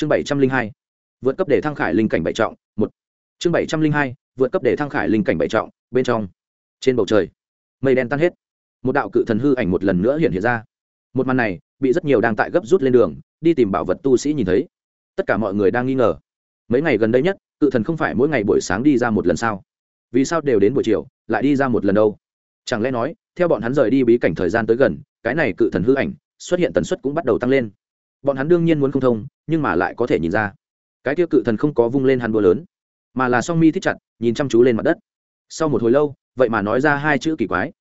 chương bảy trăm linh hai, vượt cấp để thăng khải linh cảnh bảy trọng, một. Chương bảy trăm linh hai, vượt cấp để thăng khải linh cảnh bảy trọng, bên trong. Trên bầu trời, mây đen tan hết. Một đạo cự thần hư ảnh một lần nữa hiện hiện ra. Một màn này, bị rất nhiều đang tại gấp rút lên đường, đi tìm bảo vật tu sĩ nhìn thấy. Tất cả mọi người đang nghi ngờ. Mấy ngày gần đây nhất, cự thần không phải mỗi ngày buổi sáng đi ra một lần sao? Vì sao đều đến buổi chiều, lại đi ra một lần đâu? Chẳng lẽ nói, theo bọn hắn rời đi bí cảnh thời gian tới gần, cái này cự thần hư ảnh, xuất hiện tần suất cũng bắt đầu tăng lên bọn hắn đương nhiên muốn không thông, nhưng mà lại có thể nhìn ra. Cái tiêu cự thần không có vung lên hắn đua lớn, mà là song mi thích chặt, nhìn chăm chú lên mặt đất. Sau một hồi lâu, vậy mà nói ra hai chữ kỳ quái.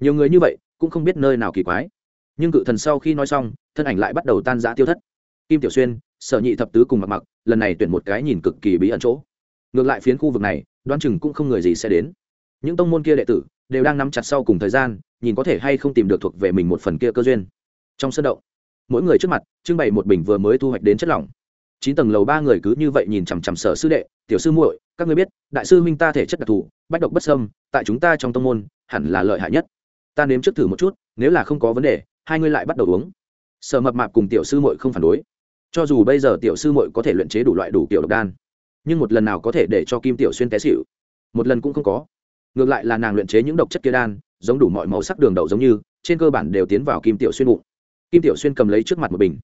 Nhiều người như vậy, cũng không biết nơi nào kỳ quái. Nhưng cự thần sau khi nói xong, thân ảnh lại bắt đầu tan giã tiêu thất. Kim tiểu xuyên, sở nhị thập tứ cùng mặc mặc lần này tuyển một cái nhìn cực kỳ bí ẩn chỗ. Ngược lại phiến khu vực này, đoán chừng cũng không người gì sẽ đến. Những tông môn kia đệ tử đều đang nắm chặt sau cùng thời gian, nhìn có thể hay không tìm được thuộc về mình một phần kia cơ duyên. Trong sân động mỗi người trước mặt, trưng bày một bình vừa mới thu hoạch đến chất lỏng. Chín tầng lầu ba người cứ như vậy nhìn chằm chằm sở sư đệ, tiểu sư muội, các người biết, đại sư minh ta thể chất đặc thù, bách độc bất sâm tại chúng ta trong tông môn, hẳn là lợi hại nhất. Ta nếm trước thử một chút, nếu là không có vấn đề, hai ngươi lại bắt đầu uống. Sở mập mạp cùng tiểu sư muội không phản đối. Cho dù bây giờ tiểu sư muội có thể luyện chế đủ loại đủ kiểu độc đan, nhưng một lần nào có thể để cho kim tiểu xuyên té xịu một lần cũng không có. Ngược lại là nàng luyện chế những độc chất kia đan, giống đủ mọi màu sắc đường đậu giống như, trên cơ bản đều tiến vào kim tiểu xuyên bụng kim tiểu xuyên cầm lấy trước mặt một bình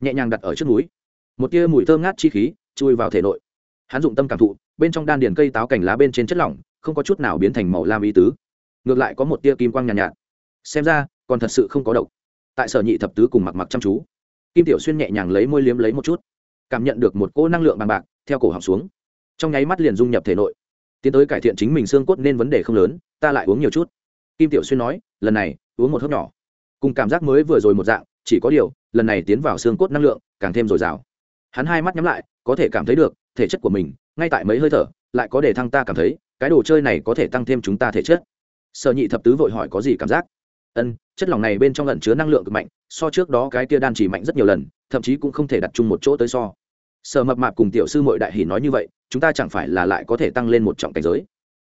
nhẹ nhàng đặt ở trước núi. Một tia mùi thơm ngát chi khí chui vào thể nội. Hắn dụng tâm cảm thụ bên trong đan điền cây táo cành lá bên trên chất lỏng không có chút nào biến thành màu lam ý tứ. Ngược lại có một tia kim quang nhàn nhạt, nhạt. Xem ra còn thật sự không có độc. Tại sở nhị thập tứ cùng mặc mặc chăm chú kim tiểu xuyên nhẹ nhàng lấy môi liếm lấy một chút cảm nhận được một cỗ năng lượng bằng bạc theo cổ họng xuống. Trong nháy mắt liền dung nhập thể nội tiến tới cải thiện chính mình xương cốt nên vấn đề không lớn ta lại uống nhiều chút. Kim tiểu xuyên nói lần này uống một hớp nhỏ cùng cảm giác mới vừa rồi một dạng, chỉ có điều, lần này tiến vào xương cốt năng lượng càng thêm dồi dào. Hắn hai mắt nhắm lại, có thể cảm thấy được, thể chất của mình, ngay tại mấy hơi thở, lại có để thăng ta cảm thấy, cái đồ chơi này có thể tăng thêm chúng ta thể chất. Sở nhị thập tứ vội hỏi có gì cảm giác? Ân, chất lỏng này bên trong lẩn chứa năng lượng cực mạnh, so trước đó cái kia đan chỉ mạnh rất nhiều lần, thậm chí cũng không thể đặt chung một chỗ tới so. Sở mập mạp cùng tiểu sư mội đại hỷ nói như vậy, chúng ta chẳng phải là lại có thể tăng lên một trọng cảnh giới.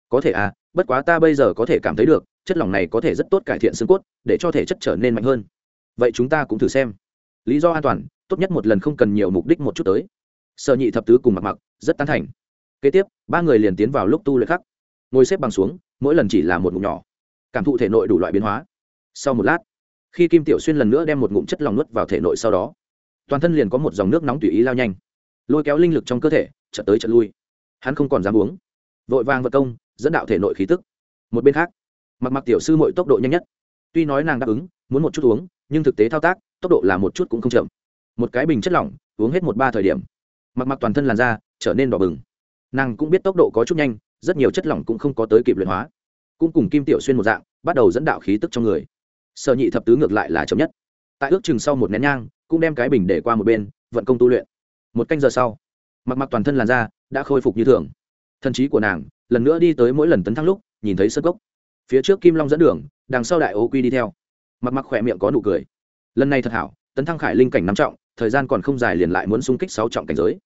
Có thể à bất quá ta bây giờ có thể cảm thấy được, chất lỏng này có thể rất tốt cải thiện xương cốt, để cho thể chất trở nên mạnh hơn. Vậy chúng ta cũng thử xem. Lý do an toàn, tốt nhất một lần không cần nhiều mục đích một chút tới. Sở nhị thập tứ cùng mặc mặc, rất tán thành. Kế tiếp, ba người liền tiến vào lúc tu luyện khắc ngồi xếp bằng xuống, mỗi lần chỉ là một ngụm nhỏ. Cảm thụ thể nội đủ loại biến hóa. Sau một lát, khi kim tiểu xuyên lần nữa đem một ngụm chất lòng nuốt vào thể nội sau đó, toàn thân liền có một dòng nước nóng tùy ý lao nhanh. Lôi kéo linh lực trong cơ thể, chợt tới chợt lui. Hắn không còn dám uống. Vội vàng vật công dẫn đạo thể nội khí tức. Một bên khác, mặc mặc tiểu sư mọi tốc độ nhanh nhất. Tuy nói nàng đáp ứng, muốn một chút uống, nhưng thực tế thao tác, tốc độ là một chút cũng không chậm. Một cái bình chất lỏng, uống hết một ba thời điểm, mặc mặc toàn thân làn da trở nên đỏ bừng. Nàng cũng biết tốc độ có chút nhanh, rất nhiều chất lỏng cũng không có tới kịp luyện hóa. Cũng cùng kim tiểu xuyên một dạng, bắt đầu dẫn đạo khí tức trong người. Sở nhị thập tứ ngược lại là chậm nhất. Tại ước chừng sau một nén nhang, cũng đem cái bình để qua một bên, vận công tu luyện. Một canh giờ sau, mặc mặc toàn thân làn da đã khôi phục như thường. Thần trí của nàng lần nữa đi tới mỗi lần tấn thăng lúc, nhìn thấy sơ cốc. Phía trước kim long dẫn đường, đằng sau đại ố quy đi theo. Mặt mặc khỏe miệng có nụ cười. Lần này thật hảo, tấn thăng khải linh cảnh năm trọng, thời gian còn không dài liền lại muốn xung kích sáu trọng cảnh giới.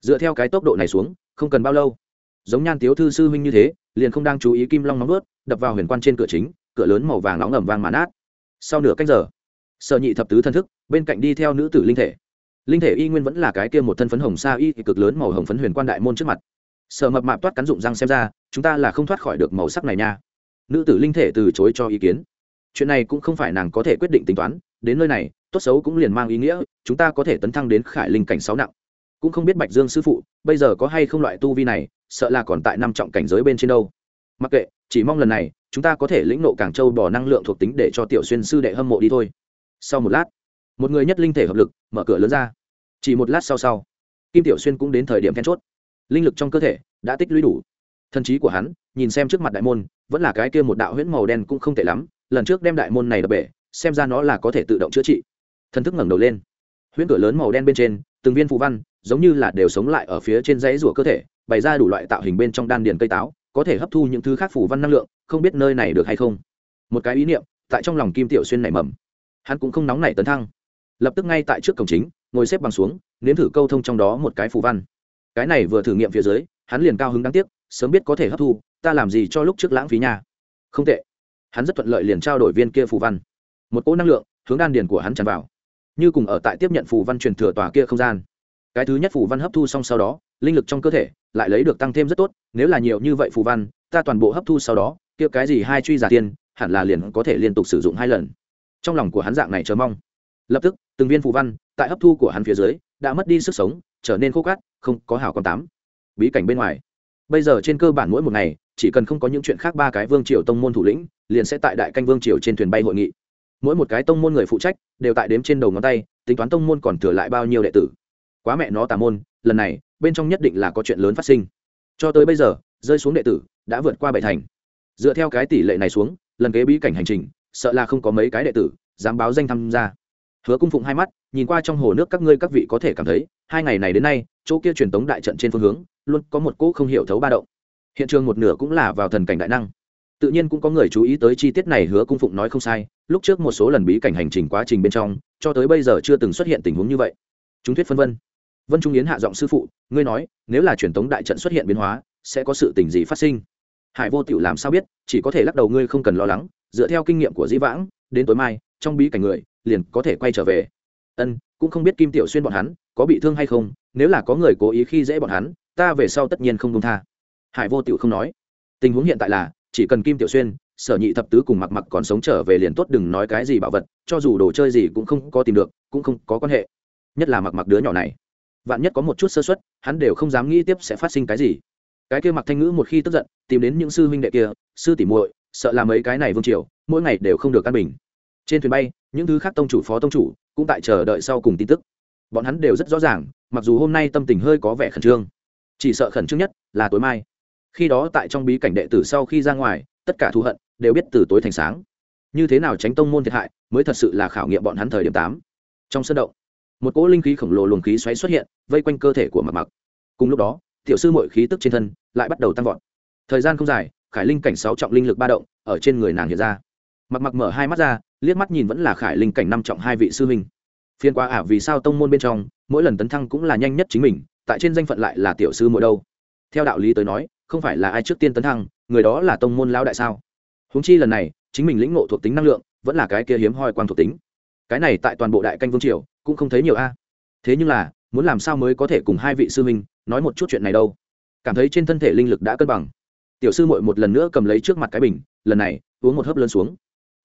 Dựa theo cái tốc độ này xuống, không cần bao lâu. Giống nhan tiếu thư sư huynh như thế, liền không đang chú ý kim long nóng vớt, đập vào huyền quan trên cửa chính, cửa lớn màu vàng nóng ẩm vang mán át sau nửa cách giờ sợ nhị thập tứ thân thức, bên cạnh đi theo nữ tử linh thể. Linh thể y nguyên vẫn là cái kia một thân phấn hồng sa y, cực lớn màu hồng phấn huyền quan đại môn trước mặt sợ mập mạp toát cắn dụng răng xem ra, chúng ta là không thoát khỏi được màu sắc này nha. Nữ tử linh thể từ chối cho ý kiến. Chuyện này cũng không phải nàng có thể quyết định tính toán, đến nơi này, tốt xấu cũng liền mang ý nghĩa, chúng ta có thể tấn thăng đến khải linh cảnh sáu nặng. Cũng không biết bạch dương sư phụ, bây giờ có hay không loại tu vi này, sợ là còn tại năm trọng cảnh giới bên trên đâu. Mặc kệ, chỉ mong lần này, chúng ta có thể lĩnh nộ càng châu bỏ năng lượng thuộc tính để cho tiểu xuyên sư đệ hâm mộ đi thôi. Sau một lát, một người nhất linh thể hợp lực, mở cửa lớn ra. Chỉ một lát sau sau, kim tiểu xuyên cũng đến thời điểm then chốt linh lực trong cơ thể đã tích lũy đủ. Thần trí của hắn, nhìn xem trước mặt đại môn, vẫn là cái kia một đạo huyễn màu đen cũng không tệ lắm, lần trước đem đại môn này đập bể, xem ra nó là có thể tự động chữa trị. Thần thức ngẩng đầu lên. Huyễn cửa lớn màu đen bên trên, từng viên phù văn, giống như là đều sống lại ở phía trên dãy rủa cơ thể, bày ra đủ loại tạo hình bên trong đan điền cây táo, có thể hấp thu những thứ khác phù văn năng lượng, không biết nơi này được hay không. Một cái ý niệm, tại trong lòng kim tiểu xuyên nảy mầm. Hắn cũng không nóng nảy tấn thăng. Lập tức ngay tại trước cổng chính, ngồi xếp bằng xuống, nếm thử câu thông trong đó một cái phù văn cái này vừa thử nghiệm phía dưới, hắn liền cao hứng đáng tiếc, sớm biết có thể hấp thu, ta làm gì cho lúc trước lãng phí nha. Không tệ. Hắn rất thuận lợi liền trao đổi viên kia phù văn. Một cỗ năng lượng, hướng đan điền của hắn tràn vào. Như cùng ở tại tiếp nhận phù văn truyền thừa tòa kia không gian. Cái thứ nhất phù văn hấp thu xong sau đó, linh lực trong cơ thể lại lấy được tăng thêm rất tốt, nếu là nhiều như vậy phù văn, ta toàn bộ hấp thu sau đó, kia cái gì hai truy giả tiên, hẳn là liền có thể liên tục sử dụng hai lần. Trong lòng của hắn dạng này chờ mong. Lập tức, từng viên phù văn, tại hấp thu của hắn phía dưới, đã mất đi sức sống trở nên khô cát, không có hảo con tám. Bí cảnh bên ngoài. Bây giờ trên cơ bản mỗi một ngày, chỉ cần không có những chuyện khác ba cái vương triều tông môn thủ lĩnh, liền sẽ tại đại canh vương triều trên thuyền bay hội nghị. Mỗi một cái tông môn người phụ trách, đều tại đếm trên đầu ngón tay, tính toán tông môn còn thừa lại bao nhiêu đệ tử. Quá mẹ nó tà môn, lần này, bên trong nhất định là có chuyện lớn phát sinh. Cho tới bây giờ, rơi xuống đệ tử, đã vượt qua bảy thành. Dựa theo cái tỷ lệ này xuống, lần kế bí cảnh hành trình, sợ là không có mấy cái đệ tử dám báo danh tham gia hứa cung phụng hai mắt, nhìn qua trong hồ nước các ngươi các vị có thể cảm thấy, hai ngày này đến nay, chỗ kia truyền tống đại trận trên phương hướng, luôn có một cỗ không hiểu thấu ba động. Hiện trường một nửa cũng là vào thần cảnh đại năng. Tự nhiên cũng có người chú ý tới chi tiết này, hứa cung phụng nói không sai, lúc trước một số lần bí cảnh hành trình quá trình bên trong, cho tới bây giờ chưa từng xuất hiện tình huống như vậy. Chúng thuyết phân vân. Vân trung yến hạ giọng sư phụ, ngươi nói, nếu là truyền tống đại trận xuất hiện biến hóa, sẽ có sự tình gì phát sinh? Hải vô tiểu làm sao biết, chỉ có thể lắc đầu ngươi không cần lo lắng, dựa theo kinh nghiệm của dĩ vãng, đến tối mai, trong bí cảnh người liền có thể quay trở về. Ân, cũng không biết kim tiểu xuyên bọn hắn có bị thương hay không, nếu là có người cố ý khi dễ bọn hắn, ta về sau tất nhiên không công tha. Hải vô tiểu không nói. Tình huống hiện tại là, chỉ cần kim tiểu xuyên, sở nhị thập tứ cùng mặc mặc còn sống trở về liền tốt, đừng nói cái gì bảo vật, cho dù đồ chơi gì cũng không có tìm được, cũng không có quan hệ. Nhất là mặc mặc đứa nhỏ này. Vạn nhất có một chút sơ xuất hắn đều không dám nghĩ tiếp sẽ phát sinh cái gì. Cái kia mặc thanh ngữ một khi tức giận, tìm đến những sư huynh đệ kia, sư tỉ muội, sợ làm mấy cái này vương triều, mỗi ngày đều không được căn bình trên thuyền bay, những thứ khác tông chủ phó tông chủ cũng tại chờ đợi sau cùng tin tức. Bọn hắn đều rất rõ ràng, mặc dù hôm nay tâm tình hơi có vẻ khẩn trương, chỉ sợ khẩn trương nhất là tối mai. Khi đó tại trong bí cảnh đệ tử sau khi ra ngoài, tất cả thù hận đều biết từ tối thành sáng. Như thế nào tránh tông môn thiệt hại mới thật sự là khảo nghiệm bọn hắn thời điểm tám. Trong sân động, một cỗ linh khí khổng lồ luồng khí xoáy xuất hiện, vây quanh cơ thể của mặc mặc cùng lúc đó, tiểu sư mọi khí tức trên thân lại bắt đầu tăng vọt. Thời gian không dài, khải linh cảnh sáu trọng linh lực ba động ở trên người nàng hiện ra mặc mặc mở hai mắt ra, liếc mắt nhìn vẫn là khải linh cảnh năm trọng hai vị sư huynh. Phiên quá ả, vì sao tông môn bên trong, mỗi lần tấn thăng cũng là nhanh nhất chính mình, tại trên danh phận lại là tiểu sư mỗi đâu? Theo đạo lý tới nói, không phải là ai trước tiên tấn thăng, người đó là tông môn lão đại sao? Húng chi lần này, chính mình lĩnh ngộ thuộc tính năng lượng, vẫn là cái kia hiếm hoi quang thuộc tính. Cái này tại toàn bộ đại canh vương triều, cũng không thấy nhiều a. Thế nhưng là, muốn làm sao mới có thể cùng hai vị sư huynh, nói một chút chuyện này đâu? Cảm thấy trên thân thể linh lực đã cân bằng. Tiểu sư muội một lần nữa cầm lấy trước mặt cái bình, lần này, uống một hớp lớn xuống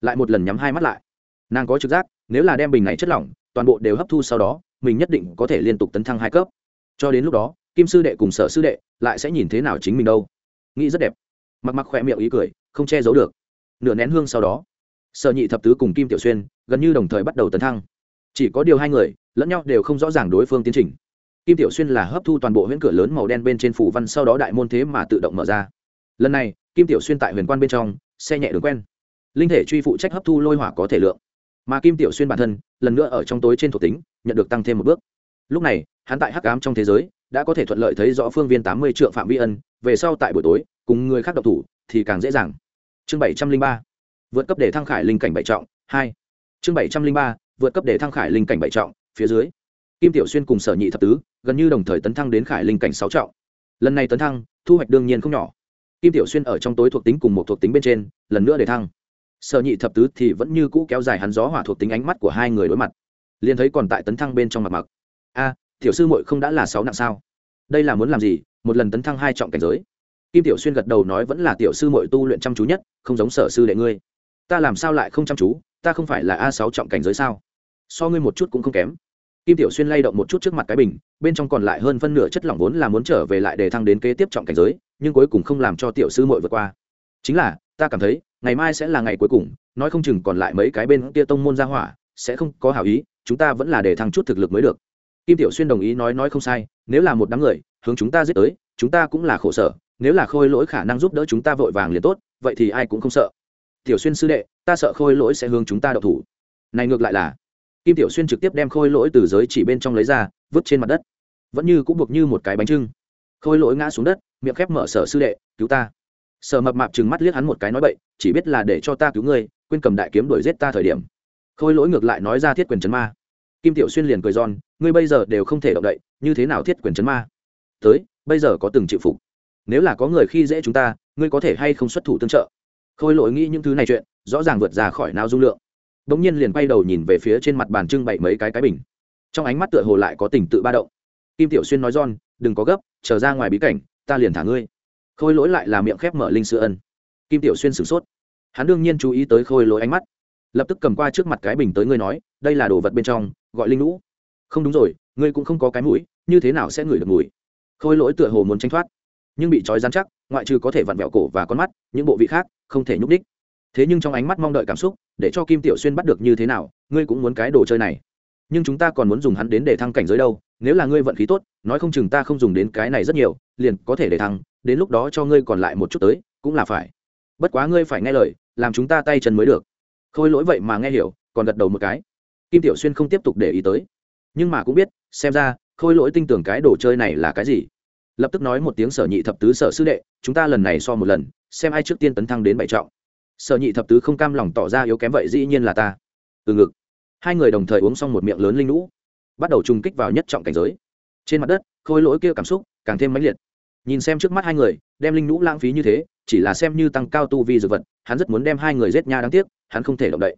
lại một lần nhắm hai mắt lại. Nàng có trực giác, nếu là đem bình này chất lỏng, toàn bộ đều hấp thu sau đó, mình nhất định có thể liên tục tấn thăng hai cấp. Cho đến lúc đó, kim sư đệ cùng sở sư đệ lại sẽ nhìn thế nào chính mình đâu. Nghĩ rất đẹp. Mặc mặc khỏe miệng ý cười, không che giấu được. Nửa nén hương sau đó, sở nhị thập tứ cùng kim tiểu xuyên gần như đồng thời bắt đầu tấn thăng. Chỉ có điều hai người lẫn nhau đều không rõ ràng đối phương tiến trình. Kim tiểu xuyên là hấp thu toàn bộ huyễn cửa lớn màu đen bên trên phủ văn sau đó đại môn thế mà tự động mở ra. Lần này, kim tiểu xuyên tại huyền quan bên trong, xe nhẹ đường quen linh thể truy phụ trách hấp thu lôi hỏa có thể lượng. Mà kim tiểu xuyên bản thân, lần nữa ở trong tối trên thuộc tính, nhận được tăng thêm một bước. Lúc này, hắn tại hắc ám trong thế giới, đã có thể thuận lợi thấy rõ phương viên tám mươi triệu phạm vi ân, về sau tại buổi tối, cùng người khác độc thủ, thì càng dễ dàng. Chương bảy trăm linh ba, vượt cấp để thăng khải linh cảnh bảy trọng, hai. Chương bảy trăm linh ba, vượt cấp để thăng khải linh cảnh bảy trọng, phía dưới. Kim tiểu xuyên cùng sở nhị thập tứ, gần như đồng thời tấn thăng đến khải linh cảnh sáu trọng. Lần này tấn thăng, thu hoạch đương nhiên không nhỏ. Kim tiểu xuyên ở trong tối thuộc tính cùng một thuộc tính bên trên, lần nữa để thăng sở nhị thập tứ thì vẫn như cũ kéo dài hắn gió hỏa thuộc tính ánh mắt của hai người đối mặt. Liền thấy còn tại tấn thăng bên trong mặt mặc. A, tiểu sư muội không đã là sáu nặng sao? Đây là muốn làm gì? Một lần tấn thăng hai trọng cảnh giới. Kim tiểu xuyên gật đầu nói vẫn là tiểu sư muội tu luyện chăm chú nhất, không giống sở sư đệ ngươi. Ta làm sao lại không chăm chú? Ta không phải là a sáu trọng cảnh giới sao? So ngươi một chút cũng không kém. Kim tiểu xuyên lay động một chút trước mặt cái bình, bên trong còn lại hơn phân nửa chất lỏng vốn là muốn trở về lại để thăng đến kế tiếp trọng cảnh giới, nhưng cuối cùng không làm cho tiểu sư muội vượt qua. Chính là, ta cảm thấy ngày mai sẽ là ngày cuối cùng, nói không chừng còn lại mấy cái bên kia tông môn ra hỏa, sẽ không có hảo ý, chúng ta vẫn là để thăng chút thực lực mới được. Kim tiểu xuyên đồng ý nói nói không sai, nếu là một đám người, hướng chúng ta giết tới, chúng ta cũng là khổ sở, nếu là khôi lỗi khả năng giúp đỡ chúng ta vội vàng liền tốt, vậy thì ai cũng không sợ. Tiểu xuyên sư đệ, ta sợ khôi lỗi sẽ hướng chúng ta đậu thủ. Này ngược lại là, kim tiểu xuyên trực tiếp đem khôi lỗi từ giới chỉ bên trong lấy ra, vứt trên mặt đất. Vẫn như cũng buộc như một cái bánh trưng. Khôi lỗi ngã xuống đất, miệng khép mở sở sư đệ, cứu ta sở mập mạp chừng mắt liếc hắn một cái nói bậy chỉ biết là để cho ta cứu ngươi quên cầm đại kiếm đuổi giết ta thời điểm. Khôi lỗi ngược lại nói ra thiết quyền chấn ma. Kim tiểu xuyên liền cười giòn ngươi bây giờ đều không thể động đậy như thế nào thiết quyền chấn ma? Tới bây giờ có từng chịu phục. Nếu là có người khi dễ chúng ta ngươi có thể hay không xuất thủ tương trợ? Khôi lỗi nghĩ những thứ này chuyện rõ ràng vượt ra khỏi nào dung lượng. Đ ỗ n g nhiên liền quay đầu nhìn về phía trên mặt bàn trưng bày mấy cái cái bình. Trong ánh mắt tựa hồ lại có tình tự ba động. Kim tiểu xuyên nói giòn, đừng có gấp chờ ra ngoài bí cảnh ta liền thả ngươi khôi lỗi lại là miệng khép mở linh sư ân. Kim tiểu xuyên sửng sốt. Hắn đương nhiên chú ý tới khôi lỗi ánh mắt. Lập tức cầm qua trước mặt cái bình tới ngươi nói, đây là đồ vật bên trong, gọi linh lũ. Không đúng rồi, ngươi cũng không có cái mũi, như thế nào sẽ ngửi được mùi? Khôi lỗi tựa hồ muốn tranh thoát, nhưng bị trói rắn chắc, ngoại trừ có thể vặn vẹo cổ và con mắt, những bộ vị khác, không thể nhúc đích thế nhưng trong ánh mắt mong đợi cảm xúc, để cho kim tiểu xuyên bắt được như thế nào, ngươi cũng muốn cái đồ chơi này. Nhưng chúng ta còn muốn dùng hắn đến để thăng cảnh giới đâu, nếu là ngươi vận khí tốt, nói không chừng ta không dùng đến cái này rất nhiều, liền có thể để thăng đến lúc đó cho ngươi còn lại một chút tới, cũng là phải. Bất quá ngươi phải nghe lời, làm chúng ta tay chân mới được. Khôi lỗi vậy mà nghe hiểu, còn gật đầu một cái. Kim tiểu xuyên không tiếp tục để ý tới. Nhưng mà cũng biết, xem ra, khôi lỗi tin tưởng cái đồ chơi này là cái gì. Lập tức nói một tiếng sở nhị thập tứ sở sư đệ, chúng ta lần này so một lần, xem ai trước tiên tấn thăng đến bảy trọng. Sở nhị thập tứ không cam lòng tỏ ra yếu kém vậy dĩ nhiên là ta. Từ ngực. Hai người đồng thời uống xong một miệng lớn linh lũ, bắt đầu trùng kích vào nhất trọng cảnh giới. Trên mặt đất, khôi lỗi kia cảm xúc càng thêm mãnh liệt nhìn xem trước mắt hai người, đem linh nhũ lãng phí như thế, chỉ là xem như tăng cao tu vi dược vật, hắn rất muốn đem hai người giết nha đáng tiếc, hắn không thể động đậy.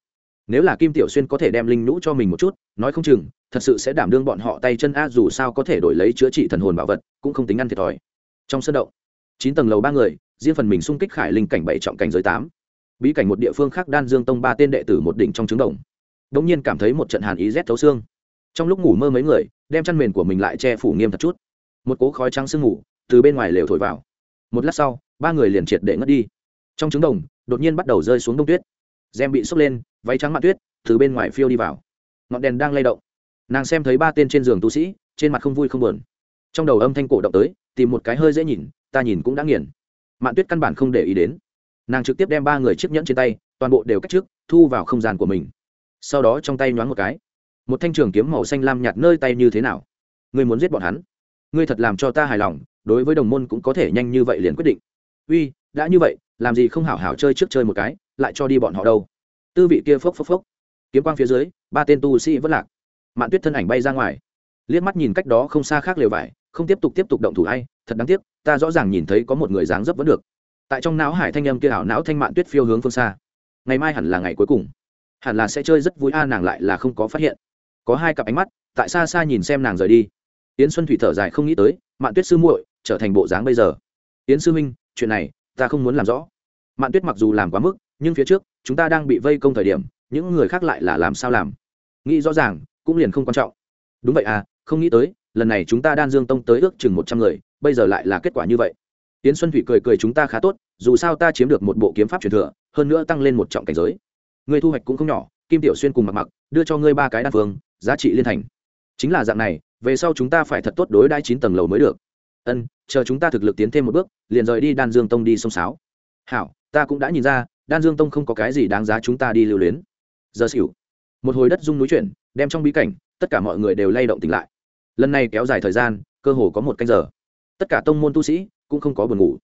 Nếu là kim tiểu xuyên có thể đem linh nhũ cho mình một chút, nói không chừng, thật sự sẽ đảm đương bọn họ tay chân a dù sao có thể đổi lấy chữa trị thần hồn bảo vật, cũng không tính ăn thiệt thòi. Trong sân động, chín tầng lầu ba người, riêng phần mình xung kích khải linh cảnh bảy trọng cảnh giới tám. Bí cảnh một địa phương khác đan dương tông ba tên đệ tử một đỉnh trong trứng đồng. Đống nhiên cảm thấy một trận hàn ý rét thấu xương. Trong lúc ngủ mơ mấy người, đem chăn mền của mình lại che phủ nghiêm thật chút. Một cố khói trắng sương ngủ từ bên ngoài lều thổi vào. Một lát sau, ba người liền triệt để ngất đi. Trong trứng đồng, đột nhiên bắt đầu rơi xuống đông tuyết. Gem bị sốc lên, váy trắng mạ tuyết từ bên ngoài phiêu đi vào. Ngọn đèn đang lay động. Nàng xem thấy ba tên trên giường tu sĩ, trên mặt không vui không buồn. Trong đầu âm thanh cổ động tới, tìm một cái hơi dễ nhìn, ta nhìn cũng đã nghiền. Mạn tuyết căn bản không để ý đến. Nàng trực tiếp đem ba người chiếc nhẫn trên tay, toàn bộ đều cách trước, thu vào không gian của mình. Sau đó trong tay nhoáng một cái. Một thanh trường kiếm màu xanh lam nhạt nơi tay như thế nào? Ngươi muốn giết bọn hắn? Ngươi thật làm cho ta hài lòng đối với đồng môn cũng có thể nhanh như vậy liền quyết định. Uy, đã như vậy, làm gì không hảo hảo chơi trước chơi một cái, lại cho đi bọn họ đâu. Tư vị kia phốc phốc phốc. Kiếm quang phía dưới, ba tên tu sĩ vẫn lạc. Mạn tuyết thân ảnh bay ra ngoài. Liếc mắt nhìn cách đó không xa khác lều vải, không tiếp tục tiếp tục động thủ hay, thật đáng tiếc, ta rõ ràng nhìn thấy có một người dáng dấp vẫn được. Tại trong não hải thanh âm kia ảo não thanh mạn tuyết phiêu hướng phương xa. Ngày mai hẳn là ngày cuối cùng. Hẳn là sẽ chơi rất vui, a, nàng lại là không có phát hiện. Có hai cặp ánh mắt, tại xa xa nhìn xem nàng rời đi. Yến xuân thủy thở dài không nghĩ tới, mạn tuyết sư muội trở thành bộ dáng bây giờ. Yến sư minh chuyện này ta không muốn làm rõ. Mạn tuyết mặc dù làm quá mức, nhưng phía trước, chúng ta đang bị vây công thời điểm, những người khác lại là làm sao làm? Nghĩ rõ ràng, cũng liền không quan trọng. Đúng vậy à không nghĩ tới, lần này chúng ta đan dương tông tới ước chừng một trăm người, bây giờ lại là kết quả như vậy. Tiến xuân thủy cười cười chúng ta khá tốt, dù sao ta chiếm được một bộ kiếm pháp truyền thừa, hơn nữa tăng lên một trọng cảnh giới. Người thu hoạch cũng không nhỏ, kim tiểu xuyên cùng mặc mặc đưa cho ngươi ba cái đan phương, giá trị liên thành. Chính là dạng này, về sau chúng ta phải thật tốt đối đãi chín tầng lầu mới được ân, chờ chúng ta thực lực tiến thêm một bước, liền rời đi đan dương tông đi sông sáo. Hảo, ta cũng đã nhìn ra, đan dương tông không có cái gì đáng giá chúng ta đi lưu luyến. Giờ xỉu. Một hồi đất rung núi chuyển, đem trong bí cảnh, tất cả mọi người đều lay động tỉnh lại. Lần này kéo dài thời gian, cơ hồ có một canh giờ. Tất cả tông môn tu sĩ cũng không có buồn ngủ.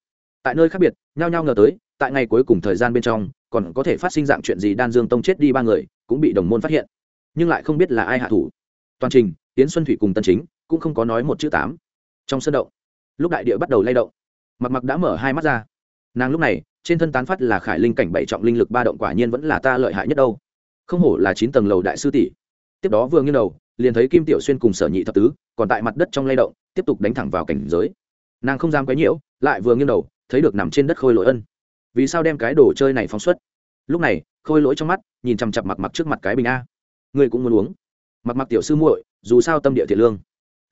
Tại nơi khác biệt, nhao nhao ngờ tới, tại ngày cuối cùng thời gian bên trong, còn có thể phát sinh dạng chuyện gì đan dương tông chết đi ba người, cũng bị đồng môn phát hiện. Nhưng lại không biết là ai hạ thủ. Toàn trình tiến xuân thủy cùng tân chính, cũng không có nói một chữ tám. Trong sân động lúc đại địa bắt đầu lay động, mặc mặc đã mở hai mắt ra. Nàng lúc này, trên thân tán phát là khải linh cảnh bảy trọng linh lực ba động quả nhiên vẫn là ta lợi hại nhất đâu. Không hổ là chín tầng lầu đại sư tỷ. Tiếp đó vừa nghiêng đầu, liền thấy kim tiểu xuyên cùng sở nhị thập tứ còn tại mặt đất trong lay động, tiếp tục đánh thẳng vào cảnh giới. Nàng không dám quấy nhiễu, lại vừa nghiêng đầu, thấy được nằm trên đất khôi lỗi ân. Vì sao đem cái đồ chơi này phóng xuất? Lúc này, khôi lỗi trong mắt nhìn chằm chặp mặc mặc trước mặt cái bình a. Ngươi cũng muốn uống? Mặc mặc tiểu sư muội, dù sao tâm địa thiện lương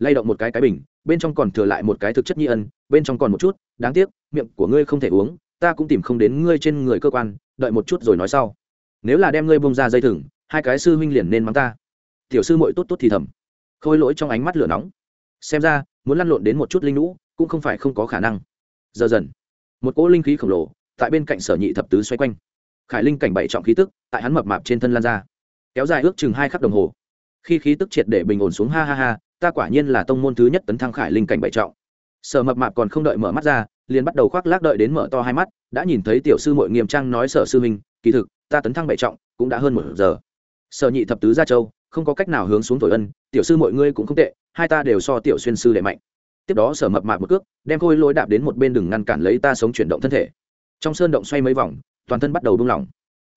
lay động một cái cái bình, bên trong còn thừa lại một cái thực chất nhi ân, bên trong còn một chút, đáng tiếc, miệng của ngươi không thể uống, ta cũng tìm không đến ngươi trên người cơ quan, đợi một chút rồi nói sau. Nếu là đem ngươi bông ra dây thừng, hai cái sư huynh liền nên mắng ta. Tiểu sư mội tốt tốt thì thầm. Khôi lỗi trong ánh mắt lửa nóng. Xem ra, muốn lăn lộn đến một chút linh lũ, cũng không phải không có khả năng. Giờ dần, một cỗ linh khí khổng lồ tại bên cạnh sở nhị thập tứ xoay quanh. Khải linh cảnh bảy trọng khí tức tại hắn mập mạp trên thân lan ra. Kéo dài ước chừng hai khắc đồng hồ. Khi khí tức triệt để bình ổn xuống, ha ha ha ta quả nhiên là tông môn thứ nhất tấn thăng khải linh cảnh bảy trọng. Sở mập mạp còn không đợi mở mắt ra, liền bắt đầu khoác lác đợi đến mở to hai mắt, đã nhìn thấy tiểu sư mội nghiêm trang nói sở sư minh kỳ thực, ta tấn thăng bảy trọng, cũng đã hơn một giờ. Sở nhị thập tứ gia châu, không có cách nào hướng xuống thổi ân, tiểu sư mọi ngươi cũng không tệ, hai ta đều so tiểu xuyên sư đệ mạnh. Tiếp đó sở mập mạp một cước, đem khôi lối đạp đến một bên đừng ngăn cản lấy ta sống chuyển động thân thể. Trong sơn động xoay mấy vòng, toàn thân bắt đầu buông lỏng.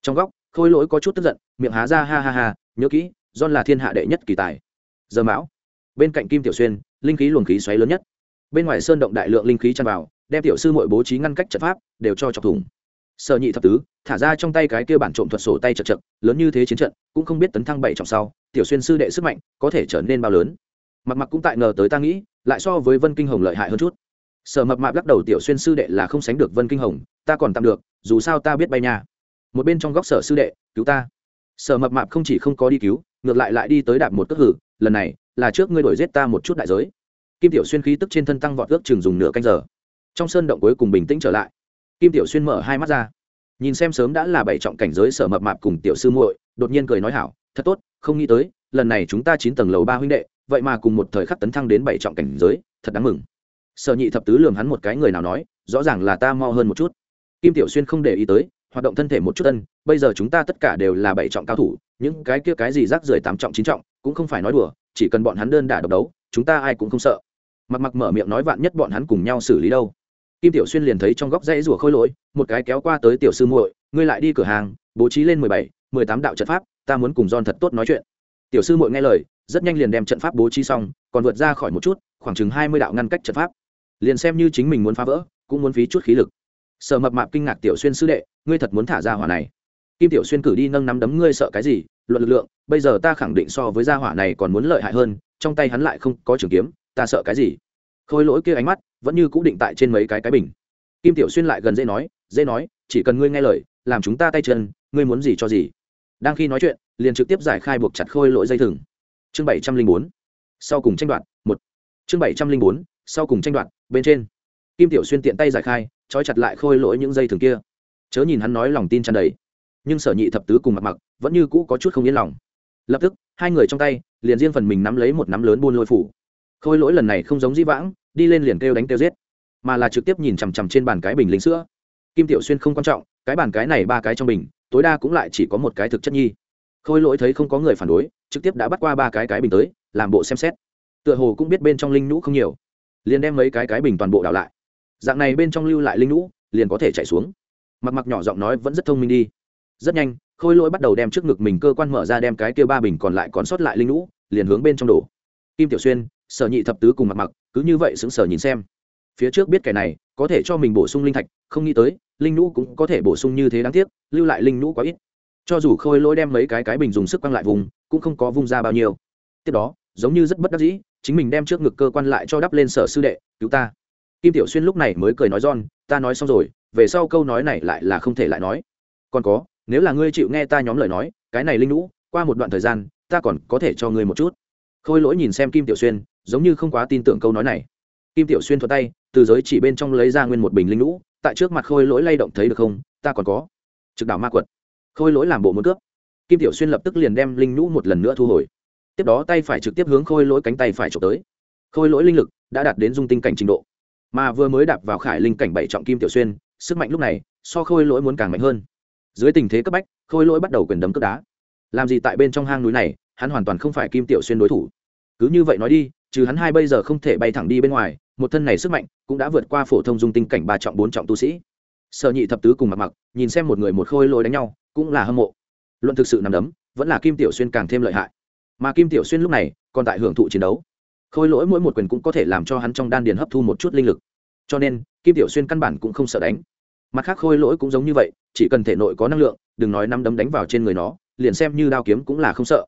Trong góc, khôi lỗi có chút tức giận, miệng há ra ha ha ha, nhớ kỹ, john là thiên hạ đệ nhất kỳ tài. Giờ mão bên cạnh kim tiểu xuyên, linh khí luồng khí xoáy lớn nhất. Bên ngoài sơn động đại lượng linh khí tràn vào, đem tiểu sư mội bố trí ngăn cách trận pháp, đều cho chọc thủng. Sở nhị thập tứ, thả ra trong tay cái kia bản trộm thuật sổ tay chật chật, lớn như thế chiến trận, cũng không biết tấn thăng bảy trọng sau, tiểu xuyên sư đệ sức mạnh có thể trở nên bao lớn. Mặc mặc cũng tại ngờ tới ta nghĩ, lại so với vân kinh hồng lợi hại hơn chút. Sở mập mạp lắc đầu tiểu xuyên sư đệ là không sánh được vân kinh hồng, ta còn tạm được, dù sao ta biết bay nhà một bên trong góc sở sư đệ, cứu ta. Sở mập mạp không chỉ không có đi cứu, ngược lại lại đi tới đạp một cước hử, lần này là trước ngươi đổi giết ta một chút đại giới. Kim tiểu xuyên khí tức trên thân tăng vọt ước chừng dùng nửa canh giờ. Trong sơn động cuối cùng bình tĩnh trở lại. Kim tiểu xuyên mở hai mắt ra. Nhìn xem sớm đã là bảy trọng cảnh giới sở mập mạp cùng tiểu sư muội, đột nhiên cười nói hảo, thật tốt, không nghĩ tới, lần này chúng ta chín tầng lầu ba huynh đệ, vậy mà cùng một thời khắc tấn thăng đến bảy trọng cảnh giới, thật đáng mừng. Sở nhị thập tứ lường hắn một cái người nào nói, rõ ràng là ta mo hơn một chút. Kim tiểu xuyên không để ý tới, hoạt động thân thể một chút tân bây giờ chúng ta tất cả đều là bảy trọng cao thủ, những cái kia cái gì rác rưởi tám trọng, chín trọng, cũng không phải nói đùa chỉ cần bọn hắn đơn đả độc đấu, chúng ta ai cũng không sợ. Mặc mặc mở miệng nói vạn nhất bọn hắn cùng nhau xử lý đâu. Kim tiểu xuyên liền thấy trong góc dãy rủa khôi lỗi, một cái kéo qua tới tiểu sư muội, ngươi lại đi cửa hàng, bố trí lên mười bảy, mười tám đạo trận pháp, ta muốn cùng don thật tốt nói chuyện. Tiểu sư muội nghe lời, rất nhanh liền đem trận pháp bố trí xong, còn vượt ra khỏi một chút, khoảng chừng hai mươi đạo ngăn cách trận pháp. Liền xem như chính mình muốn phá vỡ, cũng muốn phí chút khí lực. Sợ mập mạp kinh ngạc tiểu xuyên sư đệ, ngươi thật muốn thả ra hỏa này. Kim tiểu xuyên cử đi nâng nắm đấm, ngươi sợ cái gì? Luận lực lượng bây giờ ta khẳng định so với gia hỏa này còn muốn lợi hại hơn, trong tay hắn lại không có trường kiếm, ta sợ cái gì? Khôi lỗi kia ánh mắt vẫn như cũ định tại trên mấy cái cái bình. Kim tiểu xuyên lại gần dễ nói dễ nói, chỉ cần ngươi nghe lời, làm chúng ta tay chân, ngươi muốn gì cho gì. Đang khi nói chuyện, liền trực tiếp giải khai buộc chặt khôi lỗi dây thừng. Chương bảy trăm linh bốn, sau cùng tranh đoạt, một. Chương bảy trăm linh bốn, sau cùng tranh đoạt, bên trên. Kim tiểu xuyên tiện tay giải khai, trói chặt lại khôi lỗi những dây thừng kia. Chớ nhìn hắn nói lòng tin tràn đầy, nhưng sở nhị thập tứ cùng mặt mặc vẫn như cũ có chút không yên lòng lập tức, hai người trong tay, liền riêng phần mình nắm lấy một nắm lớn buôn lôi phủ. Khôi lỗi lần này không giống di vãng, đi lên liền kêu đánh kêu giết, mà là trực tiếp nhìn chằm chằm trên bàn cái bình lính sữa. Kim tiểu xuyên không quan trọng, cái bàn cái này ba cái trong bình, tối đa cũng lại chỉ có một cái thực chất nhi. Khôi lỗi thấy không có người phản đối, trực tiếp đã bắt qua ba cái cái bình tới, làm bộ xem xét. Tựa hồ cũng biết bên trong linh nhũ không nhiều. Liền đem mấy cái cái bình toàn bộ đảo lại. Dạng này bên trong lưu lại linh nhũ, liền có thể chạy xuống. Mặc mặc nhỏ giọng nói vẫn rất thông minh đi. Rất nhanh khôi lỗi bắt đầu đem trước ngực mình cơ quan mở ra đem cái kia ba bình còn lại còn sót lại linh lũ liền hướng bên trong đổ. Kim tiểu xuyên, sở nhị thập tứ cùng mặt mặc, cứ như vậy sững sờ nhìn xem. Phía trước biết kẻ này, có thể cho mình bổ sung linh thạch, không nghĩ tới, linh nhũ cũng có thể bổ sung như thế đáng tiếc, lưu lại linh nhũ quá ít. Cho dù khôi lỗi đem mấy cái cái bình dùng sức quăng lại vùng, cũng không có vung ra bao nhiêu. Tiếp đó, giống như rất bất đắc dĩ, chính mình đem trước ngực cơ quan lại cho đắp lên sở sư đệ, cứu ta. Kim tiểu xuyên lúc này mới cười nói giòn, ta nói xong rồi, về sau câu nói này lại là không thể lại nói. Còn có nếu là ngươi chịu nghe ta nhóm lời nói, cái này linh lũ. qua một đoạn thời gian, ta còn có thể cho ngươi một chút. Khôi lỗi nhìn xem kim tiểu xuyên, giống như không quá tin tưởng câu nói này. Kim tiểu xuyên thuật tay, từ giới chỉ bên trong lấy ra nguyên một bình linh lũ tại trước mặt khôi lỗi lay động thấy được không, ta còn có. Trực đảo ma quật. Khôi lỗi làm bộ muốn cướp. Kim tiểu xuyên lập tức liền đem linh lũ một lần nữa thu hồi. Tiếp đó tay phải trực tiếp hướng khôi lỗi cánh tay phải trộm tới. Khôi lỗi linh lực đã đạt đến dung tinh cảnh trình độ. Mà vừa mới đạp vào khải linh cảnh bảy trọng kim tiểu xuyên, sức mạnh lúc này so khôi lỗi muốn càng mạnh hơn dưới tình thế cấp bách, khôi lỗi bắt đầu quyền đấm cướp đá. Làm gì tại bên trong hang núi này, hắn hoàn toàn không phải kim tiểu xuyên đối thủ. Cứ như vậy nói đi, trừ hắn hai bây giờ không thể bay thẳng đi bên ngoài, một thân này sức mạnh cũng đã vượt qua phổ thông dung tinh cảnh ba trọng bốn trọng tu sĩ. Sợ nhị thập tứ cùng mặc mặc nhìn xem một người một khôi lỗi đánh nhau, cũng là hâm mộ. Luận thực sự nằm đấm, vẫn là kim tiểu xuyên càng thêm lợi hại. Mà kim tiểu xuyên lúc này còn tại hưởng thụ chiến đấu. Khôi lỗi mỗi một quyền cũng có thể làm cho hắn trong đan điền hấp thu một chút linh lực. Cho nên, kim tiểu xuyên căn bản cũng không sợ đánh. Mặt khác khôi lỗi cũng giống như vậy chỉ cần thể nội có năng lượng, đừng nói năm đấm đánh vào trên người nó, liền xem như đao kiếm cũng là không sợ.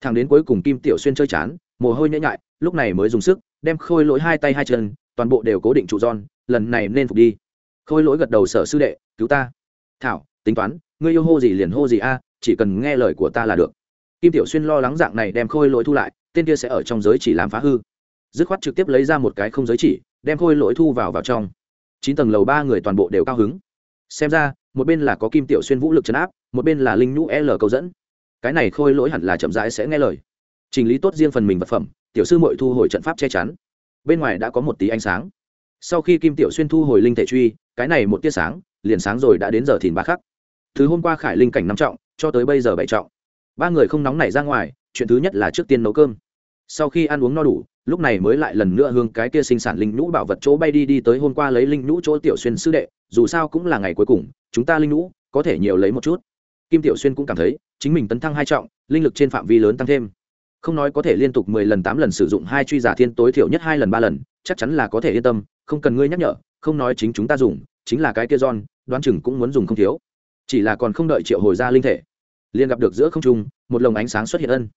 Thằng đến cuối cùng kim tiểu xuyên chơi chán, mồ hôi nhễ nhại, lúc này mới dùng sức, đem khôi lỗi hai tay hai chân, toàn bộ đều cố định trụ giòn, lần này nên phục đi. Khôi lỗi gật đầu sở sư đệ, cứu ta. Thảo, tính toán, ngươi yêu hô gì liền hô gì a, chỉ cần nghe lời của ta là được. Kim tiểu xuyên lo lắng dạng này đem khôi lỗi thu lại, tên kia sẽ ở trong giới chỉ làm phá hư. Dứt khoát trực tiếp lấy ra một cái không giới chỉ, đem khôi lỗi thu vào vào trong. Chín tầng lầu ba người toàn bộ đều cao hứng. Xem ra một bên là có kim tiểu xuyên vũ lực chấn áp, một bên là linh nhũ l cầu dẫn. Cái này khôi lỗi hẳn là chậm rãi sẽ nghe lời. Trình lý tốt riêng phần mình vật phẩm, tiểu sư mội thu hồi trận pháp che chắn. Bên ngoài đã có một tí ánh sáng. Sau khi kim tiểu xuyên thu hồi linh thể truy, cái này một tia sáng, liền sáng rồi đã đến giờ thìn ba khắc. Thứ hôm qua khải linh cảnh năm trọng, cho tới bây giờ bảy trọng. Ba người không nóng nảy ra ngoài, chuyện thứ nhất là trước tiên nấu cơm sau khi ăn uống no đủ, lúc này mới lại lần nữa hương cái kia sinh sản linh nhũ bảo vật chỗ bay đi đi tới hôm qua lấy linh nhũ chỗ tiểu xuyên sư đệ, dù sao cũng là ngày cuối cùng, chúng ta linh nhũ có thể nhiều lấy một chút. Kim tiểu xuyên cũng cảm thấy, chính mình tấn thăng hai trọng, linh lực trên phạm vi lớn tăng thêm. Không nói có thể liên tục mười lần tám lần sử dụng hai truy giả thiên tối thiểu nhất hai lần ba lần, chắc chắn là có thể yên tâm, không cần ngươi nhắc nhở, không nói chính chúng ta dùng, chính là cái kia giòn đoán chừng cũng muốn dùng không thiếu. Chỉ là còn không đợi triệu hồi ra linh thể, liền gặp được giữa không trung, một lồng ánh sáng xuất hiện ân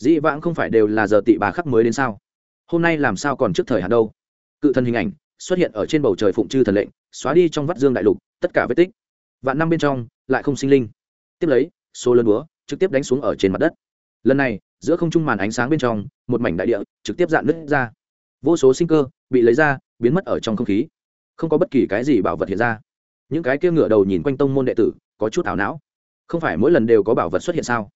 dĩ vãng không phải đều là giờ tị bà khắc mới đến sao? Hôm nay làm sao còn trước thời hạn đâu? Cự thần hình ảnh xuất hiện ở trên bầu trời phụng chư thần lệnh, xóa đi trong vắt dương đại lục, tất cả vết tích. Vạn năm bên trong, lại không sinh linh. Tiếp lấy, số lớn búa trực tiếp đánh xuống ở trên mặt đất. Lần này, giữa không trung màn ánh sáng bên trong, một mảnh đại địa trực tiếp dạn nứt ra. Vô số sinh cơ bị lấy ra, biến mất ở trong không khí. Không có bất kỳ cái gì bảo vật hiện ra. Những cái kia ngựa đầu nhìn quanh tông môn đệ tử có chút ảo não. Không phải mỗi lần đều có bảo vật xuất hiện sao?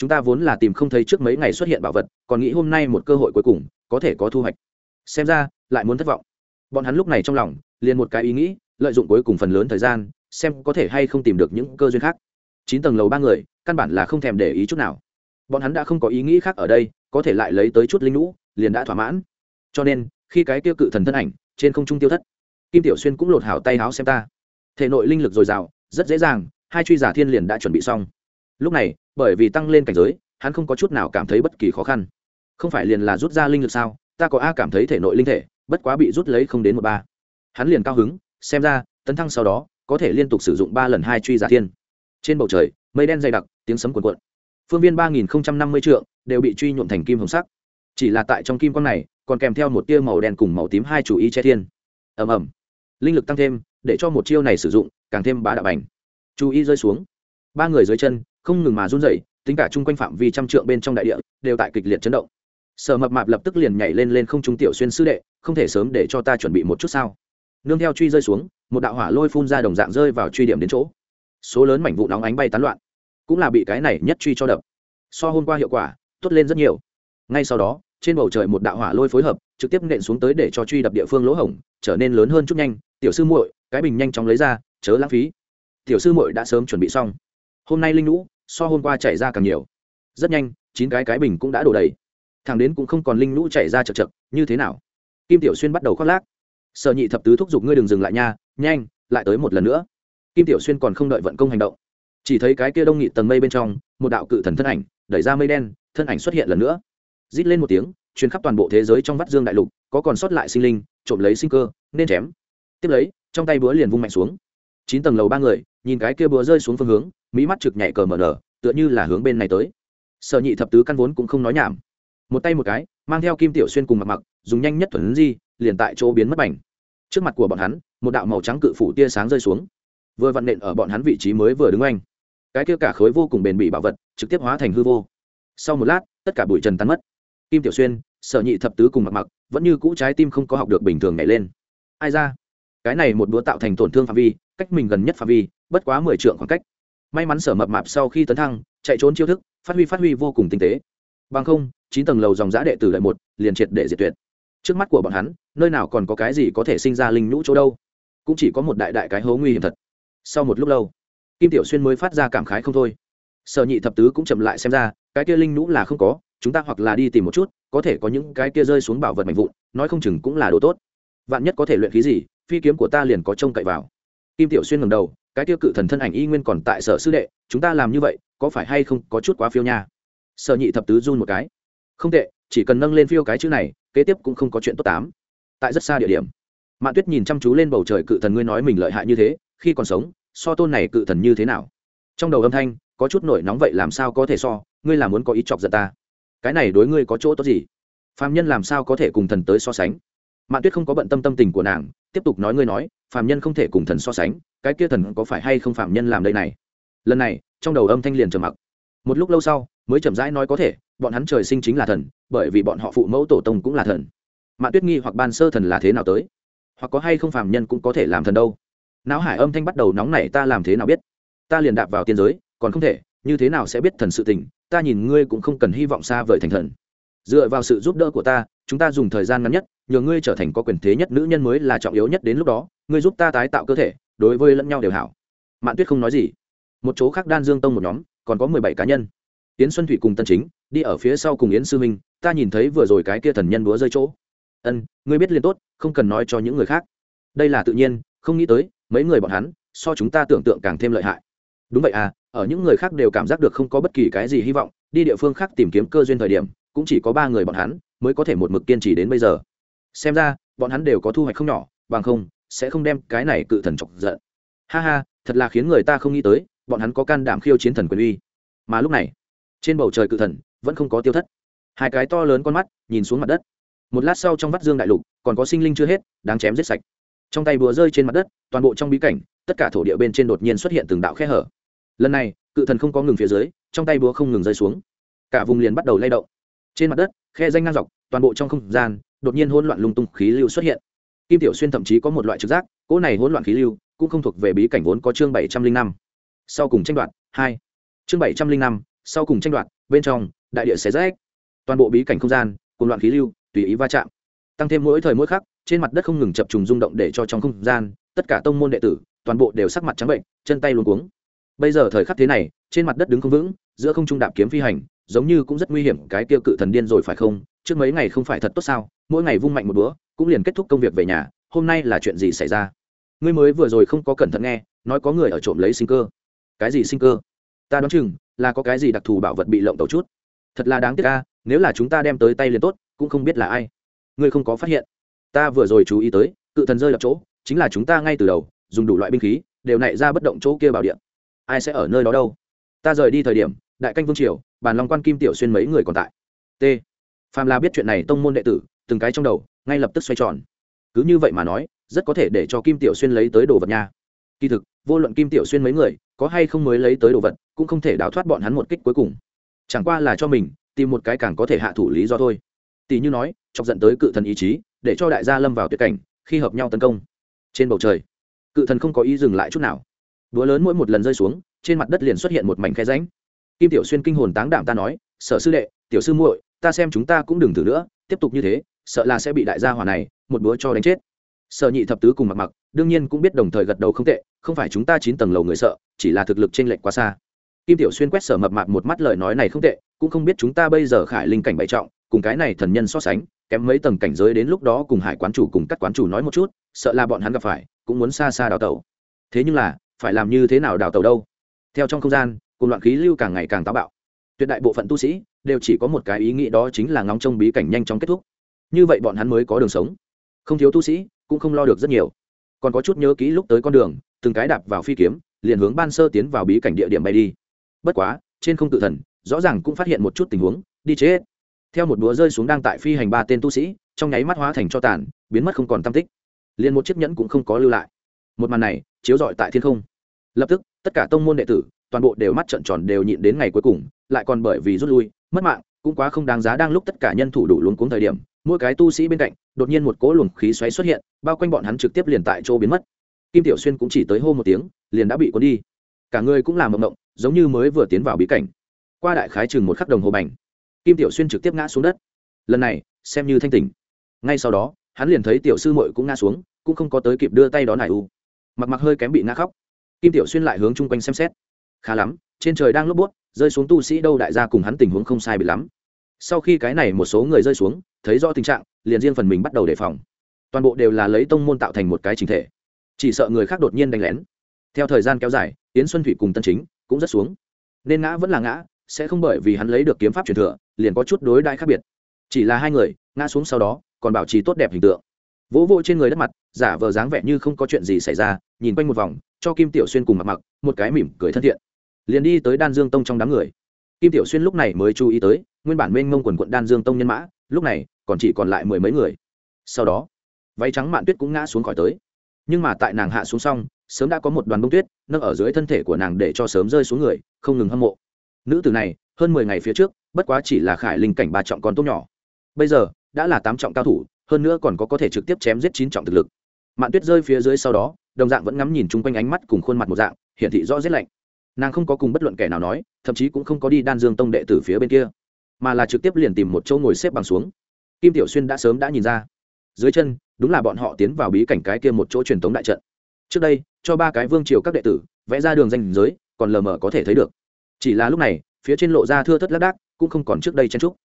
Chúng ta vốn là tìm không thấy trước mấy ngày xuất hiện bảo vật, còn nghĩ hôm nay một cơ hội cuối cùng, có thể có thu hoạch. Xem ra, lại muốn thất vọng. Bọn hắn lúc này trong lòng, liền một cái ý nghĩ, lợi dụng cuối cùng phần lớn thời gian, xem có thể hay không tìm được những cơ duyên khác. Chín tầng lầu ba người, căn bản là không thèm để ý chút nào. Bọn hắn đã không có ý nghĩ khác ở đây, có thể lại lấy tới chút linh lũ, liền đã thỏa mãn. Cho nên, khi cái tiêu cự thần thân ảnh, trên không trung tiêu thất, kim tiểu xuyên cũng lột hảo tay áo xem ta. Thể nội linh lực dồi dào, rất dễ dàng, hai truy giả thiên liền đã chuẩn bị xong. Lúc này bởi vì tăng lên cảnh giới, hắn không có chút nào cảm thấy bất kỳ khó khăn. Không phải liền là rút ra linh lực sao? Ta có a cảm thấy thể nội linh thể, bất quá bị rút lấy không đến một ba. Hắn liền cao hứng, xem ra, tấn thăng sau đó, có thể liên tục sử dụng ba lần hai truy giả thiên. Trên bầu trời, mây đen dày đặc, tiếng sấm cuồn cuộn. Phương viên ba nghìn năm mươi trượng, đều bị truy nhuộm thành kim hồng sắc. Chỉ là tại trong kim quang này, còn kèm theo một tia màu đen cùng màu tím hai chủ ý che thiên. Ầm ầm. Linh lực tăng thêm, để cho một chiêu này sử dụng, càng thêm bá đạo ảnh. chú ý rơi xuống. Ba người dưới chân không ngừng mà run rẩy, tính cả chung quanh phạm vi trăm trượng bên trong đại địa, đều tại kịch liệt chấn động. Sở mập mạp lập tức liền nhảy lên lên không trung tiểu xuyên sư đệ, không thể sớm để cho ta chuẩn bị một chút sao? Nương theo truy rơi xuống, một đạo hỏa lôi phun ra đồng dạng rơi vào truy điểm đến chỗ. Số lớn mảnh vụ nóng ánh bay tán loạn, cũng là bị cái này nhất truy cho đập. So hôm qua hiệu quả, tốt lên rất nhiều. Ngay sau đó, trên bầu trời một đạo hỏa lôi phối hợp, trực tiếp nện xuống tới để cho truy đập địa phương lỗ hổng, trở nên lớn hơn chút nhanh. Tiểu sư muội, cái bình nhanh chóng lấy ra, chớ lãng phí. Tiểu sư muội đã sớm chuẩn bị xong. Hôm nay linh lũ so hôm qua chảy ra càng nhiều. Rất nhanh, chín cái cái bình cũng đã đổ đầy. Thằng đến cũng không còn linh lũ chảy ra chật chật như thế nào? Kim tiểu xuyên bắt đầu khoác lác. Sợ nhị thập tứ thúc giục ngươi đừng dừng lại nha, nhanh, lại tới một lần nữa. Kim tiểu xuyên còn không đợi vận công hành động. Chỉ thấy cái kia đông nghị tầng mây bên trong, một đạo cự thần thân ảnh, đẩy ra mây đen, thân ảnh xuất hiện lần nữa. Rít lên một tiếng chuyến khắp toàn bộ thế giới trong vắt dương đại lục, có còn sót lại sinh linh, trộm lấy sinh cơ, nên chém. Tiếp lấy, trong tay búa liền vung mạnh xuống. Chín tầng lầu ba người, nhìn cái kia búa rơi xuống phương hướng mỹ mắt trực nhảy cờ mở nở, tựa như là hướng bên này tới. Sở nhị thập tứ căn vốn cũng không nói nhảm. Một tay một cái, mang theo kim tiểu xuyên cùng mặc mặc, dùng nhanh nhất thuần di, liền tại chỗ biến mất bảnh trước mặt của bọn hắn, một đạo màu trắng cự phủ tia sáng rơi xuống. Vừa vặn nện ở bọn hắn vị trí mới vừa đứng oanh. Cái kia cả khối vô cùng bền bỉ bảo vật, trực tiếp hóa thành hư vô. Sau một lát, tất cả bụi trần tan mất. Kim tiểu xuyên, sở nhị thập tứ cùng mặc mặc, vẫn như cũ trái tim không có học được bình thường nhảy lên. Ai ra? Cái này một búa tạo thành tổn thương phạm vi, cách mình gần nhất phạm vi, bất quá mười trượng khoảng cách may mắn sở mập mạp sau khi tấn thăng, chạy trốn chiêu thức, phát huy phát huy vô cùng tinh tế. Bằng không, chín tầng lầu dòng giã đệ tử lợi một, liền triệt để diệt tuyệt. Trước mắt của bọn hắn, nơi nào còn có cái gì có thể sinh ra linh nhũ chỗ đâu? Cũng chỉ có một đại đại cái hố nguy hiểm thật. Sau một lúc lâu, kim tiểu xuyên mới phát ra cảm khái không thôi. Sở nhị thập tứ cũng chậm lại xem ra, cái kia linh nhũ là không có, chúng ta hoặc là đi tìm một chút, có thể có những cái kia rơi xuống bảo vật mạnh vụn, nói không chừng cũng là đồ tốt. Vạn nhất có thể luyện khí gì, phi kiếm của ta liền có trông cậy vào. Kim tiểu xuyên ngầm đầu cái tiêu cự thần thân ảnh y nguyên còn tại sở sư đệ, chúng ta làm như vậy, có phải hay không có chút quá phiêu nha? Sở nhị thập tứ run một cái. Không tệ, chỉ cần nâng lên phiêu cái chữ này, kế tiếp cũng không có chuyện tốt tám. Tại rất xa địa điểm, mạn tuyết nhìn chăm chú lên bầu trời cự thần ngươi nói mình lợi hại như thế, khi còn sống, so tôn này cự thần như thế nào? Trong đầu âm thanh, có chút nổi nóng vậy làm sao có thể so, ngươi là muốn có ý chọc giận ta? Cái này đối ngươi có chỗ tốt gì? Phạm nhân làm sao có thể cùng thần tới so sánh? Mạn tuyết không có bận tâm tâm tình của nàng, tiếp tục nói ngươi nói phạm nhân không thể cùng thần so sánh, cái kia thần có phải hay không phạm nhân làm đây này? Lần này, trong đầu âm thanh liền trầm mặc. Một lúc lâu sau, mới chậm rãi nói có thể, bọn hắn trời sinh chính là thần, bởi vì bọn họ phụ mẫu tổ tông cũng là thần. Mạn tuyết nghi hoặc ban sơ thần là thế nào tới? Hoặc có hay không phạm nhân cũng có thể làm thần đâu? Não hải âm thanh bắt đầu nóng nảy, ta làm thế nào biết? Ta liền đạp vào tiên giới, còn không thể, như thế nào sẽ biết thần sự tình? Ta nhìn ngươi cũng không cần hy vọng xa vời thành thần. Dựa vào sự giúp đỡ của ta, chúng ta dùng thời gian ngắn nhất nhờ ngươi trở thành có quyền thế nhất nữ nhân mới là trọng yếu nhất đến lúc đó, ngươi giúp ta tái tạo cơ thể, đối với lẫn nhau đều hảo. Mạn tuyết không nói gì. Một chỗ khác đan dương tông một nhóm, còn có mười bảy cá nhân. Yến xuân thủy cùng tân chính, đi ở phía sau cùng yến sư minh, ta nhìn thấy vừa rồi cái kia thần nhân búa rơi chỗ. Ân, ngươi biết liền tốt, không cần nói cho những người khác. Đây là tự nhiên, không nghĩ tới, mấy người bọn hắn, so chúng ta tưởng tượng càng thêm lợi hại. Đúng vậy à ở những người khác đều cảm giác được không có bất kỳ cái gì hy vọng, đi địa phương khác tìm kiếm cơ duyên thời điểm, cũng chỉ có ba người bọn hắn, mới có thể một mực kiên trì đến bây giờ xem ra, bọn hắn đều có thu hoạch không nhỏ, bằng không, sẽ không đem cái này cự thần chọc giận. Ha ha, thật là khiến người ta không nghĩ tới, bọn hắn có can đảm khiêu chiến thần quyền uy. Mà lúc này, trên bầu trời cự thần vẫn không có tiêu thất. Hai cái to lớn con mắt nhìn xuống mặt đất. Một lát sau trong vắt dương đại lục, còn có sinh linh chưa hết, đáng chém giết sạch. Trong tay búa rơi trên mặt đất, toàn bộ trong bí cảnh, tất cả thổ địa bên trên đột nhiên xuất hiện từng đạo khe hở. Lần này, cự thần không có ngừng phía dưới, trong tay búa không ngừng rơi xuống. Cả vùng liền bắt đầu lay động. Trên mặt đất, khe danh ngang dọc, toàn bộ trong không gian đột nhiên hỗn loạn lung tung khí lưu xuất hiện. Kim tiểu xuyên thậm chí có một loại trực giác, cỗ này hỗn loạn khí lưu cũng không thuộc về bí cảnh vốn có chương bảy trăm linh năm. Sau cùng tranh đoạt, hai. Chương bảy trăm linh năm, sau cùng tranh đoạt, bên trong, đại địa xé rách. Toàn bộ bí cảnh không gian, cùng loạn khí lưu, tùy ý va chạm. Tăng thêm mỗi thời mỗi khắc, trên mặt đất không ngừng chập trùng rung động để cho trong không gian, tất cả tông môn đệ tử, toàn bộ đều sắc mặt trắng bệnh, chân tay luống cuống. Bây giờ thời khắc thế này, trên mặt đất đứng không vững, giữa không trung đạp kiếm phi hành, giống như cũng rất nguy hiểm cái tiêu cự thần điên rồi phải không? Trước mấy ngày không phải thật tốt sao, mỗi ngày vung mạnh một bữa, cũng liền kết thúc công việc về nhà, hôm nay là chuyện gì xảy ra? Ngươi mới vừa rồi không có cẩn thận nghe, nói có người ở trộm lấy sinh cơ. Cái gì sinh cơ? Ta đoán chừng là có cái gì đặc thù bảo vật bị lộng tẩu chút. Thật là đáng tiếc ca nếu là chúng ta đem tới tay liền tốt, cũng không biết là ai. Ngươi không có phát hiện. Ta vừa rồi chú ý tới, cự thần rơi lập chỗ, chính là chúng ta ngay từ đầu, dùng đủ loại binh khí, đều nảy ra bất động chỗ kia bảo điện ai sẽ ở nơi đó đâu? Ta rời đi thời điểm, đại canh vương triều, bàn long quan kim tiểu xuyên mấy người còn tại. T phàm là biết chuyện này tông môn đệ tử, từng cái trong đầu, ngay lập tức xoay tròn. Cứ như vậy mà nói, rất có thể để cho kim tiểu xuyên lấy tới đồ vật nha. Kỳ thực, vô luận kim tiểu xuyên mấy người, có hay không mới lấy tới đồ vật, cũng không thể đào thoát bọn hắn một kích cuối cùng. Chẳng qua là cho mình, tìm một cái càng có thể hạ thủ lý do thôi. Tỷ như nói, chọc dẫn tới cự thần ý chí, để cho đại gia lâm vào tuyệt cảnh, khi hợp nhau tấn công. Trên bầu trời, cự thần không có ý dừng lại chút nào. Búa lớn mỗi một lần rơi xuống, trên mặt đất liền xuất hiện một mảnh khe ránh kim tiểu xuyên kinh hồn táng đảm ta nói, sở sư đệ, tiểu sư muội ta xem chúng ta cũng đừng thử nữa, tiếp tục như thế, sợ là sẽ bị đại gia hỏa này, một búa cho đánh chết. Sở nhị thập tứ cùng mặc mặc, đương nhiên cũng biết đồng thời gật đầu không tệ, không phải chúng ta chín tầng lầu người sợ, chỉ là thực lực trên lệnh quá xa. Kim tiểu xuyên quét sở mập mạp một mắt lời nói này không tệ, cũng không biết chúng ta bây giờ khải linh cảnh bại trọng, cùng cái này thần nhân so sánh, kém mấy tầng cảnh giới đến lúc đó cùng hải quán chủ cùng các quán chủ nói một chút, sợ là bọn hắn gặp phải, cũng muốn xa xa đào tẩu. Thế nhưng là, phải làm như thế nào đào tẩu đâu? Theo trong không gian, cùng loạn khí lưu càng ngày càng táo bạo. Tuyệt đại bộ phận tu sĩ đều chỉ có một cái ý nghĩ đó chính là ngóng trông bí cảnh nhanh chóng kết thúc. Như vậy bọn hắn mới có đường sống. Không thiếu tu sĩ, cũng không lo được rất nhiều. Còn có chút nhớ kỹ lúc tới con đường, từng cái đạp vào phi kiếm, liền hướng ban sơ tiến vào bí cảnh địa điểm bay đi. Bất quá, trên không tự thần, rõ ràng cũng phát hiện một chút tình huống, đi chết. Theo một búa rơi xuống đang tại phi hành ba tên tu sĩ, trong nháy mắt hóa thành cho tàn, biến mất không còn tam tích. Liền một chiếc nhẫn cũng không có lưu lại. Một màn này, chiếu rọi tại thiên không. Lập tức, tất cả tông môn đệ tử toàn bộ đều mắt trợn tròn đều nhịn đến ngày cuối cùng, lại còn bởi vì rút lui, mất mạng, cũng quá không đáng giá đang lúc tất cả nhân thủ đủ luống cuống thời điểm, mỗi cái tu sĩ bên cạnh, đột nhiên một cỗ luồng khí xoáy xuất hiện, bao quanh bọn hắn trực tiếp liền tại chỗ biến mất. Kim tiểu xuyên cũng chỉ tới hô một tiếng, liền đã bị cuốn đi. Cả người cũng làm mộng mộng, giống như mới vừa tiến vào bí cảnh. Qua đại khái chừng một khắc đồng hồ bành, kim tiểu xuyên trực tiếp ngã xuống đất. Lần này, xem như thanh tỉnh. Ngay sau đó, hắn liền thấy tiểu sư mội cũng ngã xuống, cũng không có tới kịp đưa tay đó nải u. Mặc mặc hơi kém bị ngã khóc. Kim tiểu xuyên lại hướng chung quanh xem xét khá lắm, trên trời đang lốp bút rơi xuống tu sĩ đâu đại gia cùng hắn tình huống không sai bị lắm. Sau khi cái này một số người rơi xuống, thấy rõ tình trạng, liền riêng phần mình bắt đầu đề phòng. Toàn bộ đều là lấy tông môn tạo thành một cái trình thể. Chỉ sợ người khác đột nhiên đánh lén. Theo thời gian kéo dài, yến xuân thủy cùng tân chính cũng rất xuống. Nên ngã vẫn là ngã, sẽ không bởi vì hắn lấy được kiếm pháp truyền thừa, liền có chút đối đãi khác biệt. Chỉ là hai người, ngã xuống sau đó, còn bảo trì tốt đẹp hình tượng. Vỗ vỗ trên người đất mặt, giả vờ dáng vẻ như không có chuyện gì xảy ra, nhìn quanh một vòng, cho kim tiểu xuyên cùng mặc mặc một cái mỉm cười thân thiện liền đi tới đan dương tông trong đám người. Kim tiểu xuyên lúc này mới chú ý tới, nguyên bản mênh mông quần quận đan dương tông nhân mã, lúc này còn chỉ còn lại mười mấy người. Sau đó, váy trắng mạn tuyết cũng ngã xuống khỏi tới. Nhưng mà tại nàng hạ xuống xong, sớm đã có một đoàn bông tuyết nâng ở dưới thân thể của nàng để cho sớm rơi xuống người, không ngừng hâm mộ. Nữ tử này, hơn mười ngày phía trước, bất quá chỉ là khải linh cảnh ba trọng con tốt nhỏ. Bây giờ, đã là tám trọng cao thủ, hơn nữa còn có có thể trực tiếp chém giết chín trọng thực lực. Mạn tuyết rơi phía dưới sau đó, đồng dạng vẫn ngắm nhìn chung quanh ánh mắt cùng khuôn mặt một dạng, hiển thị rõ rét lạnh nàng không có cùng bất luận kẻ nào nói, thậm chí cũng không có đi đan dương tông đệ tử phía bên kia, mà là trực tiếp liền tìm một chỗ ngồi xếp bằng xuống. Kim tiểu xuyên đã sớm đã nhìn ra. Dưới chân, đúng là bọn họ tiến vào bí cảnh cái kia một chỗ truyền thống đại trận. Trước đây, cho ba cái vương triều các đệ tử, vẽ ra đường danh giới, còn lờ mờ có thể thấy được. Chỉ là lúc này, phía trên lộ ra thưa thất lác đác, cũng không còn trước đây chen trúc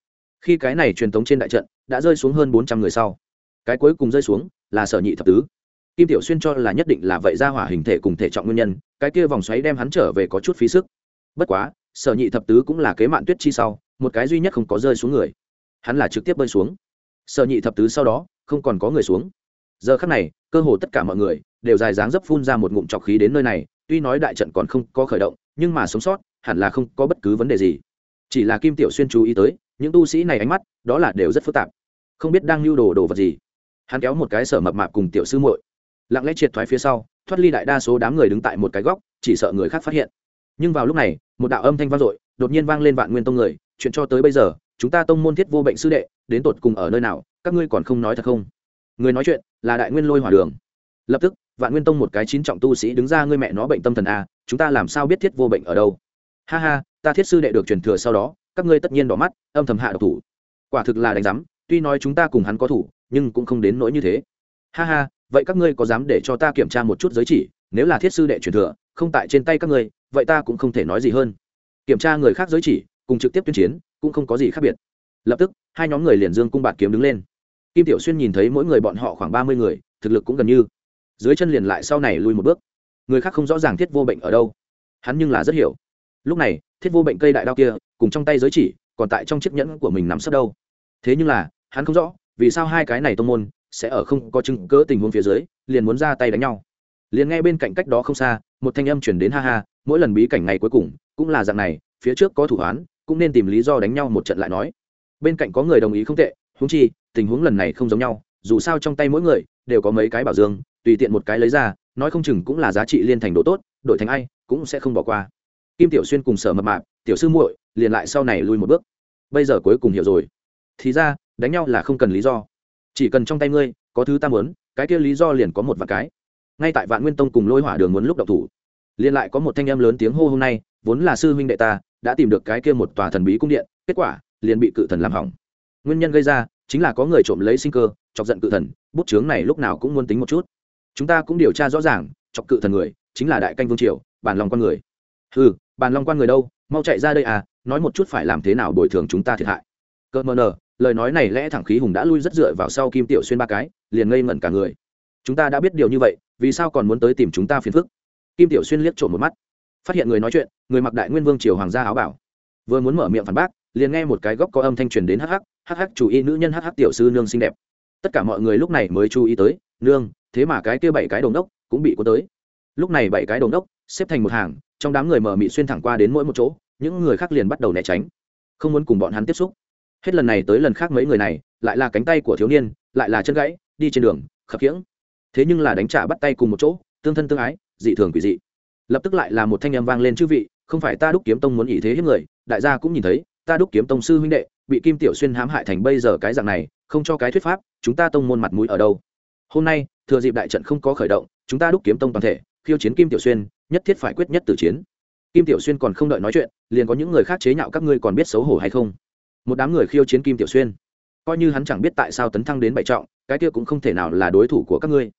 khi cái này truyền thống trên đại trận, đã rơi xuống hơn bốn trăm người sau. Cái cuối cùng rơi xuống, là sở nhị thập tứ. Kim tiểu xuyên cho là nhất định là vậy ra hỏa hình thể cùng thể trọng nguyên nhân cái kia vòng xoáy đem hắn trở về có chút phí sức. Bất quá, sở nhị thập tứ cũng là kế mạn tuyết chi sau, một cái duy nhất không có rơi xuống người. Hắn là trực tiếp bơi xuống. Sở nhị thập tứ sau đó, không còn có người xuống. Giờ khắc này, cơ hồ tất cả mọi người đều dài dáng dấp phun ra một ngụm trọc khí đến nơi này, tuy nói đại trận còn không có khởi động, nhưng mà sống sót, hẳn là không có bất cứ vấn đề gì. Chỉ là kim tiểu xuyên chú ý tới, những tu sĩ này ánh mắt, đó là đều rất phức tạp. Không biết đang lưu đồ đồ vật gì. Hắn kéo một cái sở mập mạp cùng tiểu sư muội. Lặng lẽ triệt thoái phía sau thoát ly đại đa số đám người đứng tại một cái góc, chỉ sợ người khác phát hiện. Nhưng vào lúc này, một đạo âm thanh vang dội, đột nhiên vang lên vạn nguyên tông người, chuyện cho tới bây giờ, chúng ta tông môn thiết vô bệnh sư đệ, đến tột cùng ở nơi nào, các ngươi còn không nói thật không? Người nói chuyện, là đại nguyên lôi hỏa đường. Lập tức, vạn nguyên tông một cái chín trọng tu sĩ đứng ra, ngươi mẹ nó bệnh tâm thần a, chúng ta làm sao biết thiết vô bệnh ở đâu? Ha ha, ta thiết sư đệ được truyền thừa sau đó, các ngươi tất nhiên đỏ mắt, âm thầm hạ độc thủ. Quả thực là đánh giám, tuy nói chúng ta cùng hắn có thủ, nhưng cũng không đến nỗi như thế. Ha ha vậy các ngươi có dám để cho ta kiểm tra một chút giới chỉ, nếu là thiết sư đệ truyền thừa, không tại trên tay các ngươi, vậy ta cũng không thể nói gì hơn. Kiểm tra người khác giới chỉ, cùng trực tiếp tuyên chiến, cũng không có gì khác biệt. Lập tức, hai nhóm người liền dương cung bạt kiếm đứng lên. Kim tiểu xuyên nhìn thấy mỗi người bọn họ khoảng ba mươi người, thực lực cũng gần như. Dưới chân liền lại sau này lui một bước. Người khác không rõ ràng thiết vô bệnh ở đâu. Hắn nhưng là rất hiểu. Lúc này, thiết vô bệnh cây đại đao kia, cùng trong tay giới chỉ, còn tại trong chiếc nhẫn của mình nằm sấp đâu. Thế nhưng là, hắn không rõ, vì sao hai cái này tông môn sẽ ở không có chứng cớ tình huống phía dưới, liền muốn ra tay đánh nhau. Liền nghe bên cạnh cách đó không xa, một thanh âm chuyển đến ha ha, mỗi lần bí cảnh ngày cuối cùng, cũng là dạng này, phía trước có thủ án cũng nên tìm lý do đánh nhau một trận lại nói. Bên cạnh có người đồng ý không tệ húng chi, tình huống lần này không giống nhau, dù sao trong tay mỗi người, đều có mấy cái bảo dương, tùy tiện một cái lấy ra, nói không chừng cũng là giá trị liên thành độ tốt, đổi thành ai, cũng sẽ không bỏ qua. Kim tiểu xuyên cùng sở mập mạp, tiểu sư muội, liền lại sau này lui một bước. Bây giờ cuối cùng hiểu rồi. Thì ra, đánh nhau là không cần lý do chỉ cần trong tay ngươi có thứ ta muốn, cái kia lý do liền có một vài cái. Ngay tại vạn nguyên tông cùng lôi hỏa đường muốn lúc đậu thủ, liền lại có một thanh em lớn tiếng hô hôm nay, vốn là sư huynh đệ ta, đã tìm được cái kia một tòa thần bí cung điện, kết quả liền bị cự thần làm hỏng. Nguyên nhân gây ra chính là có người trộm lấy sinh cơ, chọc giận cự thần, bút chướng này lúc nào cũng muốn tính một chút. Chúng ta cũng điều tra rõ ràng, chọc cự thần người chính là đại canh vương triều bàn lòng con người. Ừ bàn long quan người đâu? Mau chạy ra đây à nói một chút phải làm thế nào bồi thường chúng ta thiệt hại. Cỡ mờ nờ lời nói này lẽ thẳng khí hùng đã lui rất dựa vào sau kim tiểu xuyên ba cái, liền ngây ngẩn cả người. Chúng ta đã biết điều như vậy, vì sao còn muốn tới tìm chúng ta phiền phức? Kim tiểu xuyên liếc trộm một mắt. Phát hiện người nói chuyện, người mặc đại nguyên vương triều hoàng gia áo bảo. Vừa muốn mở miệng phản bác, liền nghe một cái góc có âm thanh truyền đến hh hh chủ y nữ nhân hh tiểu sư nương xinh đẹp. Tất cả mọi người lúc này mới chú ý tới, nương, thế mà cái kia bảy cái đồng đốc cũng bị cuốn tới. Lúc này bảy cái đồng đốc xếp thành một hàng, trong đám người mở mị xuyên thẳng qua đến mỗi một chỗ, những người khác liền bắt đầu né tránh, không muốn cùng bọn hắn tiếp xúc hết lần này tới lần khác mấy người này, lại là cánh tay của thiếu niên, lại là chân gãy, đi trên đường, khập khiễng. Thế nhưng là đánh trả bắt tay cùng một chỗ, tương thân tương ái, dị thường quỷ dị. Lập tức lại là một thanh âm vang lên chư vị, không phải ta đúc kiếm tông muốn ý thế hiếp người, đại gia cũng nhìn thấy, ta đúc kiếm tông sư huynh đệ, bị kim tiểu xuyên hãm hại thành bây giờ cái dạng này, không cho cái thuyết pháp, chúng ta tông môn mặt mũi ở đâu? Hôm nay, thừa dịp đại trận không có khởi động, chúng ta đúc kiếm tông toàn thể, khiêu chiến kim tiểu xuyên, nhất thiết phải quyết nhất từ chiến. Kim tiểu xuyên còn không đợi nói chuyện, liền có những người khác chế nhạo các ngươi còn biết xấu hổ hay không? Một đám người khiêu chiến kim tiểu xuyên. Coi như hắn chẳng biết tại sao tấn thăng đến bảy trọng, cái kia cũng không thể nào là đối thủ của các ngươi.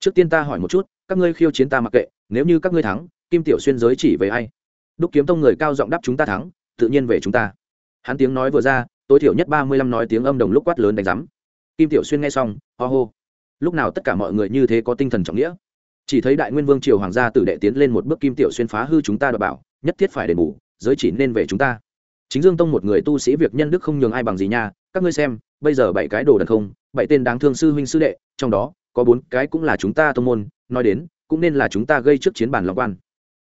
Trước tiên ta hỏi một chút, các ngươi khiêu chiến ta mặc kệ, nếu như các ngươi thắng, kim tiểu xuyên giới chỉ về ai? Đúc kiếm tông người cao giọng đáp chúng ta thắng, tự nhiên về chúng ta. Hắn tiếng nói vừa ra, tối thiểu nhất ba mươi lăm nói tiếng âm đồng lúc quát lớn đánh giám. Kim tiểu xuyên nghe xong, ho hô lúc nào tất cả mọi người như thế có tinh thần trọng nghĩa? Chỉ thấy đại nguyên vương triều hoàng gia tử đệ tiến lên một bước kim tiểu xuyên phá hư chúng ta đ bảo, nhất thiết phải đền bù, giới chỉ nên về chúng ta chính dương tông một người tu sĩ việc nhân đức không nhường ai bằng gì nha, các ngươi xem, bây giờ bảy cái đồ đần không, bảy tên đáng thương sư huynh sư đệ, trong đó, có bốn cái cũng là chúng ta tông môn, nói đến, cũng nên là chúng ta gây trước chiến bản long quan.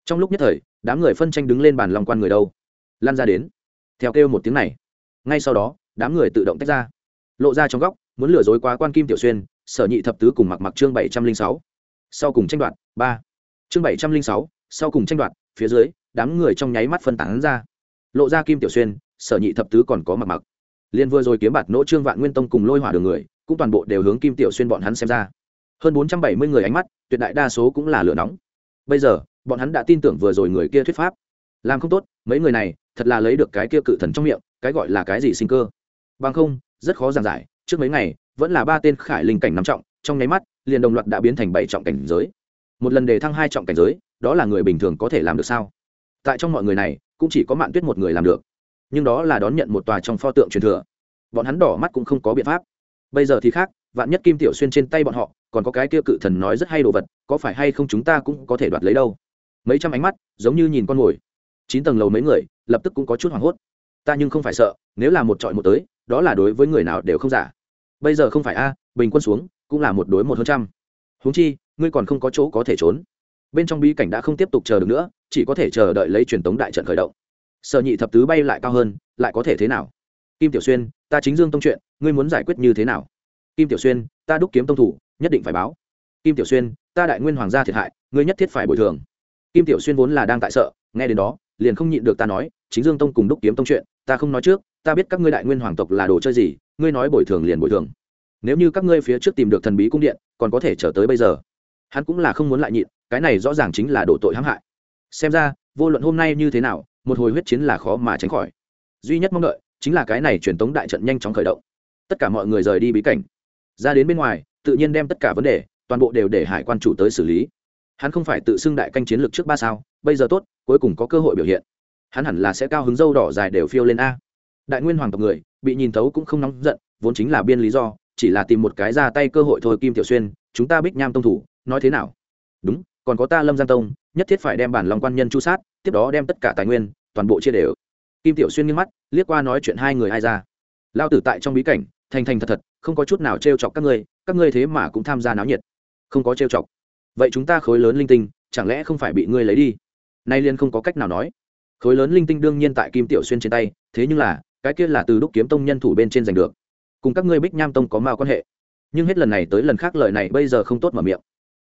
Trong lúc nhất thời, đám người phân tranh đứng lên bàn long quan người đâu? Lan ra đến. Theo kêu một tiếng này. Ngay sau đó, đám người tự động tách ra. Lộ ra trong góc, muốn lừa dối quá quan kim tiểu xuyên, sở nhị thập tứ cùng mặc mặc chương bảy trăm linh sáu. Sau cùng tranh đoạt, ba. Chương bảy trăm linh sáu, sau cùng tranh đoạt, phía dưới, đám người trong nháy mắt phân tán ra lộ ra kim tiểu xuyên, sở nhị thập tứ còn có mặc mặc. Liên vừa rồi kiếm bạt nỗ trương vạn nguyên tông cùng lôi hỏa đường người, cũng toàn bộ đều hướng kim tiểu xuyên bọn hắn xem ra. Hơn bốn trăm bảy mươi người ánh mắt, tuyệt đại đa số cũng là lửa nóng. Bây giờ, bọn hắn đã tin tưởng vừa rồi người kia thuyết pháp. Làm không tốt, mấy người này, thật là lấy được cái kia cự thần trong miệng, cái gọi là cái gì sinh cơ? Bằng không, rất khó giảng giải, trước mấy ngày, vẫn là ba tên khải linh cảnh nắm trọng, trong nháy mắt, liền đồng loạt đã biến thành bảy trọng cảnh giới. Một lần đề thăng hai trọng cảnh giới, đó là người bình thường có thể làm được sao? Tại trong mọi người này cũng chỉ có mạn tuyết một người làm được. Nhưng đó là đón nhận một tòa trong pho tượng truyền thừa. Bọn hắn đỏ mắt cũng không có biện pháp. Bây giờ thì khác, vạn nhất kim tiểu xuyên trên tay bọn họ, còn có cái kia cự thần nói rất hay đồ vật, có phải hay không chúng ta cũng có thể đoạt lấy đâu? Mấy trăm ánh mắt, giống như nhìn con mồi. Chín tầng lầu mấy người, lập tức cũng có chút hoảng hốt. Ta nhưng không phải sợ, nếu là một trọi một tới, đó là đối với người nào đều không giả. Bây giờ không phải a, bình quân xuống, cũng là một đối một hơn trăm. Huống chi, ngươi còn không có chỗ có thể trốn. Bên trong bí cảnh đã không tiếp tục chờ được nữa chỉ có thể chờ đợi lấy truyền tống đại trận khởi động. Sở nhị thập tứ bay lại cao hơn, lại có thể thế nào? Kim tiểu xuyên, ta chính dương tông chuyện, ngươi muốn giải quyết như thế nào? Kim tiểu xuyên, ta đúc kiếm tông thủ, nhất định phải báo. Kim tiểu xuyên, ta đại nguyên hoàng gia thiệt hại, ngươi nhất thiết phải bồi thường. Kim tiểu xuyên vốn là đang tại sợ, nghe đến đó, liền không nhịn được ta nói, chính dương tông cùng đúc kiếm tông chuyện, ta không nói trước, ta biết các ngươi đại nguyên hoàng tộc là đồ chơi gì, ngươi nói bồi thường liền bồi thường. Nếu như các ngươi phía trước tìm được thần bí cung điện, còn có thể trở tới bây giờ. Hắn cũng là không muốn lại nhịn, cái này rõ ràng chính là đổ tội hãm hại xem ra, vô luận hôm nay như thế nào, một hồi huyết chiến là khó mà tránh khỏi. Duy nhất mong đợi chính là cái này truyền tống đại trận nhanh chóng khởi động. Tất cả mọi người rời đi bí cảnh. Ra đến bên ngoài, tự nhiên đem tất cả vấn đề, toàn bộ đều để hải quan chủ tới xử lý. Hắn không phải tự xưng đại canh chiến lược trước ba sao, bây giờ tốt, cuối cùng có cơ hội biểu hiện. Hắn hẳn là sẽ cao hứng dâu đỏ dài đều phiêu lên a. Đại nguyên hoàng tộc người, bị nhìn thấu cũng không nóng giận, vốn chính là biên lý do, chỉ là tìm một cái ra tay cơ hội thôi kim tiểu xuyên, chúng ta bích nham tông thủ, nói thế nào? Đúng còn có ta lâm giang tông, nhất thiết phải đem bản lòng quan nhân chu sát, tiếp đó đem tất cả tài nguyên, toàn bộ chia đều. Kim tiểu xuyên nghiêng mắt, liếc qua nói chuyện hai người ai ra. Lao tử tại trong bí cảnh, thành thành thật thật, không có chút nào t r e o chọc các ngươi các ngươi thế mà cũng tham gia náo nhiệt. Không có t r e o chọc. Vậy chúng ta khối lớn linh tinh, chẳng lẽ không phải bị ngươi lấy đi? Nay liên không có cách nào nói. Khối lớn linh tinh đương nhiên tại kim tiểu xuyên trên tay, thế nhưng là, cái kia là từ đúc kiếm tông nhân thủ bên trên giành được. Cùng các ngươi bích nham tông có mao quan hệ. Nhưng hết lần này tới lần khác lời này bây giờ không tốt mở miệng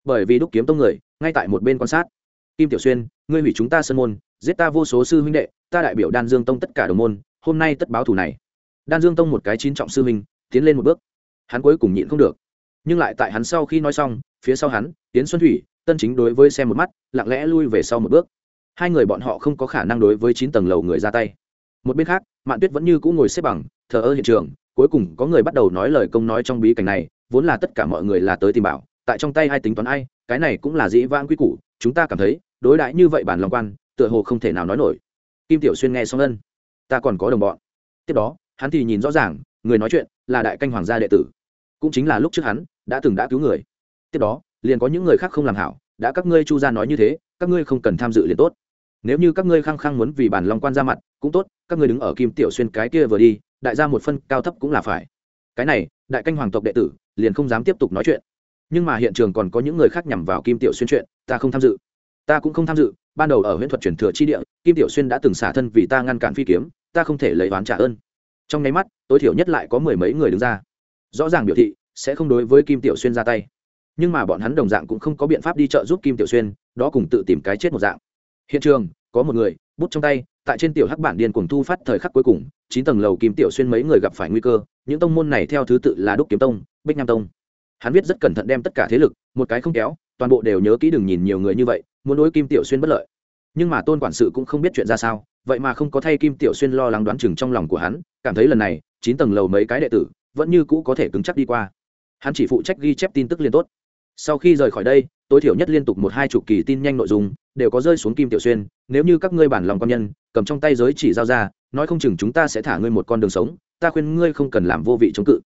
bởi vì đúc kiếm tông người, ngay tại một bên quan sát. Kim tiểu xuyên, ngươi hủy chúng ta sân môn, giết ta vô số sư huynh đệ, ta đại biểu đan dương tông tất cả đồng môn, hôm nay tất báo thù này. Đan dương tông một cái chín trọng sư huynh, tiến lên một bước. Hắn cuối cùng nhịn không được. Nhưng lại tại hắn sau khi nói xong, phía sau hắn tiến xuân thủy, tân chính đối với xem một mắt, lặng lẽ lui về sau một bước. Hai người bọn họ không có khả năng đối với chín tầng lầu người ra tay. Một bên khác, mạn tuyết vẫn như cũng ngồi xếp bằng, thờ ơ hiện trường, cuối cùng có người bắt đầu nói lời công nói trong bí cảnh này, vốn là tất cả mọi người là tới tìm bảo tại trong tay ai tính toán ai, cái này cũng là dĩ vãng quy củ, chúng ta cảm thấy, đối đãi như vậy bản lòng quan, tựa hồ không thể nào nói nổi. Kim tiểu xuyên nghe xong ân, ta còn có đồng bọn. Tiếp đó, hắn thì nhìn rõ ràng, người nói chuyện là đại canh hoàng gia đệ tử. Cũng chính là lúc trước hắn đã từng đã cứu người. Tiếp đó, liền có những người khác không làm hảo, đã các ngươi chu gia nói như thế, các ngươi không cần tham dự liền tốt. Nếu như các ngươi khăng khăng muốn vì bản long quan ra mặt, cũng tốt, các ngươi đứng ở kim tiểu xuyên cái kia vừa đi, đại gia một phân cao thấp cũng là phải. Cái này, đại canh hoàng tộc đệ tử, liền không dám tiếp tục nói chuyện nhưng mà hiện trường còn có những người khác nhằm vào kim tiểu xuyên chuyện, ta không tham dự. Ta cũng không tham dự, ban đầu ở huyễn thuật truyền thừa chi địa, kim tiểu xuyên đã từng xả thân vì ta ngăn cản phi kiếm, ta không thể lấy oán trả ơn. Trong nháy mắt, tối thiểu nhất lại có mười mấy người đứng ra. Rõ ràng biểu thị, sẽ không đối với kim tiểu xuyên ra tay. Nhưng mà bọn hắn đồng dạng cũng không có biện pháp đi trợ giúp kim tiểu xuyên, đó cùng tự tìm cái chết một dạng. Hiện trường, có một người, bút trong tay, tại trên tiểu hắc bản điên cuồng thu phát thời khắc cuối cùng, chín tầng lầu kim tiểu xuyên mấy người gặp phải nguy cơ, những tông môn này theo thứ tự là đúc kiếm tông, bích nam tông hắn viết rất cẩn thận đem tất cả thế lực, một cái không kéo, toàn bộ đều nhớ kỹ đừng nhìn nhiều người như vậy, muốn đối kim tiểu xuyên bất lợi. Nhưng mà tôn quản sự cũng không biết chuyện ra sao, vậy mà không có thay kim tiểu xuyên lo lắng đoán chừng trong lòng của hắn, cảm thấy lần này, chín tầng lầu mấy cái đệ tử, vẫn như cũ có thể cứng chắc đi qua. Hắn chỉ phụ trách ghi chép tin tức liên tốt. Sau khi rời khỏi đây, tối thiểu nhất liên tục một hai chục kỳ tin nhanh nội dung, đều có rơi xuống kim tiểu xuyên, nếu như các ngươi bản lòng quan nhân, cầm trong tay giới chỉ giao ra, nói không chừng chúng ta sẽ thả ngươi một con đường sống, ta khuyên ngươi không cần làm vô vị chống cự.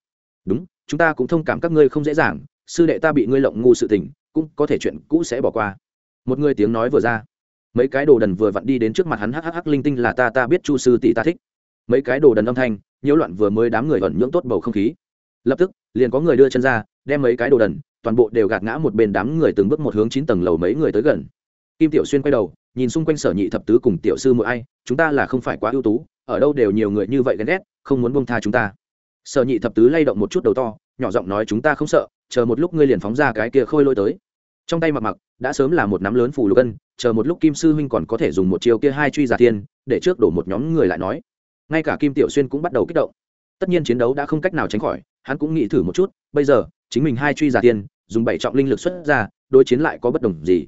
Đúng chúng ta cũng thông cảm các ngươi không dễ dàng, sư đệ ta bị ngươi lộng ngu sự tình, cũng có thể chuyện cũ sẽ bỏ qua. Một người tiếng nói vừa ra, mấy cái đồ đần vừa vặn đi đến trước mặt hắn, hắc hắc linh tinh là ta ta biết chu sư tỷ ta thích. Mấy cái đồ đần âm thanh, nhiễu loạn vừa mới đám người ẩn nhưỡng tốt bầu không khí. Lập tức, liền có người đưa chân ra, đem mấy cái đồ đần, toàn bộ đều gạt ngã một bên đám người từng bước một hướng chín tầng lầu mấy người tới gần. Kim tiểu xuyên quay đầu, nhìn xung quanh sở nhị thập tứ cùng tiểu sư mỗi ai, chúng ta là không phải quá ưu tú, ở đâu đều nhiều người như vậy ghen ghét, không muốn bông tha chúng ta. Sở nhị thập tứ lay động một chút đầu to nhỏ giọng nói chúng ta không sợ, chờ một lúc ngươi liền phóng ra cái kia khôi lôi tới. Trong tay mặc mặc, đã sớm là một nắm lớn phù lục ân, chờ một lúc kim sư huynh còn có thể dùng một chiều kia hai truy giả thiên, để trước đổ một nhóm người lại nói. Ngay cả kim tiểu xuyên cũng bắt đầu kích động. Tất nhiên chiến đấu đã không cách nào tránh khỏi, hắn cũng nghĩ thử một chút, bây giờ, chính mình hai truy giả thiên, dùng bảy trọng linh lực xuất ra, đối chiến lại có bất đồng gì.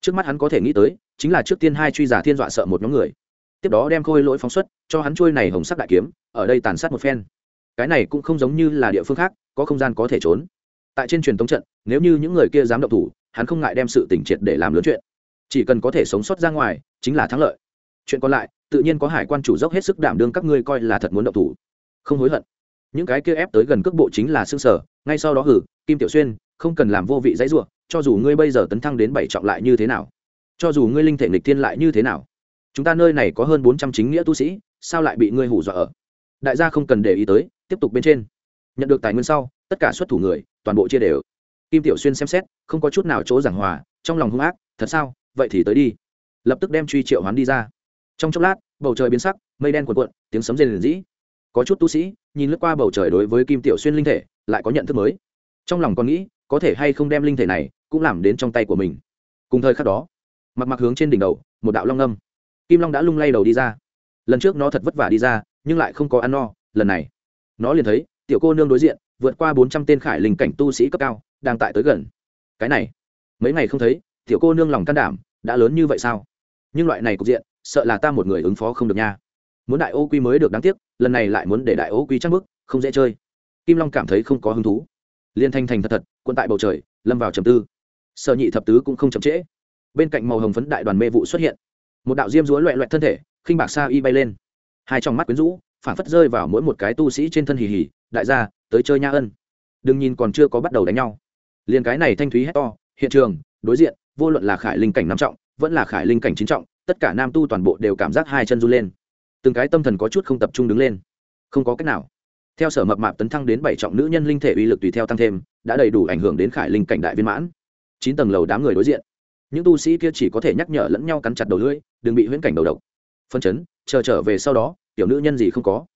Trước mắt hắn có thể nghĩ tới, chính là trước tiên hai truy giả thiên dọa sợ một nhóm người. Tiếp đó đem khôi lỗi phóng xuất, cho hắn trôi này hồng sắc đại kiếm, ở đây tàn sát một phen. Cái này cũng không giống như là địa phương khác có không gian có thể trốn. Tại trên truyền thống trận, nếu như những người kia dám động thủ, hắn không ngại đem sự tỉnh triệt để làm lớn chuyện. Chỉ cần có thể sống sót ra ngoài, chính là thắng lợi. Chuyện còn lại, tự nhiên có hải quan chủ dốc hết sức đảm đương các ngươi coi là thật muốn động thủ. Không hối hận. Những cái kia ép tới gần cước bộ chính là xương sở, ngay sau đó hử, kim tiểu xuyên, không cần làm vô vị dãy ruộng cho dù ngươi bây giờ tấn thăng đến bảy trọng lại như thế nào? Cho dù ngươi linh thể nghịch thiên lại như thế nào? Chúng ta nơi này có hơn bốn trăm chính nghĩa tu sĩ, sao lại bị ngươi hủ dọa ở? Đại gia không cần để ý tới, tiếp tục bên trên nhận được tài nguyên sau, tất cả xuất thủ người, toàn bộ chia đều. Kim tiểu xuyên xem xét, không có chút nào chỗ giảng hòa, trong lòng hung ác, thật sao, vậy thì tới đi. Lập tức đem truy triệu hoán đi ra. Trong chốc lát, bầu trời biến sắc, mây đen cuộn cuộn, tiếng sấm rền rĩ. Có chút tu sĩ, nhìn lướt qua bầu trời đối với kim tiểu xuyên linh thể, lại có nhận thức mới. Trong lòng còn nghĩ, có thể hay không đem linh thể này cũng làm đến trong tay của mình. Cùng thời khắc đó, mặc mặc hướng trên đỉnh đầu, một đạo long âm. Kim long đã lung lay đầu đi ra. Lần trước nó thật vất vả đi ra, nhưng lại không có ăn no, lần này, nó liền thấy tiểu cô nương đối diện vượt qua bốn trăm tên khải linh cảnh tu sĩ cấp cao đang tại tới gần. Cái này mấy ngày không thấy tiểu cô nương lòng can đảm đã lớn như vậy sao? Nhưng loại này cục diện sợ là ta một người ứng phó không được nha. Muốn đại ô quy mới được đáng tiếc lần này lại muốn để đại ô quy chắc mức, không dễ chơi. Kim long cảm thấy không có hứng thú. Liên thanh thành thật thật quân tại bầu trời lâm vào trầm tư. Sở nhị thập tứ cũng không chậm trễ. Bên cạnh màu hồng phấn đại đoàn mê vụ xuất hiện. Một đạo diêm rúa loẹ loẹt thân thể khinh bạc sa y bay lên. Hai trong mắt quyến rũ phản phất rơi vào mỗi một cái tu sĩ trên thân hì hì đại gia, tới chơi nha ân. Đừng nhìn còn chưa có bắt đầu đánh nhau. Liền cái này thanh thúy hét to, hiện trường, đối diện, vô luận là khải linh cảnh năm trọng, vẫn là khải linh cảnh chín trọng, tất cả nam tu toàn bộ đều cảm giác hai chân run lên. Từng cái tâm thần có chút không tập trung đứng lên. Không có cách nào. Theo sở mập mạp tấn thăng đến bảy trọng nữ nhân linh thể uy lực tùy theo tăng thêm, đã đầy đủ ảnh hưởng đến khải linh cảnh đại viên mãn. Chín tầng lầu đám người đối diện. Những tu sĩ kia chỉ có thể nhắc nhở lẫn nhau cắn chặt đầu lưỡi, đừng bị huyễn cảnh đầu độc. Phân chấn, chờ trở về sau đó, tiểu nữ nhân gì không có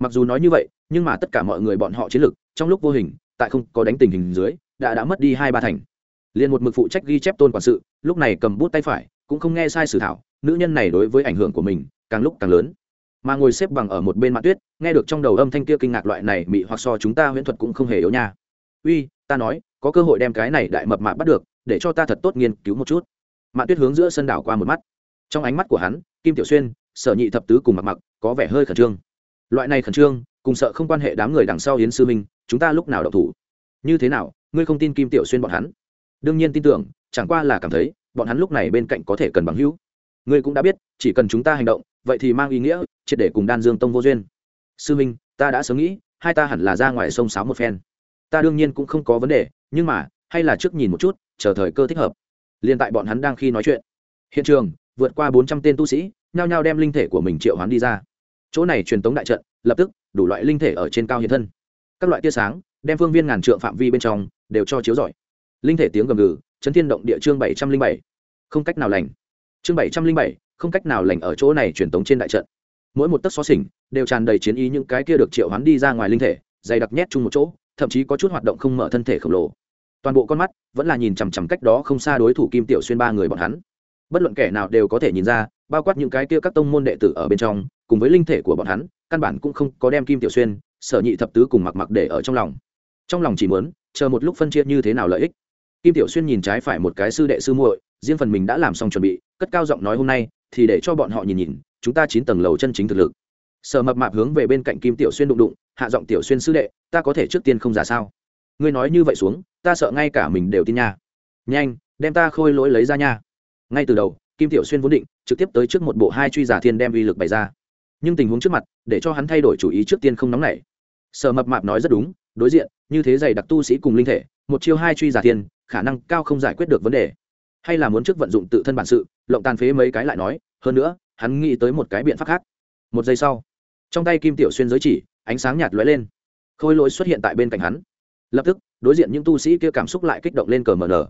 mặc dù nói như vậy, nhưng mà tất cả mọi người bọn họ chiến lực, trong lúc vô hình, tại không có đánh tình hình dưới, đã đã mất đi hai ba thành. Liền một mực phụ trách ghi chép tôn quản sự, lúc này cầm bút tay phải, cũng không nghe sai sử thảo, nữ nhân này đối với ảnh hưởng của mình, càng lúc càng lớn. Mà ngồi xếp bằng ở một bên mạng tuyết, nghe được trong đầu âm thanh kia kinh ngạc loại này, mị hoặc so chúng ta huyễn thuật cũng không hề yếu nha. Uy, ta nói, có cơ hội đem cái này đại mập mạp bắt được, để cho ta thật tốt nghiên cứu một chút. Mạng tuyết hướng giữa sân đảo qua một mắt. Trong ánh mắt của hắn, kim tiểu xuyên, sở nhị thập tứ cùng mặc mặc có vẻ hơi khẩn trương loại này khẩn trương, cùng sợ không quan hệ đám người đằng sau yến sư minh, chúng ta lúc nào đậu thủ? Như thế nào, ngươi không tin kim tiểu xuyên bọn hắn? Đương nhiên tin tưởng, chẳng qua là cảm thấy, bọn hắn lúc này bên cạnh có thể cần bằng hữu. Ngươi cũng đã biết, chỉ cần chúng ta hành động, vậy thì mang ý nghĩa, triệt để cùng đan dương tông vô duyên. Sư minh, ta đã sớm nghĩ, hai ta hẳn là ra ngoài sông sáo một phen. Ta đương nhiên cũng không có vấn đề, nhưng mà, hay là trước nhìn một chút, chờ thời cơ thích hợp. Liền tại bọn hắn đang khi nói chuyện. Hiện trường, vượt qua bốn trăm tên tu sĩ, nhao nhao đem linh thể của mình triệu hoán đi ra chỗ này truyền tống đại trận, lập tức, đủ loại linh thể ở trên cao hiện thân. Các loại tia sáng, đem phương viên ngàn trượng phạm vi bên trong, đều cho chiếu rọi. Linh thể tiếng gầm gừ, chấn thiên động địa chương bảy trăm linh bảy. Không cách nào lành. Chương bảy trăm linh bảy, không cách nào lành ở chỗ này truyền tống trên đại trận. Mỗi một tấc xó xỉnh, đều tràn đầy chiến ý những cái kia được triệu hoán đi ra ngoài linh thể, dày đặc nhét chung một chỗ, thậm chí có chút hoạt động không mở thân thể khổng lồ. Toàn bộ con mắt, vẫn là nhìn chằm chằm cách đó không xa đối thủ kim tiểu xuyên ba người bọn hắn. Bất luận kẻ nào đều có thể nhìn ra bao quát những cái kia các tông môn đệ tử ở bên trong, cùng với linh thể của bọn hắn, căn bản cũng không có đem kim tiểu xuyên, sở nhị thập tứ cùng mặc mặc để ở trong lòng. Trong lòng chỉ muốn, chờ một lúc phân chia như thế nào lợi ích. Kim tiểu xuyên nhìn trái phải một cái sư đệ sư muội, riêng phần mình đã làm xong chuẩn bị, cất cao giọng nói hôm nay, thì để cho bọn họ nhìn nhìn, chúng ta chín tầng lầu chân chính thực lực. Sở mập mạp hướng về bên cạnh kim tiểu xuyên đụng đụng, hạ giọng tiểu xuyên sư đệ, ta có thể trước tiên không giả sao? Ngươi nói như vậy xuống, ta sợ ngay cả mình đều tin nha. Nhanh, đem ta khôi lỗi lấy ra nha. Ngay từ đầu, kim tiểu xuyên vốn định trực tiếp tới trước một bộ hai truy giả thiên đem uy lực bày ra. Nhưng tình huống trước mặt, để cho hắn thay đổi chủ ý trước tiên không nóng nảy. Sở mập mạp nói rất đúng, đối diện, như thế dày đặc tu sĩ cùng linh thể, một chiêu hai truy giả thiên, khả năng cao không giải quyết được vấn đề. Hay là muốn trước vận dụng tự thân bản sự, lộng tàn phế mấy cái lại nói, hơn nữa, hắn nghĩ tới một cái biện pháp khác. Một giây sau, trong tay kim tiểu xuyên giới chỉ, ánh sáng nhạt lóe lên. Khôi lỗi xuất hiện tại bên cạnh hắn. Lập tức, đối diện những tu sĩ kia cảm xúc lại kích động lên cờ mờ nở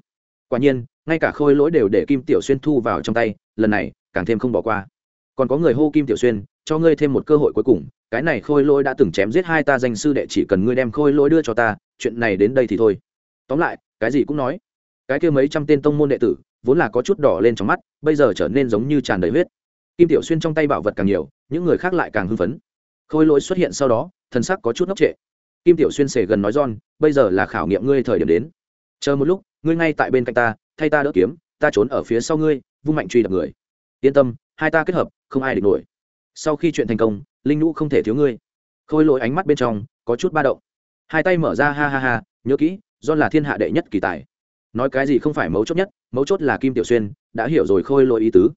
quả nhiên, ngay cả khôi lỗi đều để kim tiểu xuyên thu vào trong tay, lần này, càng thêm không bỏ qua. Còn có người hô kim tiểu xuyên, cho ngươi thêm một cơ hội cuối cùng, cái này khôi lỗi đã từng chém giết hai ta danh sư đệ, chỉ cần ngươi đem khôi lỗi đưa cho ta, chuyện này đến đây thì thôi. Tóm lại, cái gì cũng nói. Cái kia mấy trăm tên tông môn đệ tử, vốn là có chút đỏ lên trong mắt, bây giờ trở nên giống như tràn đầy huyết. Kim tiểu xuyên trong tay bảo vật càng nhiều, những người khác lại càng hưng phấn. Khôi lỗi xuất hiện sau đó, thân sắc có chút ngốc trệ. Kim tiểu xuyên sể gần nói giòn bây giờ là khảo nghiệm ngươi thời điểm đến. Chờ một lúc ngươi ngay tại bên cạnh ta, thay ta đỡ kiếm, ta trốn ở phía sau ngươi, vung mạnh truy đập người. Yên tâm, hai ta kết hợp, không ai địch nổi. Sau khi chuyện thành công, linh nhũ không thể thiếu ngươi. Khôi lỗi ánh mắt bên trong, có chút ba động. Hai tay mở ra, ha ha ha, nhớ kỹ do là thiên hạ đệ nhất kỳ tài. Nói cái gì không phải mấu chốt nhất, mấu chốt là kim tiểu xuyên, đã hiểu rồi khôi lỗi ý tứ.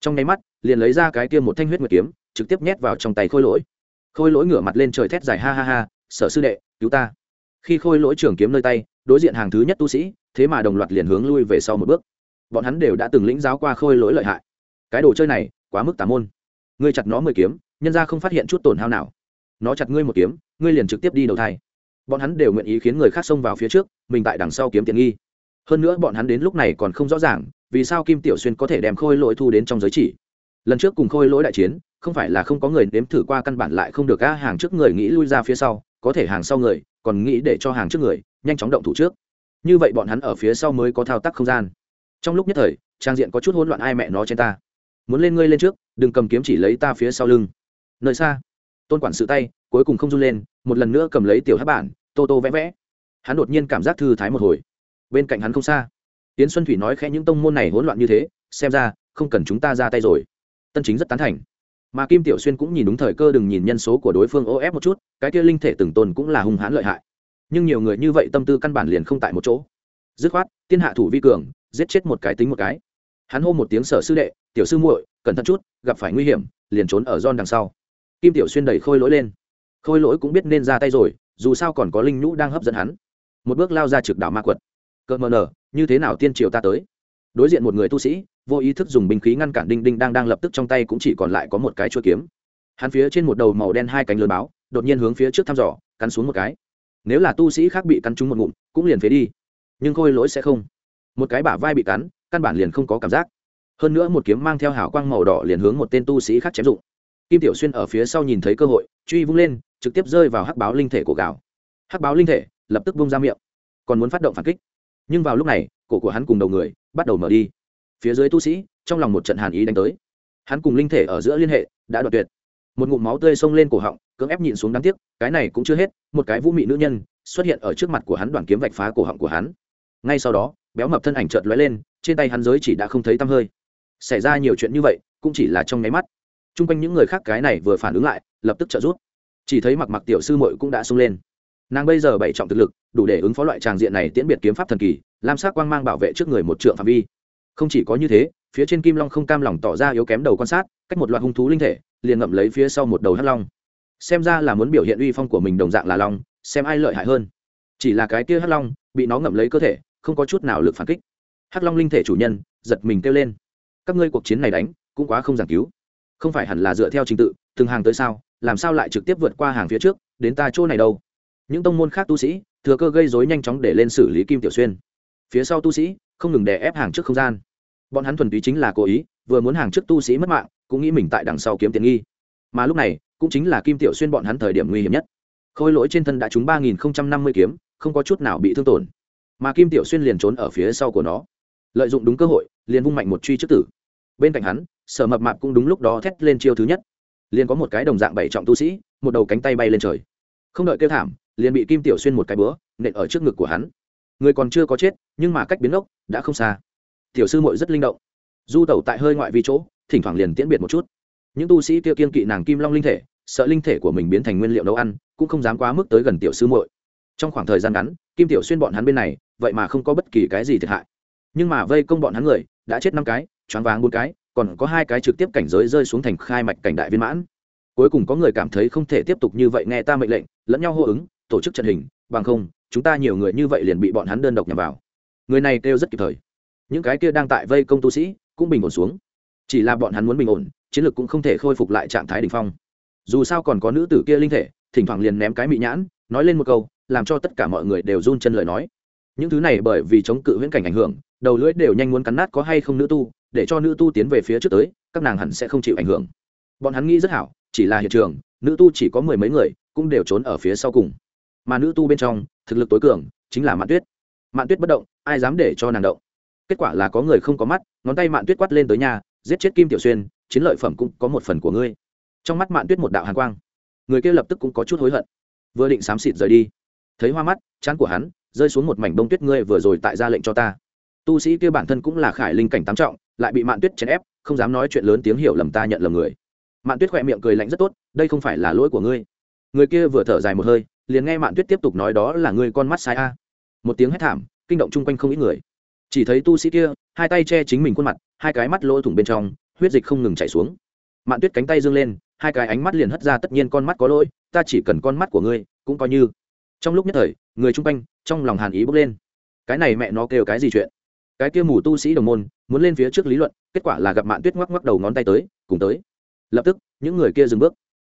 Trong nháy mắt, liền lấy ra cái kia một thanh huyết nguyệt kiếm, trực tiếp nhét vào trong tay khôi lỗi. Khôi lỗi ngửa mặt lên trời thét dài, ha ha ha, sở sư đệ, cứu ta. Khi khôi lỗi trường kiếm nơi tay đối diện hàng thứ nhất tu sĩ, thế mà đồng loạt liền hướng lui về sau một bước. Bọn hắn đều đã từng lĩnh giáo qua khôi lỗi lợi hại. Cái đồ chơi này, quá mức tà môn. Ngươi chặt nó mười kiếm, nhân ra không phát hiện chút tổn hao nào. Nó chặt ngươi một kiếm, ngươi liền trực tiếp đi đầu thai. Bọn hắn đều nguyện ý khiến người khác xông vào phía trước, mình tại đằng sau kiếm tiện nghi. Hơn nữa bọn hắn đến lúc này còn không rõ ràng, vì sao kim tiểu xuyên có thể đem khôi lỗi thu đến trong giới chỉ. Lần trước cùng khôi lỗi đại chiến, không phải là không có người nếm thử qua căn bản lại không được gã hàng trước người nghĩ lui ra phía sau, có thể hàng sau người, còn nghĩ để cho hàng trước người nhanh chóng động thủ trước. Như vậy bọn hắn ở phía sau mới có thao tác không gian. Trong lúc nhất thời, trang diện có chút hỗn loạn ai mẹ nó trên ta. Muốn lên ngươi lên trước, đừng cầm kiếm chỉ lấy ta phía sau lưng. Nơi xa, tôn quản sự tay, cuối cùng không run lên, một lần nữa cầm lấy tiểu hát bản, tô tô vẽ vẽ. Hắn đột nhiên cảm giác thư thái một hồi. Bên cạnh hắn không xa. Tiến xuân thủy nói khẽ những tông môn này hỗn loạn như thế, xem ra, không cần chúng ta ra tay rồi. Tân chính rất tán thành. Mà kim tiểu xuyên cũng nhìn đúng thời cơ, đừng nhìn nhân số của đối phương ô ép một chút, cái kia linh thể từng tồn cũng là hung hãn lợi hại nhưng nhiều người như vậy tâm tư căn bản liền không tại một chỗ. Dứt khoát, tiên hạ thủ vi cường, giết chết một cái tính một cái. Hắn hô một tiếng sở sư đệ, tiểu sư muội, cẩn thận chút, gặp phải nguy hiểm, liền trốn ở giòn đằng sau. Kim tiểu xuyên đẩy khôi lỗi lên. Khôi lỗi cũng biết nên ra tay rồi, dù sao còn có linh nhũ đang hấp dẫn hắn. Một bước lao ra trực đảo ma quật. Cợt mờ nở như thế nào tiên triều ta tới? Đối diện một người tu sĩ, vô ý thức dùng binh khí ngăn cản đinh đinh đang đang lập tức trong tay cũng chỉ còn lại có một cái chuôi kiếm. Hắn phía trên một đầu màu đen hai cánh lớn báo, đột nhiên hướng phía trước thăm dò, cắn xuống một cái nếu là tu sĩ khác bị cắn trúng một ngụm, cũng liền phế đi. Nhưng khôi lỗi sẽ không. Một cái bả vai bị cắn, căn bản liền không có cảm giác. Hơn nữa một kiếm mang theo hào quang màu đỏ liền hướng một tên tu sĩ khác chém dụng. Kim tiểu xuyên ở phía sau nhìn thấy cơ hội, truy vung lên, trực tiếp rơi vào hắc báo linh thể của gạo. Hắc báo linh thể, lập tức bung ra miệng. Còn muốn phát động phản kích. Nhưng vào lúc này, cổ của hắn cùng đầu người, bắt đầu mở đi. Phía dưới tu sĩ, trong lòng một trận hàn ý đánh tới. Hắn cùng linh thể ở giữa liên hệ, đã đoạt tuyệt. Một ngụm máu tươi xông lên cổ họng cưỡng ép nhịn xuống đáng tiếc, cái này cũng chưa hết, một cái vũ mị nữ nhân xuất hiện ở trước mặt của hắn đoàn kiếm vạch phá cổ họng của hắn. Ngay sau đó, béo mập thân ảnh chợt lóe lên, trên tay hắn giới chỉ đã không thấy tăm hơi. Xảy ra nhiều chuyện như vậy, cũng chỉ là trong nháy mắt. Chung quanh những người khác cái này vừa phản ứng lại, lập tức trợ giúp. Chỉ thấy mặc mặc tiểu sư muội cũng đã sung lên. Nàng bây giờ bảy trọng thực lực, đủ để ứng phó loại tràng diện này tiễn biệt kiếm pháp thần kỳ, lam sắc quang mang bảo vệ trước người một trượng phạm vi. Không chỉ có như thế, phía trên kim long không cam lòng tỏ ra yếu kém đầu quan sát, cách một loạt hung thú linh thể, liền ngậm lấy phía sau một đầu hắc long xem ra là muốn biểu hiện uy phong của mình đồng dạng là long, xem ai lợi hại hơn. Chỉ là cái kia hắc long, bị nó ngậm lấy cơ thể, không có chút nào lực phản kích. Hắc long linh thể chủ nhân, giật mình kêu lên. Các ngươi cuộc chiến này đánh, cũng quá không giảng cứu. Không phải hẳn là dựa theo trình tự, từng hàng tới sao, làm sao lại trực tiếp vượt qua hàng phía trước, đến ta chỗ này đâu? Những tông môn khác tu sĩ, thừa cơ gây dối nhanh chóng để lên xử lý kim tiểu xuyên. Phía sau tu sĩ, không ngừng đè ép hàng trước không gian. Bọn hắn thuần túy chính là cố ý, vừa muốn hàng trước tu sĩ mất mạng, cũng nghĩ mình tại đằng sau kiếm tiền nghi. Mà lúc này cũng chính là kim tiểu xuyên bọn hắn thời điểm nguy hiểm nhất. Khôi lỗi trên thân đã trúng ba nghìn năm mươi kiếm, không có chút nào bị thương tổn. Mà kim tiểu xuyên liền trốn ở phía sau của nó. Lợi dụng đúng cơ hội, liền vung mạnh một truy trước tử. Bên cạnh hắn, sở mập mạp cũng đúng lúc đó thét lên chiêu thứ nhất. Liền có một cái đồng dạng bảy trọng tu sĩ, một đầu cánh tay bay lên trời. Không đợi kêu thảm, liền bị kim tiểu xuyên một cái bữa nện ở trước ngực của hắn. Người còn chưa có chết, nhưng mà cách biến ốc, đã không xa. Tiểu sư mội rất linh động. Du tẩu tại hơi ngoại vi chỗ, thỉnh thoảng liền tiễn biệt một chút những tu sĩ kia kiên kỵ nàng kim long linh thể, sợ linh thể của mình biến thành nguyên liệu nấu ăn, cũng không dám quá mức tới gần tiểu sư muội. Trong khoảng thời gian ngắn, kim tiểu xuyên bọn hắn bên này, vậy mà không có bất kỳ cái gì thiệt hại. Nhưng mà vây công bọn hắn người, đã chết năm cái, choáng váng bốn cái, còn có hai cái trực tiếp cảnh giới rơi xuống thành khai mạch cảnh đại viên mãn. Cuối cùng có người cảm thấy không thể tiếp tục như vậy nghe ta mệnh lệnh, lẫn nhau hô ứng, tổ chức trận hình, bằng không, chúng ta nhiều người như vậy liền bị bọn hắn đơn độc nhằm vào. Người này kêu rất kịp thời. Những cái kia đang tại vây công tu sĩ, cũng bình ổn xuống chỉ là bọn hắn muốn bình ổn, chiến lược cũng không thể khôi phục lại trạng thái đ ỉ n h phong. Dù sao còn có nữ tử kia linh thể, thỉnh thoảng liền ném cái mị nhãn, nói lên một câu, làm cho tất cả mọi người đều run chân lời nói. Những thứ này bởi vì chống cự viễn cảnh ảnh hưởng, đầu lưỡi đều nhanh muốn cắn nát có hay không nữ tu, để cho nữ tu tiến về phía trước tới, các nàng hẳn sẽ không chịu ảnh hưởng. Bọn hắn nghĩ rất hảo, chỉ là hiện trường, nữ tu chỉ có mười mấy người, cũng đều trốn ở phía sau cùng. Mà nữ tu bên trong, thực lực tối cường, chính là mạn tuyết. Mạn tuyết bất động, ai dám để cho nàng động? Kết quả là có người không có mắt, ngón tay mạn tuyết quát lên tới nhà giết chết kim tiểu xuyên, chiến lợi phẩm cũng có một phần của ngươi. Trong mắt mạn tuyết một đạo hàn quang, người kia lập tức cũng có chút hối hận. Vừa định xám xịt rời đi, thấy hoa mắt, chán của hắn rơi xuống một mảnh bông tuyết ngươi vừa rồi tại ra lệnh cho ta. Tu sĩ kia bản thân cũng là khải linh cảnh tám trọng, lại bị mạn tuyết chèn ép, không dám nói chuyện lớn tiếng hiểu lầm ta nhận lầm người. Mạn tuyết khỏe miệng cười lạnh rất tốt, đây không phải là lỗi của ngươi. Người kia vừa thở dài một hơi, liền nghe mạn tuyết tiếp tục nói đó là ngươi con mắt sai a. Một tiếng hét thảm, kinh động chung quanh không ít người. Chỉ thấy tu sĩ kia, hai tay che chính mình khuôn mặt hai cái mắt lỗ thủng bên trong, huyết dịch không ngừng chảy xuống. Mạn tuyết cánh tay dương lên, hai cái ánh mắt liền hất ra, tất nhiên con mắt có lỗi, ta chỉ cần con mắt của ngươi, cũng coi như. Trong lúc nhất thời, người chung quanh, trong lòng hàn ý bốc lên. Cái này mẹ nó kêu cái gì chuyện? Cái kia mù tu sĩ đồng môn, muốn lên phía trước lý luận, kết quả là gặp mạn tuyết ngoắc ngoắc đầu ngón tay tới, cùng tới. Lập tức, những người kia dừng bước.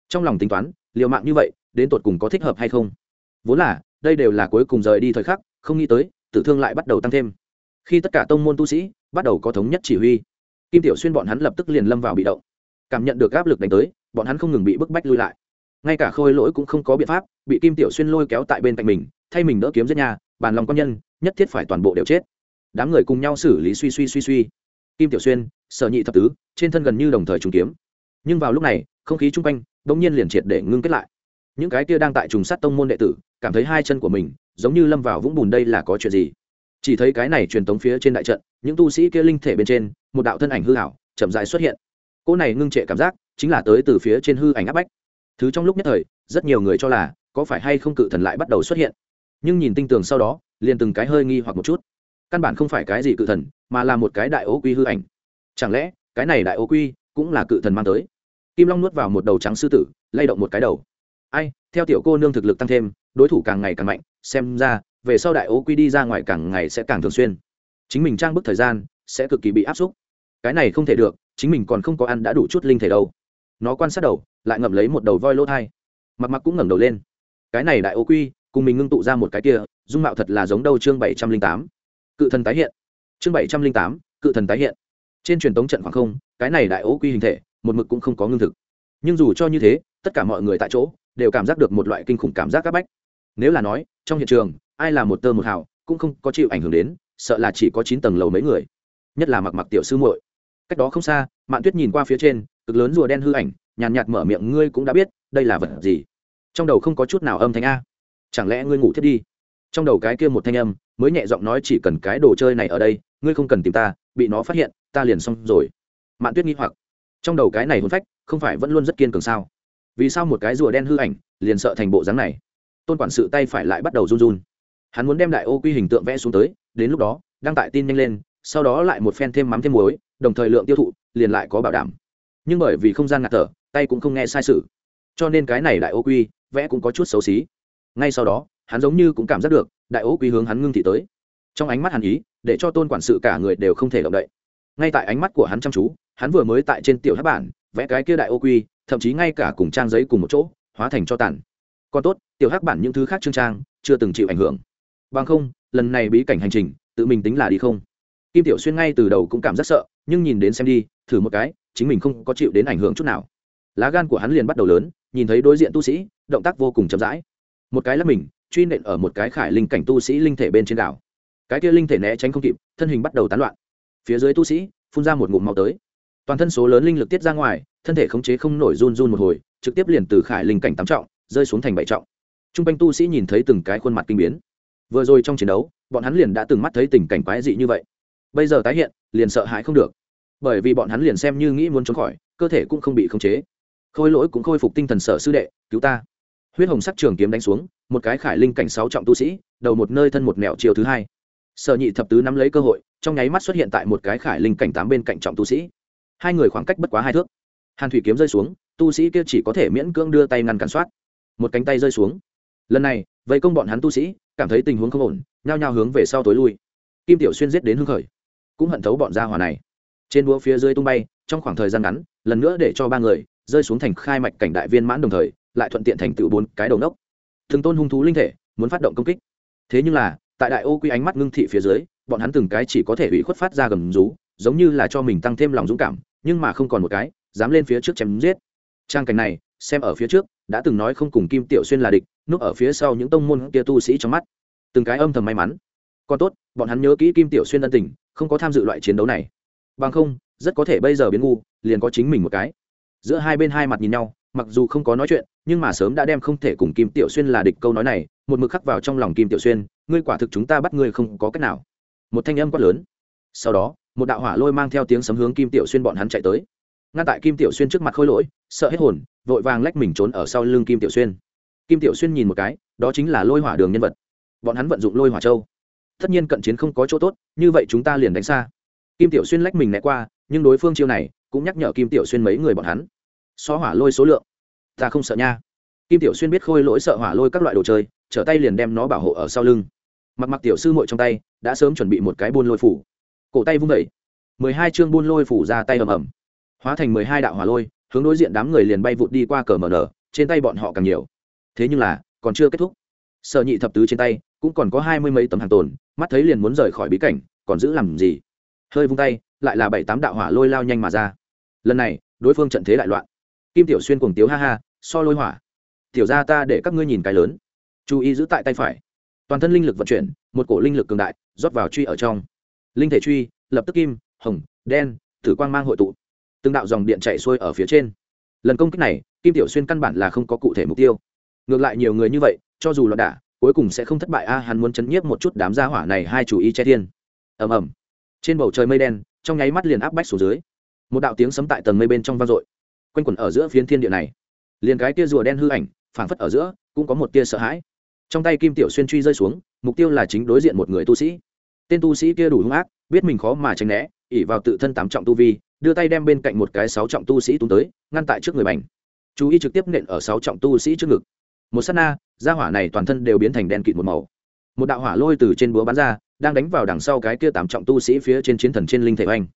Trong lòng tính toán, liều mạng như vậy, đến tột cùng có thích hợp hay không? Vốn là, đây đều là cuối cùng rời đi thời khắc, không nghĩ tới, tử thương lại bắt đầu tăng thêm. Khi tất cả tông môn tu sĩ bắt đầu có thống nhất chỉ huy. Kim tiểu xuyên bọn hắn lập tức liền lâm vào bị động. Cảm nhận được áp lực đánh tới, bọn hắn không ngừng bị bức bách lui lại. Ngay cả khôi lỗi cũng không có biện pháp, bị kim tiểu xuyên lôi kéo tại bên cạnh mình, thay mình đỡ kiếm giết nhà, bàn lòng con nhân, nhất thiết phải toàn bộ đều chết. Đám người cùng nhau xử lý suy suy suy suy. Kim tiểu xuyên, sở nhị thập tứ, trên thân gần như đồng thời trùng kiếm. Nhưng vào lúc này, không khí chung quanh đ ỗ n g nhiên liền triệt để ngưng kết lại. Những cái kia đang tại trùng sát tông môn đệ tử, cảm thấy hai chân của mình, giống như lâm vào vũng bùn đây là có chuyện gì? Chỉ thấy cái này truyền tống phía trên đại trận, những tu sĩ kia linh thể bên trên, một đạo thân ảnh hư hảo chậm dại xuất hiện. Cỗ này ngưng trệ cảm giác, chính là tới từ phía trên hư ảnh áp bách. Thứ trong lúc nhất thời, rất nhiều người cho là, có phải hay không cự thần lại bắt đầu xuất hiện. Nhưng nhìn tinh tường sau đó, liền từng cái hơi nghi hoặc một chút. Căn bản không phải cái gì cự thần, mà là một cái đại ố quy hư ảnh. Chẳng lẽ, cái này đại ố quy cũng là cự thần mang tới? Kim long nuốt vào một đầu trắng sư tử, lay động một cái đầu. Ai, theo tiểu cô nương thực lực tăng thêm, đối thủ càng ngày càng mạnh, xem ra về sau đại ô quy đi ra ngoài càng ngày sẽ càng thường xuyên. Chính mình trang bức thời gian sẽ cực kỳ bị áp xúc. Cái này không thể được, chính mình còn không có ăn đã đủ chút linh thể đâu. Nó quan sát đầu, lại ngậm lấy một đầu voi lỗ thai. Mặt mặc cũng ngẩng đầu lên. Cái này đại ô quy, cùng mình ngưng tụ ra một cái kia, dung mạo thật là giống đâu chương bảy trăm linh tám. Cự thần tái hiện. Chương bảy trăm linh tám, cự thần tái hiện. Trên truyền tống trận khoảng không, cái này đại ô quy hình thể, một mực cũng không có ngưng thực. Nhưng dù cho như thế, tất cả mọi người tại chỗ đều cảm giác được một loại kinh khủng cảm giác áp bách. Nếu là nói, trong hiện trường ai là một tơ một hào, cũng không có chịu ảnh hưởng đến, sợ là chỉ có chín tầng lầu mấy người. Nhất là mặc mặc tiểu sư muội. Cách đó không xa, mạn tuyết nhìn qua phía trên, cực lớn rùa đen hư ảnh, nhàn nhạt mở miệng, ngươi cũng đã biết, đây là vật gì? Trong đầu không có chút nào âm thanh a. Chẳng lẽ ngươi ngủ thiết đi? Trong đầu cái kia một thanh âm, mới nhẹ giọng nói, chỉ cần cái đồ chơi này ở đây, ngươi không cần tìm ta, bị nó phát hiện, ta liền xong rồi. Mạn tuyết nghi hoặc. Trong đầu cái này hôn phách, không phải vẫn luôn rất kiên cường sao? Vì sao một cái rùa đen hư ảnh, liền sợ thành bộ dáng này? Tôn quản sự tay phải lại bắt đầu run run hắn muốn đem đại ô quy hình tượng vẽ xuống tới, đến lúc đó, đăng tải tin nhanh lên, sau đó lại một phen thêm mắm thêm muối, đồng thời lượng tiêu thụ, liền lại có bảo đảm. Nhưng bởi vì không gian ngạt thở, tay cũng không nghe sai sự. Cho nên cái này đại ô quy, vẽ cũng có chút xấu xí. Ngay sau đó, hắn giống như cũng cảm giác được, đại ô quy hướng hắn ngưng thị tới. Trong ánh mắt hắn ý, để cho tôn quản sự cả người đều không thể động đậy. Ngay tại ánh mắt của hắn chăm chú, hắn vừa mới tại trên tiểu hát bản, vẽ cái kia đại ô quy, thậm chí ngay cả cùng trang giấy cùng một chỗ, hóa thành cho tàn. Còn tốt, tiểu hắc bản những thứ khác chương trang, chưa từng chịu ảnh hưởng bằng không, lần này bí cảnh hành trình, tự mình tính là đi không. Kim tiểu xuyên ngay từ đầu cũng cảm giác sợ, nhưng nhìn đến xem đi, thử một cái, chính mình không có chịu đến ảnh hưởng chút nào. Lá gan của hắn liền bắt đầu lớn, nhìn thấy đối diện tu sĩ, động tác vô cùng chậm rãi. Một cái là mình, truy nện ở một cái khải linh cảnh tu sĩ linh thể bên trên đảo. Cái kia linh thể né tránh không kịp, thân hình bắt đầu tán loạn. Phía dưới tu sĩ, phun ra một ngụm máu tới. Toàn thân số lớn linh lực tiết ra ngoài, thân thể khống chế không nổi run run một hồi, trực tiếp liền từ khải linh cảnh tám trọng, rơi xuống thành bảy trọng. T r u n g quanh tu sĩ nhìn thấy từng cái khuôn mặt kinh biến vừa rồi trong chiến đấu, bọn hắn liền đã từng mắt thấy tình cảnh quái dị như vậy. Bây giờ tái hiện, liền sợ hãi không được. Bởi vì bọn hắn liền xem như nghĩ muốn trốn khỏi, cơ thể cũng không bị khống chế. Khôi lỗi cũng khôi phục tinh thần sở sư đệ, cứu ta. Huyết hồng sắc trường kiếm đánh xuống, một cái khải linh cảnh sáu trọng tu sĩ, đầu một nơi thân một mẹo chiều thứ hai. Sở nhị thập tứ nắm lấy cơ hội, trong nháy mắt xuất hiện tại một cái khải linh cảnh tám bên cạnh trọng tu sĩ. Hai người khoảng cách bất quá hai thước. Hàn thủy kiếm rơi xuống, tu sĩ kia chỉ có thể miễn cưỡng đưa tay ngăn cản soát. Một cánh tay rơi xuống. Lần này, vây công bọn hắn tu sĩ cảm thấy tình huống không ổn, nhao nhao hướng về sau tối lui. Kim tiểu xuyên giết đến hưng khởi, cũng hận thấu bọn gia hỏa này. Trên đũa phía dưới tung bay, trong khoảng thời gian ngắn, lần nữa để cho ba người rơi xuống thành khai mạch cảnh đại viên mãn đồng thời, lại thuận tiện thành tựu bốn cái đầu nốc. Thường tôn hung thú linh thể muốn phát động công kích. Thế nhưng là, tại đại ô quy ánh mắt ngưng thị phía dưới, bọn hắn từng cái chỉ có thể ủy khuất phát ra gầm rú, giống như là cho mình tăng thêm lòng dũng cảm, nhưng mà không còn một cái, dám lên phía trước chém giết. Trang cảnh này xem ở phía trước, đã từng nói không cùng kim tiểu xuyên là địch, núp ở phía sau những tông môn kia tu sĩ trong mắt. Từng cái âm thầm may mắn. Còn tốt, bọn hắn nhớ kỹ kim tiểu xuyên ân tình, không có tham dự loại chiến đấu này. Bằng không, rất có thể bây giờ biến ngu, liền có chính mình một cái. Giữa hai bên hai mặt nhìn nhau, mặc dù không có nói chuyện, nhưng mà sớm đã đem không thể cùng kim tiểu xuyên là địch câu nói này, một mực khắc vào trong lòng kim tiểu xuyên, ngươi quả thực chúng ta bắt ngươi không có cách nào. Một thanh âm quát lớn. Sau đó, một đạo hỏa lôi mang theo tiếng sấm hướng kim tiểu xuyên bọn hắn chạy tới. Ngăn tại kim tiểu xuyên trước mặt khôi lỗi, sợ hết hồn vội vàng lách mình trốn ở sau lưng kim tiểu xuyên. Kim tiểu xuyên nhìn một cái, đó chính là lôi hỏa đường nhân vật. Bọn hắn vận dụng lôi hỏa châu. Tất nhiên cận chiến không có chỗ tốt, như vậy chúng ta liền đánh xa. Kim tiểu xuyên lách mình né qua, nhưng đối phương chiêu này cũng nhắc nhở kim tiểu xuyên mấy người bọn hắn. Xó hỏa lôi số lượng, ta không sợ nha. Kim tiểu xuyên biết khôi lỗi sợ hỏa lôi các loại đồ chơi, trở tay liền đem nó bảo hộ ở sau lưng. Mặc mặc tiểu sư mội trong tay, đã sớm chuẩn bị một cái buôn lôi phủ. Cổ tay vung vẩy mười hai chương buôn lôi phủ ra tay ầm ầm. Hóa thành mười hai đạo hỏa lôi hướng đối diện đám người liền bay vụt đi qua cờ mờ nở, trên tay bọn họ càng nhiều. Thế nhưng là, còn chưa kết thúc. Sở nhị thập tứ trên tay, cũng còn có hai mươi mấy tấm hàng tồn, mắt thấy liền muốn rời khỏi bí cảnh, còn giữ làm gì? Hơi vung tay, lại là bảy tám đạo hỏa lôi lao nhanh mà ra. Lần này, đối phương trận thế đại loạn. Kim tiểu xuyên cùng tiếu ha ha, so lôi hỏa. Tiểu ra ta để các ngươi nhìn cái lớn. Chú ý giữ tại tay phải. Toàn thân linh lực vận chuyển, một cổ linh lực cường đại, rót vào truy ở trong. Linh thể truy, lập tức kim, hồng, đen, tử quang mang hội tụ từng đạo dòng điện chạy xuôi ở phía trên. Lần công kích này, kim tiểu xuyên căn bản là không có cụ thể mục tiêu. Ngược lại nhiều người như vậy, cho dù là đả, cuối cùng sẽ không thất bại. A, hắn muốn chấn nhiếp một chút đám gia hỏa này, hai chủ y che thiên. Ầm ầm. Trên bầu trời mây đen, trong nháy mắt liền áp bách xuống dưới. Một đạo tiếng sấm tại tầng mây bên trong vang dội. Quanh quẩn ở giữa phiến thiên địa này, liền cái tia rùa đen hư ảnh, phảng phất ở giữa, cũng có một tia sợ hãi. Trong tay kim tiểu xuyên truy rơi xuống, mục tiêu là chính đối diện một người tu sĩ. Tên tu sĩ kia đủ hung ác, biết mình khó mà tránh né ỉ vào tự thân tám trọng tu vi đưa tay đem bên cạnh một cái sáu trọng tu sĩ tung tới, ngăn tại trước người bành. Chú ý trực tiếp nện ở sáu trọng tu sĩ trước ngực. Một s á t na da hỏa này toàn thân đều biến thành đen kịt một màu. Một đạo hỏa lôi từ trên búa bắn ra, đang đánh vào đằng sau cái kia tám trọng tu sĩ phía trên chiến thần trên linh thể oanh.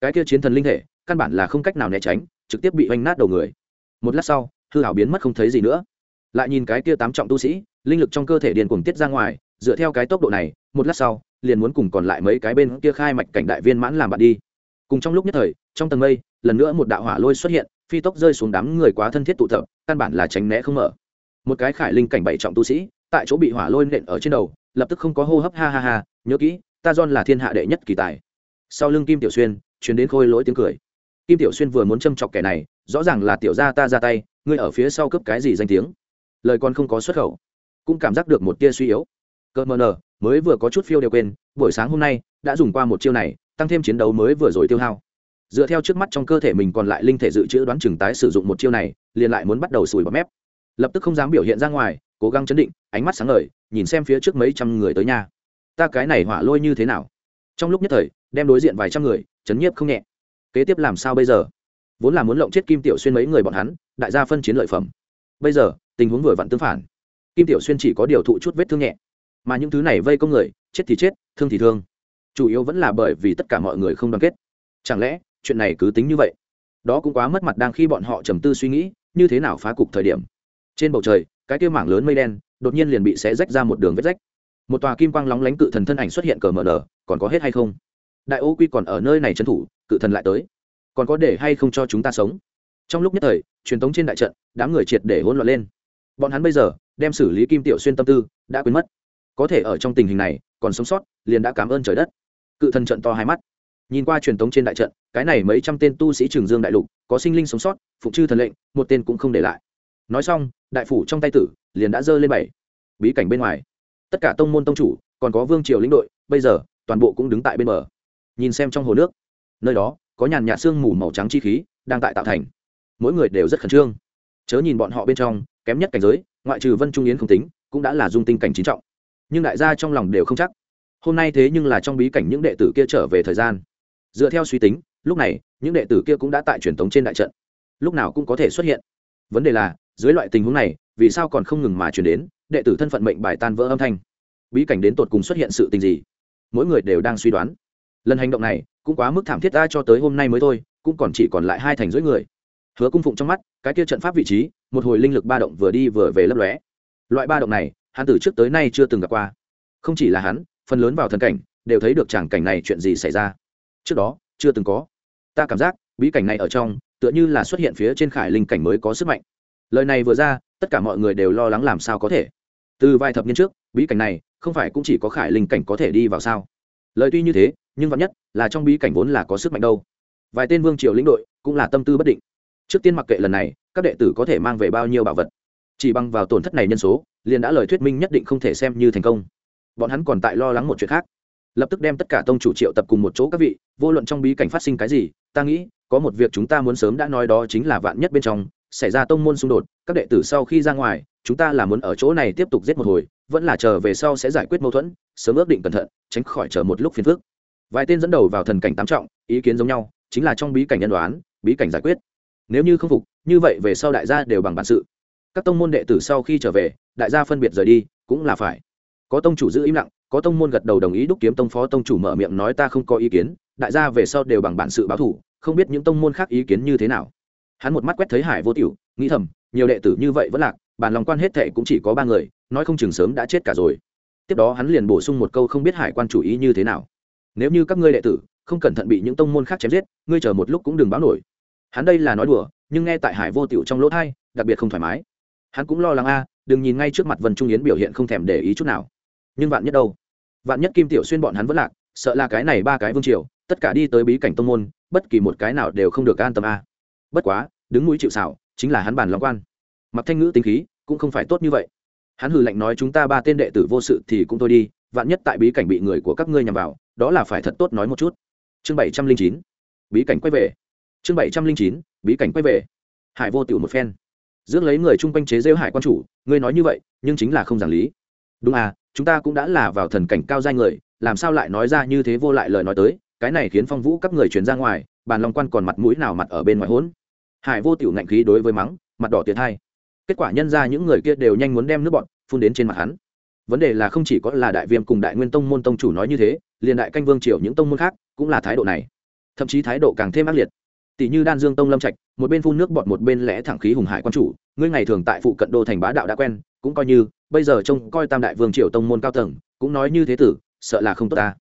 Cái kia chiến thần linh thể, căn bản là không cách nào né tránh, trực tiếp bị oanh nát đầu người. Một lát sau, hư hảo biến mất không thấy gì nữa. Lại nhìn cái kia tám trọng tu sĩ, linh lực trong cơ thể điền cuồng tiết ra ngoài, dựa theo cái tốc độ này, một lát sau, liền muốn cùng còn lại mấy cái bên kia khai mạch cảnh đại viên mãn làm bạn đi. Cùng trong lúc nhất thời trong tầng mây, lần nữa một đạo hỏa lôi xuất hiện, phi tốc rơi xuống đám người quá thân thiết tụ tập, căn bản là tránh né không mở. Một cái khải linh cảnh bảy trọng tu sĩ, tại chỗ bị hỏa lôi nện ở trên đầu, lập tức không có hô hấp, ha ha ha, nhớ kỹ, ta don là thiên hạ đệ nhất kỳ tài. Sau lưng kim tiểu xuyên chuyến đến khôi lỗi tiếng cười. Kim tiểu xuyên vừa muốn châm chọc kẻ này, rõ ràng là tiểu gia ta ra tay, ngươi ở phía sau cướp cái gì danh tiếng? Lời còn không có xuất khẩu, cũng cảm giác được một tia suy yếu. Cơ mờ nờ, mới vừa có chút phiêu đều quên, buổi sáng hôm nay, đã dùng qua một chiêu này, tăng thêm chiến đấu mới vừa rồi tiêu hao dựa theo trước mắt trong cơ thể mình còn lại linh thể dự trữ đoán chừng tái sử dụng một chiêu này, liền lại muốn bắt đầu sùi bọt mép. Lập tức không dám biểu hiện ra ngoài, cố gắng chấn định, ánh mắt sáng ngời, nhìn xem phía trước mấy trăm người tới nhà. Ta cái này hỏa lôi như thế nào? Trong lúc nhất thời, đem đối diện vài trăm người, chấn nhiếp không nhẹ. Kế tiếp làm sao bây giờ? Vốn là muốn lộng chết kim tiểu xuyên mấy người bọn hắn, đại gia phân chiến lợi phẩm. Bây giờ, tình huống vừa vặn tương phản. Kim tiểu xuyên chỉ có điều thụ chút vết thương nhẹ. Mà những thứ này vây công người, chết thì chết, thương thì thương. Chủ yếu vẫn là bởi vì tất cả mọi người không đoàn kết. Chẳng lẽ chuyện này cứ tính như vậy. Đó cũng quá mất mặt đang khi bọn họ trầm tư suy nghĩ, như thế nào phá cục thời điểm. Trên bầu trời, cái kia mảng lớn mây đen, đột nhiên liền bị xé rách ra một đường vết rách. Một tòa kim quang lóng lánh cự thần thân ảnh xuất hiện cờ mở nở, còn có hết hay không? Đại ô quy còn ở nơi này trấn thủ, cự thần lại tới. Còn có để hay không cho chúng ta sống? Trong lúc nhất thời, truyền thống trên đại trận, đám người triệt để hỗn loạn lên. Bọn hắn bây giờ, đem xử lý kim tiểu xuyên tâm tư, đã quên mất. Có thể ở trong tình hình này, còn sống sót, liền đã cảm ơn trời đất. Cự thần trận to hai mắt nhìn qua truyền thống trên đại trận, cái này mấy trăm tên tu sĩ trường dương đại lục, có sinh linh sống sót phụ chư thần lệnh, một tên cũng không để lại. Nói xong, đại phủ trong tay tử, liền đã giơ lên bảy. Bí cảnh bên ngoài, tất cả tông môn tông chủ, còn có vương triều lĩnh đội, bây giờ, toàn bộ cũng đứng tại bên bờ. Nhìn xem trong hồ nước, nơi đó, có nhàn nhạt sương mù màu trắng chi khí, đang tại tạo thành. Mỗi người đều rất khẩn trương. Chớ nhìn bọn họ bên trong, kém nhất cảnh giới, ngoại trừ vân trung yến không tính, cũng đã là dung tinh cảnh chính trọng. Nhưng đại gia trong lòng đều không chắc. Hôm nay thế nhưng là trong bí cảnh những đệ tử kia trở về thời gian dựa theo suy tính, lúc này, những đệ tử kia cũng đã tại truyền thống trên đại trận. Lúc nào cũng có thể xuất hiện. Vấn đề là, dưới loại tình huống này, vì sao còn không ngừng mà chuyển đến, đệ tử thân phận mệnh bài tan vỡ âm thanh? Bí cảnh đến tột cùng xuất hiện sự tình gì? Mỗi người đều đang suy đoán. Lần hành động này, cũng quá mức thảm thiết ta cho tới hôm nay mới thôi, cũng còn chỉ còn lại hai thành rưỡi người. Hứa cung phụng trong mắt, cái kia trận pháp vị trí, một hồi linh lực ba động vừa đi vừa về lấp lóe. Loại ba động này, hắn từ trước tới nay chưa từng gặp qua. Không chỉ là hắn, phần lớn vào thần cảnh, đều thấy được tràng cảnh này chuyện gì xảy ra trước đó, chưa từng có. Ta cảm giác, bí cảnh này ở trong, tựa như là xuất hiện phía trên khải linh cảnh mới có sức mạnh. Lời này vừa ra, tất cả mọi người đều lo lắng làm sao có thể. Từ vài thập niên trước, bí cảnh này không phải cũng chỉ có khải linh cảnh có thể đi vào sao? Lời tuy như thế, nhưng vắn nhất là trong bí cảnh vốn là có sức mạnh đâu. Vài tên vương triều lĩnh đội cũng là tâm tư bất định. Trước tiên mặc kệ lần này, các đệ tử có thể mang về bao nhiêu bảo vật. Chỉ bằng vào tổn thất này nhân số, liền đã lời thuyết minh nhất định không thể xem như thành công. Bọn hắn còn tại lo lắng một chuyện khác lập tức đem tất cả tông chủ triệu tập cùng một chỗ các vị, vô luận trong bí cảnh phát sinh cái gì, ta nghĩ, có một việc chúng ta muốn sớm đã nói đó chính là vạn nhất bên trong xảy ra tông môn xung đột, các đệ tử sau khi ra ngoài, chúng ta là muốn ở chỗ này tiếp tục giết một hồi, vẫn là chờ về sau sẽ giải quyết mâu thuẫn, sớm ước định cẩn thận, tránh khỏi chờ một lúc phiền phức. Vài tên dẫn đầu vào thần cảnh tám trọng, ý kiến giống nhau, chính là trong bí cảnh nhân đoán, bí cảnh giải quyết. Nếu như không phục, như vậy về sau đại gia đều bằng bản sự. Các tông môn đệ tử sau khi trở về, đại gia phân biệt rời đi, cũng là phải. Có tông chủ giữ im lặng có tông môn gật đầu đồng ý đúc kiếm tông phó tông chủ mở miệng nói ta không có ý kiến, đại gia về sau đều bằng bản sự báo thủ, không biết những tông môn khác ý kiến như thế nào. Hắn một mắt quét thấy hải vô tiểu, nghĩ thầm, nhiều đệ tử như vậy vẫn lạc bàn lòng quan hết thệ cũng chỉ có ba người, nói không chừng sớm đã chết cả rồi. Tiếp đó hắn liền bổ sung một câu không biết hải quan chủ ý như thế nào. Nếu như các ngươi đệ tử không cẩn thận bị những tông môn khác chém giết, ngươi chờ một lúc cũng đừng báo nổi. Hắn đây là nói đùa, nhưng nghe tại hải vô tiểu trong lỗ thai đặc biệt không thoải mái. Hắn cũng lo lắng a, đừng nhìn ngay trước mặt vân trung yến biểu hiện không thèm để ý chút nào nhưng vạn nhất đâu? Vạn nhất kim tiểu xuyên bọn hắn vẫn lạc, sợ là cái này ba cái vương triều, tất cả đi tới bí cảnh tông môn, bất kỳ một cái nào đều không được an tâm a. Bất quá, đứng mũi chịu xảo chính là hắn bàn lòng quan. Mặc thanh ngữ tính khí, cũng không phải tốt như vậy. Hắn hừ lạnh nói chúng ta ba tên đệ tử vô sự thì cũng thôi đi, vạn nhất tại bí cảnh bị người của các ngươi nhằm vào, đó là phải thật tốt nói một chút. Chương bảy trăm linh chín, bí cảnh quay về. Chương bảy trăm linh chín, bí cảnh quay về. Hải vô tiểu một phen. Dưỡng lấy người chung quanh chế rêu hải quan chủ, ngươi nói như vậy, nhưng chính là không giảng lý. Đúng à chúng ta cũng đã là vào thần cảnh cao giai người, làm sao lại nói ra như thế vô lại lời nói tới, cái này khiến phong vũ các người chuyển ra ngoài, bàn long quan còn mặt mũi nào mặt ở bên ngoài hỗn hải vô tiểu ngạnh khí đối với mắng, mặt đỏ tiệt hai kết quả nhân ra những người kia đều nhanh muốn đem nước bọn phun đến trên mặt hắn. Vấn đề là không chỉ có là đại viêm cùng đại nguyên tông môn tông chủ nói như thế, liền đại canh vương triều những tông môn khác cũng là thái độ này. Thậm chí thái độ càng thêm ác liệt tỷ như đan dương tông lâm trạch, một bên phun nước bọt, một bên lẽ thẳng khí hùng hải quan chủ, ngươi ngày thường tại phụ cận đô thành bá đạo đã quen, cũng coi như, bây giờ trông coi tam đại vương triều tông môn cao tầng, cũng nói như thế tử, sợ là không tốt ta.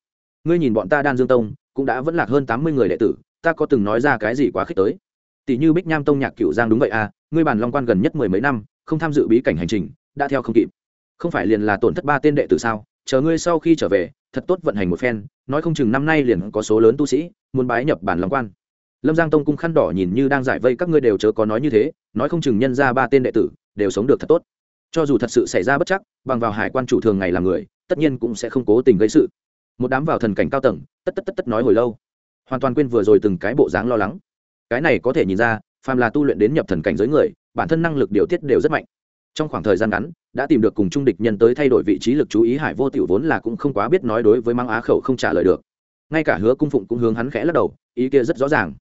Ngươi nhìn bọn ta đan dương tông, cũng đã vẫn lạc hơn tám mươi người đệ tử, ta có từng nói ra cái gì quá khích tới? Tỷ như bích nham tông nhạc cựu giang đúng vậy à ngươi bàn long quan gần nhất mười mấy năm, không tham dự bí cảnh hành trình, đã theo không kịp. Không phải liền là tổn thất ba tên đệ tử sao? Chờ ngươi sau khi trở về, thật tốt vận hành một phen, nói không chừng năm nay liền có số lớn tu sĩ, muốn bái nhập bản long quan lâm giang tông cung khăn đỏ nhìn như đang giải vây các ngươi đều chớ có nói như thế, nói không chừng nhân ra ba tên đệ tử đều sống được thật tốt. Cho dù thật sự xảy ra bất chắc, bằng vào hải quan chủ thường ngày là người, tất nhiên cũng sẽ không cố tình gây sự. Một đám vào thần cảnh cao tầng, tất tất tất tất nói hồi lâu. Hoàn toàn quên vừa rồi từng cái bộ dáng lo lắng. Cái này có thể nhìn ra, phàm là tu luyện đến nhập thần cảnh giới người, bản thân năng lực điều tiết đều rất mạnh. Trong khoảng thời gian ngắn, đã tìm được cùng trung địch nhân tới thay đổi vị trí lực chú ý hải vô tiểu vốn là cũng không quá biết nói đối với mang á khẩu không trả lời được. Ngay cả hứa cung phụng cũng hướng hắn khẽ lắc đầu, ý kia rất rõ ràng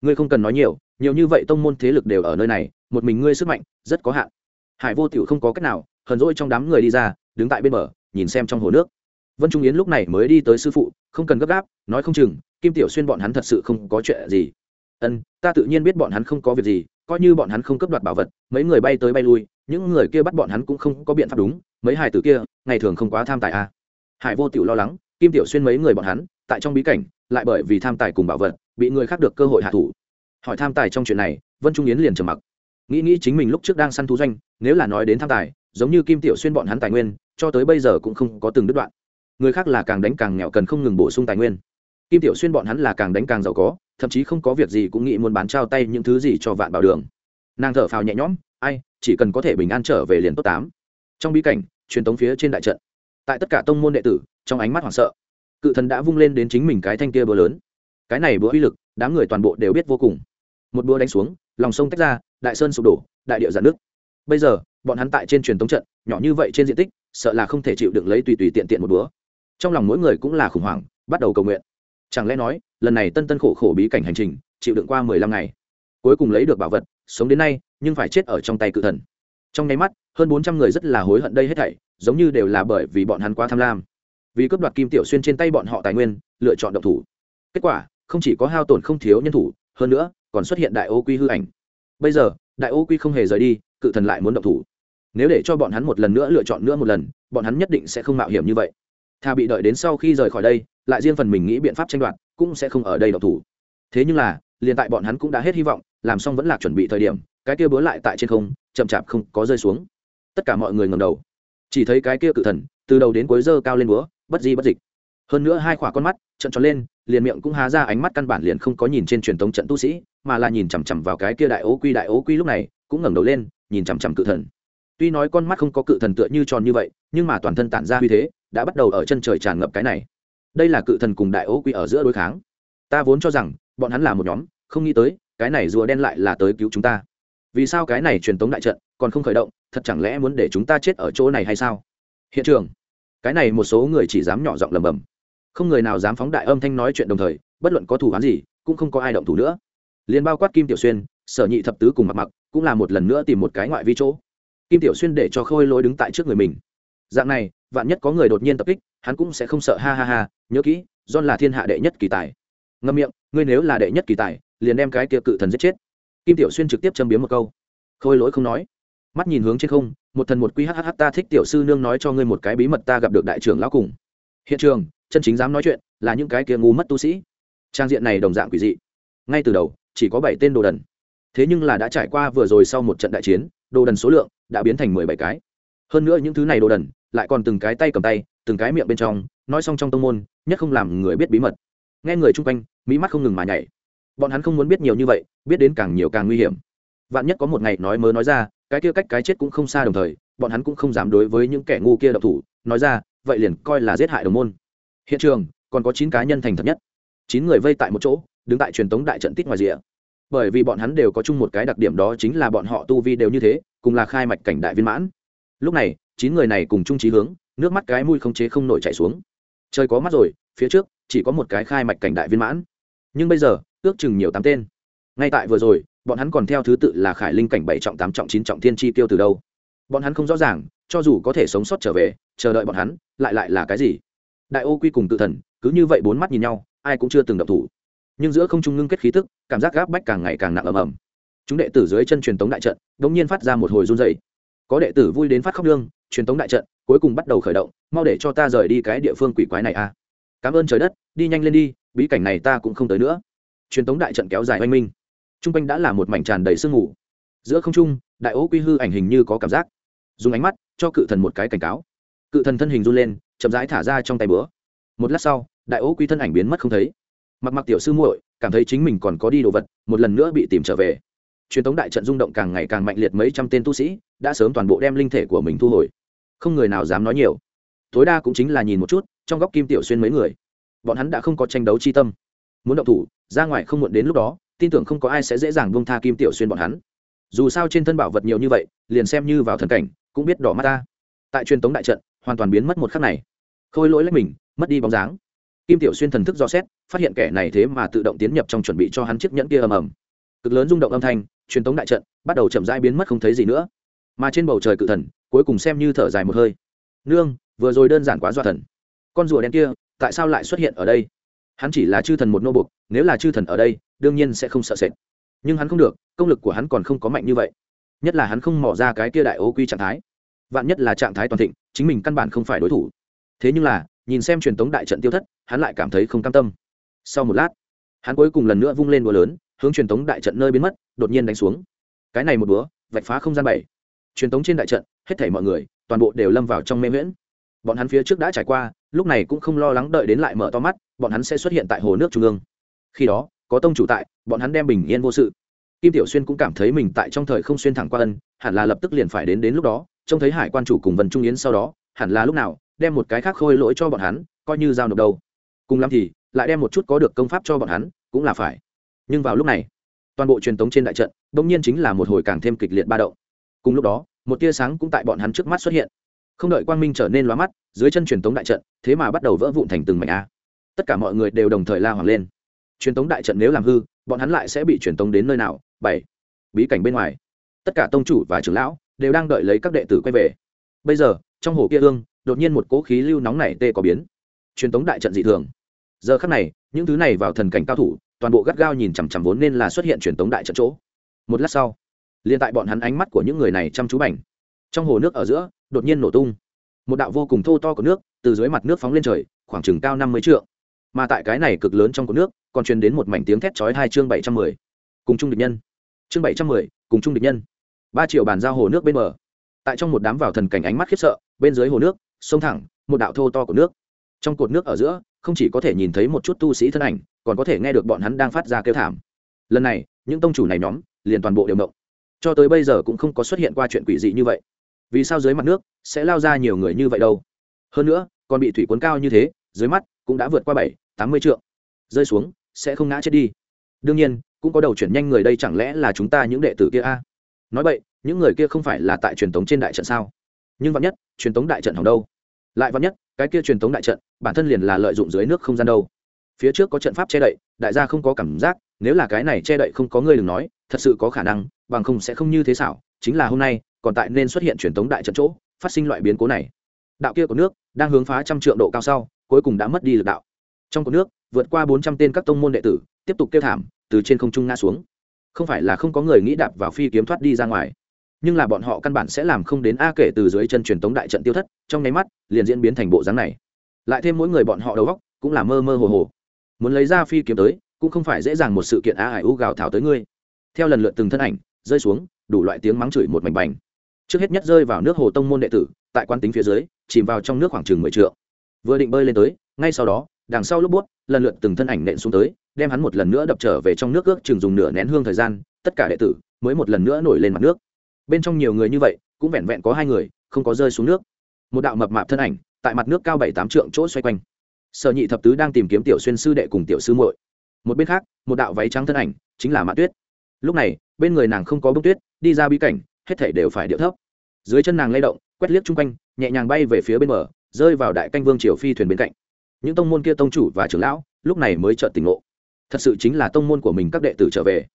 ngươi không cần nói nhiều nhiều như vậy tông môn thế lực đều ở nơi này, một mình ngươi sức mạnh, rất có hạn. Hải vô tiểu không có cách nào, hờn rỗi trong đám người đi ra, đứng tại bên bờ, nhìn xem trong hồ nước. Vân trung yến lúc này mới đi tới sư phụ, không cần gấp gáp, nói không chừng, kim tiểu xuyên bọn hắn thật sự không có chuyện gì. Ân, ta tự nhiên biết bọn hắn không có việc gì, coi như bọn hắn không cấp đoạt bảo vật, mấy người bay tới bay lui, những người kia bắt bọn hắn cũng không có biện pháp đúng, mấy hải tử kia, ngày thường không quá tham tài à. hải vô tiểu lo lắng, kim tiểu xuyên mấy người bọn hắn, tại trong bí cảnh lại bởi vì tham tài cùng bảo vật, bị người khác được cơ hội hạ thủ. Hỏi tham tài trong chuyện này, vân trung yến liền trầm mặc. Nghĩ nghĩ chính mình lúc trước đang săn thú doanh, nếu là nói đến tham tài, giống như kim tiểu xuyên bọn hắn tài nguyên, cho tới bây giờ cũng không có từng đứt đoạn. Người khác là càng đánh càng nghèo cần không ngừng bổ sung tài nguyên. Kim tiểu xuyên bọn hắn là càng đánh càng giàu có, thậm chí không có việc gì cũng nghĩ muốn bán trao tay những thứ gì cho vạn bảo đường. Nàng thở phào nhẹ nhõm, ai, chỉ cần có thể bình an trở về liền tốt tám. Trong bí cảnh, truyền tống phía trên đại trận, tại tất cả tông môn đệ tử, trong ánh mắt hoảng sợ cự thần đã vung lên đến chính mình cái thanh kia búa lớn. Cái này búa uy lực, đám người toàn bộ đều biết vô cùng. Một búa đánh xuống, lòng sông tách ra, đại sơn sụp đổ, đại địa giãn nước. Bây giờ, bọn hắn tại trên truyền thống trận, nhỏ như vậy trên diện tích, sợ là không thể chịu đựng lấy tùy tùy tiện tiện một búa. Trong lòng mỗi người cũng là khủng hoảng, bắt đầu cầu nguyện. Chẳng lẽ nói, lần này tân tân khổ khổ bí cảnh hành trình, chịu đựng qua mười lăm ngày. Cuối cùng lấy được bảo vật, sống đến nay, nhưng phải chết ở trong tay cự thần. Trong nháy mắt, hơn bốn trăm người rất là hối hận đây hết thảy, giống như đều là bởi vì bọn hắn quá tham lam vì cướp đoạt kim tiểu xuyên trên tay bọn họ tài nguyên, lựa chọn động thủ. Kết quả, không chỉ có hao tổn không thiếu nhân thủ, hơn nữa, còn xuất hiện đại ô quy hư ảnh. Bây giờ, đại ô quy không hề rời đi, cự thần lại muốn động thủ. Nếu để cho bọn hắn một lần nữa lựa chọn nữa một lần, bọn hắn nhất định sẽ không mạo hiểm như vậy. Thà bị đợi đến sau khi rời khỏi đây, lại riêng phần mình nghĩ biện pháp tranh đoạt, cũng sẽ không ở đây độc thủ. Thế nhưng là, liền tại bọn hắn cũng đã hết hy vọng, làm xong vẫn là chuẩn bị thời điểm, cái kia bứa lại tại trên không, chậm chạp không có rơi xuống. Tất cả mọi người ngầm đầu. Chỉ thấy cái kia cự thần, từ đầu đến cuối dơ cao lên búa bất di bất dịch. Hơn nữa hai khỏa con mắt trận tròn lên, liền miệng cũng há ra ánh mắt căn bản liền không có nhìn trên truyền thống trận tu sĩ, mà là nhìn chằm chằm vào cái kia đại ố quy, đại ố quy lúc này cũng ngẩng đầu lên, nhìn chằm chằm cự thần. Tuy nói con mắt không có cự thần tựa như tròn như vậy, nhưng mà toàn thân tản ra uy thế, đã bắt đầu ở chân trời tràn ngập cái này. Đây là cự thần cùng đại ố quy ở giữa đối kháng. Ta vốn cho rằng, bọn hắn là một nhóm, không nghĩ tới, cái này rùa đen lại là tới cứu chúng ta. Vì sao cái này truyền thống đại trận còn không khởi động, thật chẳng lẽ muốn để chúng ta chết ở chỗ này hay sao? Hiện trường cái này một số người chỉ dám nhỏ giọng lầm bầm không người nào dám phóng đại âm thanh nói chuyện đồng thời, bất luận có thủ án gì, cũng không có ai động thủ nữa. Liền bao quát kim tiểu xuyên, sở nhị thập tứ cùng mặc mặc cũng là một lần nữa tìm một cái ngoại vi chỗ. Kim tiểu xuyên để cho khôi lối đứng tại trước người mình. Dạng này, vạn nhất có người đột nhiên tập kích, hắn cũng sẽ không sợ, ha ha ha, nhớ kỹ, john là thiên hạ đệ nhất kỳ tài. Ngâm miệng, ngươi nếu là đệ nhất kỳ tài, liền đem cái kia cự thần giết chết. Kim tiểu xuyên trực tiếp châm biếm một câu. Khôi lỗi không nói mắt nhìn hướng trên không, một thần một quy hh ta thích tiểu sư nương nói cho ngươi một cái bí mật ta gặp được đại trưởng lão cùng. Hiện trường, chân chính dám nói chuyện, là những cái kia ngu mất tu sĩ. Trang diện này đồng dạng quỷ dị. Ngay từ đầu, chỉ có bảy tên đồ đần. Thế nhưng là đã trải qua vừa rồi sau một trận đại chiến, đồ đần số lượng đã biến thành mười bảy cái. Hơn nữa những thứ này đồ đần, lại còn từng cái tay cầm tay, từng cái miệng bên trong, nói xong trong tông môn, nhất không làm người biết bí mật. Nghe người chung quanh mỹ mắt không ngừng mà nhảy. Bọn hắn không muốn biết nhiều như vậy, biết đến càng nhiều càng nguy hiểm. Vạn nhất có một ngày nói mớ nói ra cái kia cách cái chết cũng không xa đồng thời, bọn hắn cũng không dám đối với những kẻ ngu kia độc thủ, nói ra, vậy liền coi là giết hại đồng môn. Hiện trường, còn có chín cá nhân thành thật nhất. Chín người vây tại một chỗ, đứng tại truyền tống đại trận tít ngoài rìa. Bởi vì bọn hắn đều có chung một cái đặc điểm đó chính là bọn họ tu vi đều như thế, cùng là khai mạch cảnh đại viên mãn. Lúc này, chín người này cùng chung trí hướng, nước mắt cái mũi không chế không nổi chảy xuống. Trời có mắt rồi, phía trước, chỉ có một cái khai mạch cảnh đại viên mãn. Nhưng bây giờ, ước chừng nhiều tám tên. Ngay tại vừa rồi bọn hắn còn theo thứ tự là khải linh cảnh bảy trọng, tám trọng, chín trọng thiên chi tiêu từ đâu? Bọn hắn không rõ ràng, cho dù có thể sống sót trở về, chờ đợi bọn hắn, lại lại là cái gì? Đại ô quy cùng tự thần, cứ như vậy bốn mắt nhìn nhau, ai cũng chưa từng động thủ. Nhưng giữa không trung ngưng kết khí tức, cảm giác gáp bách càng ngày càng nặng ầm ầm. Chúng đệ tử dưới chân truyền tống đại trận đ ỗ n g nhiên phát ra một hồi run dày có đệ tử vui đến phát khóc đương truyền tống đại trận, cuối cùng bắt đầu khởi động, mau để cho ta rời đi cái địa phương quỷ quái này a cảm ơn trời đất, đi nhanh lên đi, bí cảnh này ta cũng không tới nữa. Truyền tống đại trận kéo dài oanh minh t r u n g quanh đã là một mảnh tràn đầy sương mù. Giữa không trung, đại ố quy hư ảnh hình như có cảm giác. Dùng ánh mắt cho cự thần một cái cảnh cáo. Cự thần thân hình run lên, chậm rãi thả ra trong tay bữa một lát sau, đại ố quy thân ảnh biến mất không thấy. Mặc mặc tiểu sư muội, cảm thấy chính mình còn có đi đồ vật, một lần nữa bị tìm trở về. Truyền thống đại trận rung động càng ngày càng mạnh liệt mấy trăm tên tu sĩ, đã sớm toàn bộ đem linh thể của mình thu hồi. Không người nào dám nói nhiều. Tối đa cũng chính là nhìn một chút, trong góc kim tiểu xuyên mấy người. Bọn hắn đã không có tranh đấu chi tâm. Muốn động thủ, ra ngoài không muộn đến lúc đó tin tưởng không có ai sẽ dễ dàng buông tha kim tiểu xuyên bọn hắn. Dù sao trên thân bảo vật nhiều như vậy, liền xem như vào thần cảnh, cũng biết đỏ mắt ta. Tại truyền tống đại trận, hoàn toàn biến mất một khắc này. Khôi lỗi lấy mình, mất đi bóng dáng. Kim tiểu xuyên thần thức do xét, phát hiện kẻ này thế mà tự động tiến nhập trong chuẩn bị cho hắn chiếc nhẫn kia ầm ầm. Cực lớn rung động âm thanh, truyền tống đại trận bắt đầu chậm rãi biến mất không thấy gì nữa. Mà trên bầu trời cự thần, cuối cùng xem như thở dài một hơi. Nương, vừa rồi đơn giản quá dọa thần. Con rùa đen kia, tại sao lại xuất hiện ở đây? Hắn chỉ là chư thần một nô bục nếu là chư thần ở đây đương nhiên sẽ không sợ sệt. Nhưng hắn không được, công lực của hắn còn không có mạnh như vậy. Nhất là hắn không mỏ ra cái kia đại ô quy trạng thái. Vạn nhất là trạng thái toàn thịnh, chính mình căn bản không phải đối thủ. Thế nhưng là, nhìn xem truyền thống đại trận tiêu thất, hắn lại cảm thấy không cam tâm. Sau một lát, hắn cuối cùng lần nữa vung lên búa lớn, hướng truyền thống đại trận nơi biến mất, đột nhiên đánh xuống. Cái này một búa, vạch phá không gian bảy. Truyền thống trên đại trận, hết thảy mọi người, toàn bộ đều lâm vào trong mê miễn bọn hắn phía trước đã trải qua, lúc này cũng không lo lắng đợi đến lại mở to mắt, bọn hắn sẽ xuất hiện tại hồ nước trung ương. Khi đó có tông chủ tại, bọn hắn đem bình yên vô sự. Kim tiểu xuyên cũng cảm thấy mình tại trong thời không xuyên thẳng qua ân, hẳn là lập tức liền phải đến đến lúc đó, trông thấy hải quan chủ cùng vân trung yến sau đó, hẳn là lúc nào, đem một cái khác khôi lỗi cho bọn hắn, coi như giao nộp đâu. Cùng lắm thì, lại đem một chút có được công pháp cho bọn hắn, cũng là phải. Nhưng vào lúc này, toàn bộ truyền thống trên đại trận, đông nhiên chính là một hồi càng thêm kịch liệt ba động. Cùng lúc đó, một tia sáng cũng tại bọn hắn trước mắt xuất hiện. Không đợi quang minh trở nên lóa mắt, dưới chân truyền thống đại trận, thế mà bắt đầu vỡ vụn thành từng mảnh a. Tất cả mọi người đều đồng thời la hoàng lên truyền tống đại trận nếu làm hư, bọn hắn lại sẽ bị truyền tống đến nơi nào? Bảy. Bí cảnh bên ngoài. Tất cả tông chủ và trưởng lão đều đang đợi lấy các đệ tử quay về. Bây giờ, trong hồ kia ương đột nhiên một cỗ khí lưu nóng này tê có biến. Truyền tống đại trận dị thường. Giờ khắc này, những thứ này vào thần cảnh cao thủ, toàn bộ gắt gao nhìn chằm chằm vốn nên là xuất hiện truyền tống đại trận chỗ. Một lát sau, liền tại bọn hắn ánh mắt của những người này chăm chú bảnh trong hồ nước ở giữa, đột nhiên nổ tung. Một đạo vô cùng thô to của nước từ dưới mặt nước phóng lên trời, khoảng chừng cao năm mươi trượng. Mà tại cái này cực lớn trong cột nước còn truyền đến một mảnh tiếng thét chói hai chương bảy trăm mười. Cùng chung địch nhân. Chương bảy trăm mười, cùng chung địch nhân. Ba triệu bàn giao hồ nước bên bờ. Tại trong một đám vào thần cảnh ánh mắt khiếp sợ, bên dưới hồ nước, sông thẳng, một đạo thô to của nước. Trong cột nước ở giữa, không chỉ có thể nhìn thấy một chút tu sĩ thân ảnh, còn có thể nghe được bọn hắn đang phát ra kêu thảm. Lần này, những tông chủ này nhóm liền toàn bộ đều động. Cho tới bây giờ cũng không có xuất hiện qua chuyện quỷ dị như vậy. Vì sao dưới mặt nước sẽ lao ra nhiều người như vậy đâu? Hơn nữa, còn bị thủy cuốn cao như thế, dưới mắt cũng đã vượt qua bảy, tám mươi trượng. Rơi xuống sẽ không ngã chết đi. Đương nhiên, cũng có đầu chuyển nhanh người đây chẳng lẽ là chúng ta những đệ tử kia a? Nói vậy, những người kia không phải là tại truyền thống trên đại trận sao? Nhưng vạn nhất, truyền thống đại trận hỏng đâu? Lại vạn nhất, cái kia truyền thống đại trận, bản thân liền là lợi dụng dưới nước không gian đâu? Phía trước có trận pháp che đậy, đại gia không có cảm giác, nếu là cái này che đậy không có người đừng nói, thật sự có khả năng, bằng không sẽ không như thế xảo, chính là hôm nay, còn tại nên xuất hiện truyền thống đại trận chỗ, phát sinh loại biến cố này. Đạo kia của nước, đang hướng phá trăm trượng độ cao sau, cuối cùng đã mất đi lực đạo. Trong cột nước vượt qua bốn trăm tên các tông môn đệ tử, tiếp tục kêu thảm, từ trên không trung ngã xuống. Không phải là không có người nghĩ đạp vào phi kiếm thoát đi ra ngoài, nhưng là bọn họ căn bản sẽ làm không đến a kể từ dưới chân truyền tống đại trận tiêu thất, trong nháy mắt, liền diễn biến thành bộ dáng này. Lại thêm mỗi người bọn họ đầu góc cũng là mơ mơ hồ hồ. Muốn lấy ra phi kiếm tới, cũng không phải dễ dàng một sự kiện a hải u gào thảo tới ngươi. Theo lần lượt từng thân ảnh, rơi xuống, đủ loại tiếng mắng chửi một mảnh bành. Trước hết nhất rơi vào nước hồ tông môn đệ tử, tại quan tính phía dưới, chìm vào trong nước khoảng chừng mười trượng. Vừa định bơi lên tới, ngay sau đó đằng sau lúc buốt lần lượt từng thân ảnh nện xuống tới, đem hắn một lần nữa đập trở về trong nước ước chừng dùng nửa nén hương thời gian, tất cả đệ tử mới một lần nữa nổi lên mặt nước. Bên trong nhiều người như vậy, cũng vẹn vẹn có hai người, không có rơi xuống nước. Một đạo mập mạp thân ảnh, tại mặt nước cao bảy tám trượng chỗ xoay quanh. Sở nhị thập tứ đang tìm kiếm tiểu xuyên sư đệ cùng tiểu sư muội. Một bên khác, một đạo váy trắng thân ảnh, chính là mã tuyết. Lúc này, bên người nàng không có bông tuyết, đi ra bí cảnh, hết thể đều phải điệu thấp. Dưới chân nàng lay động, quét liếc chung quanh, nhẹ nhàng bay về phía bên bờ, rơi vào đại canh vương triều phi thuyền bên cạnh những tông môn kia tông chủ và trưởng lão lúc này mới chợt tỉnh ngộ. Thật sự chính là tông môn của mình các đệ tử trở về.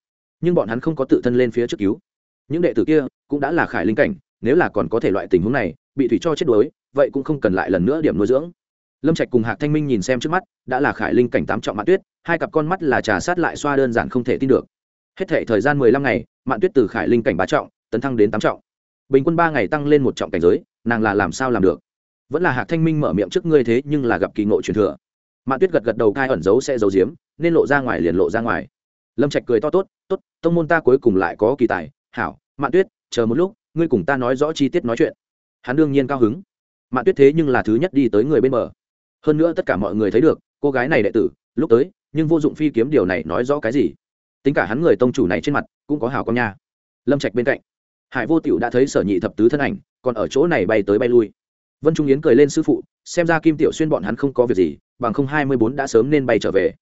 Nhưng bọn hắn không có tự thân lên phía trước cứu. Những đệ tử kia cũng đã là khải linh cảnh, nếu là còn có thể loại tình huống này, bị thủy cho chết đuối, vậy cũng không cần lại lần nữa điểm nuôi dưỡng. Lâm trạch cùng hạc thanh minh nhìn xem trước mắt, đã là khải linh cảnh tám trọng mạn tuyết, hai cặp con mắt là trà sát lại xoa đơn giản không thể tin được. Hết thể thời gian mười lăm ngày, mạn tuyết từ khải linh cảnh ba trọng, tấn thăng đến tám trọng. Bình quân ba ngày tăng lên một trọng cảnh giới, nàng là làm sao làm được? Vẫn là hạc thanh minh mở miệng trước ngươi thế nhưng là gặp kỳ ngộ truyền thừa. Mạn tuyết gật gật đầu, cai ẩn giấu sẽ giấu giếm, nên lộ ra ngoài liền lộ ra ngoài. Lâm trạch cười to tốt tốt, tông môn ta cuối cùng lại có kỳ tài. Hảo, mạn tuyết, chờ một lúc, ngươi cùng ta nói rõ chi tiết nói chuyện. Hắn đương nhiên cao hứng. Mạn tuyết thế nhưng là thứ nhất đi tới người bên bờ. Hơn nữa tất cả mọi người thấy được, cô gái này đệ tử, lúc tới, nhưng vô dụng phi kiếm điều này nói rõ cái gì? Tính cả hắn người tông chủ này trên mặt, cũng có hảo con nha. Lâm trạch bên cạnh. Hải vô tiểu đã thấy sở nhị thập tứ thân ảnh, còn ở chỗ này bay tới bay lui vân trung yến cười lên sư phụ, xem ra kim tiểu xuyên bọn hắn không có việc gì, bằng không hai mươi bốn đã sớm nên bay trở về.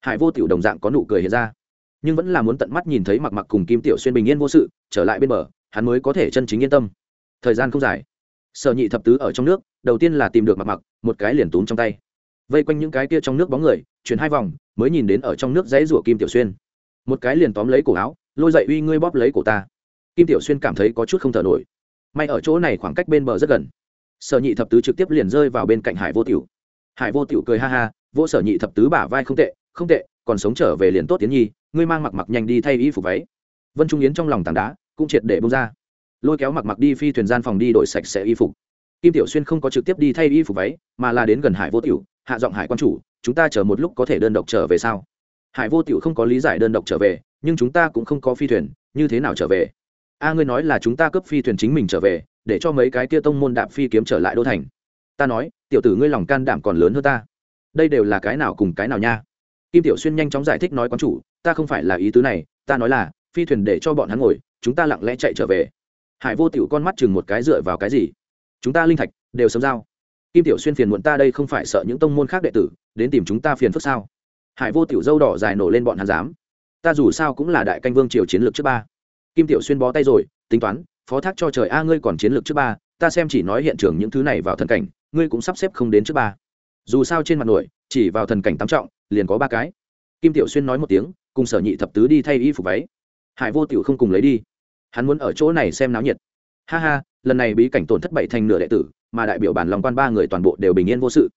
Hải vô tiểu đồng dạng có nụ cười hiện ra. Nhưng vẫn là muốn tận mắt nhìn thấy mặc mặc cùng kim tiểu xuyên bình yên vô sự, trở lại bên bờ, hắn mới có thể chân chính yên tâm. Thời gian không dài. Sở nhị thập tứ ở trong nước, đầu tiên là tìm được mặc mặc, một cái liền túm trong tay. Vây quanh những cái kia trong nước bóng người, chuyển hai vòng, mới nhìn đến ở trong nước dãy rủa kim tiểu xuyên. Một cái liền tóm lấy cổ áo, lôi dậy uy ngươi bóp lấy cổ ta. Kim tiểu xuyên cảm thấy có chút không thở nổi. May ở chỗ này khoảng cách bên bờ rất gần sở nhị thập tứ trực tiếp liền rơi vào bên cạnh hải vô tiểu. Hải vô tiểu cười ha ha, vô sở nhị thập tứ bả vai không tệ không tệ, còn sống trở về liền tốt tiến nhi, ngươi mang mặc mặc nhanh đi thay y phục váy. Vân trung yến trong lòng tảng đá, cũng triệt để bông ra. Lôi kéo mặc mặc đi phi thuyền gian phòng đi đổi sạch sẽ y phục. Kim tiểu xuyên không có trực tiếp đi thay y phục váy, mà là đến gần hải vô tiểu, hạ giọng hải quan chủ, chúng ta chờ một lúc có thể đơn độc trở về sao? Hải vô tiểu không có lý giải đơn độc trở về, nhưng chúng ta cũng không có phi thuyền, như thế nào trở về? A ngươi nói là chúng ta cướp phi thuyền chính mình trở về, để cho mấy cái kia tông môn đạp phi kiếm trở lại đô thành. Ta nói, tiểu tử ngươi lòng can đảm còn lớn hơn ta. Đây đều là cái nào cùng cái nào nha. Kim tiểu xuyên nhanh chóng giải thích nói quán chủ, ta không phải là ý tứ này, ta nói là, phi thuyền để cho bọn hắn ngồi, chúng ta lặng lẽ chạy trở về. Hải vô tiểu con mắt chừng một cái dựa vào cái gì? Chúng ta linh thạch, đều sớm giao. Kim tiểu xuyên phiền muộn ta đây không phải sợ những tông môn khác đệ tử, đến tìm chúng ta phiền phức sao? Hải vô tiểu dâu đỏ dài nổ lên bọn hắn dám. Ta dù sao cũng là đại canh vương triều chiến lược trước ba kim tiểu xuyên bó tay rồi, tính toán, phó thác cho trời a, ngươi còn chiến lược trước ba, ta xem chỉ nói hiện trường những thứ này vào thần cảnh, ngươi cũng sắp xếp không đến trước ba. Dù sao trên mặt nổi, chỉ vào thần cảnh tám trọng, liền có ba cái. Kim tiểu xuyên nói một tiếng, cùng sở nhị thập tứ đi thay y phục váy. Hải vô tiểu không cùng lấy đi. Hắn muốn ở chỗ này xem náo nhiệt. Ha ha, lần này bí cảnh tổn thất bảy thành nửa đệ tử, mà đại biểu bản lòng quan ba người toàn bộ đều bình yên vô sự.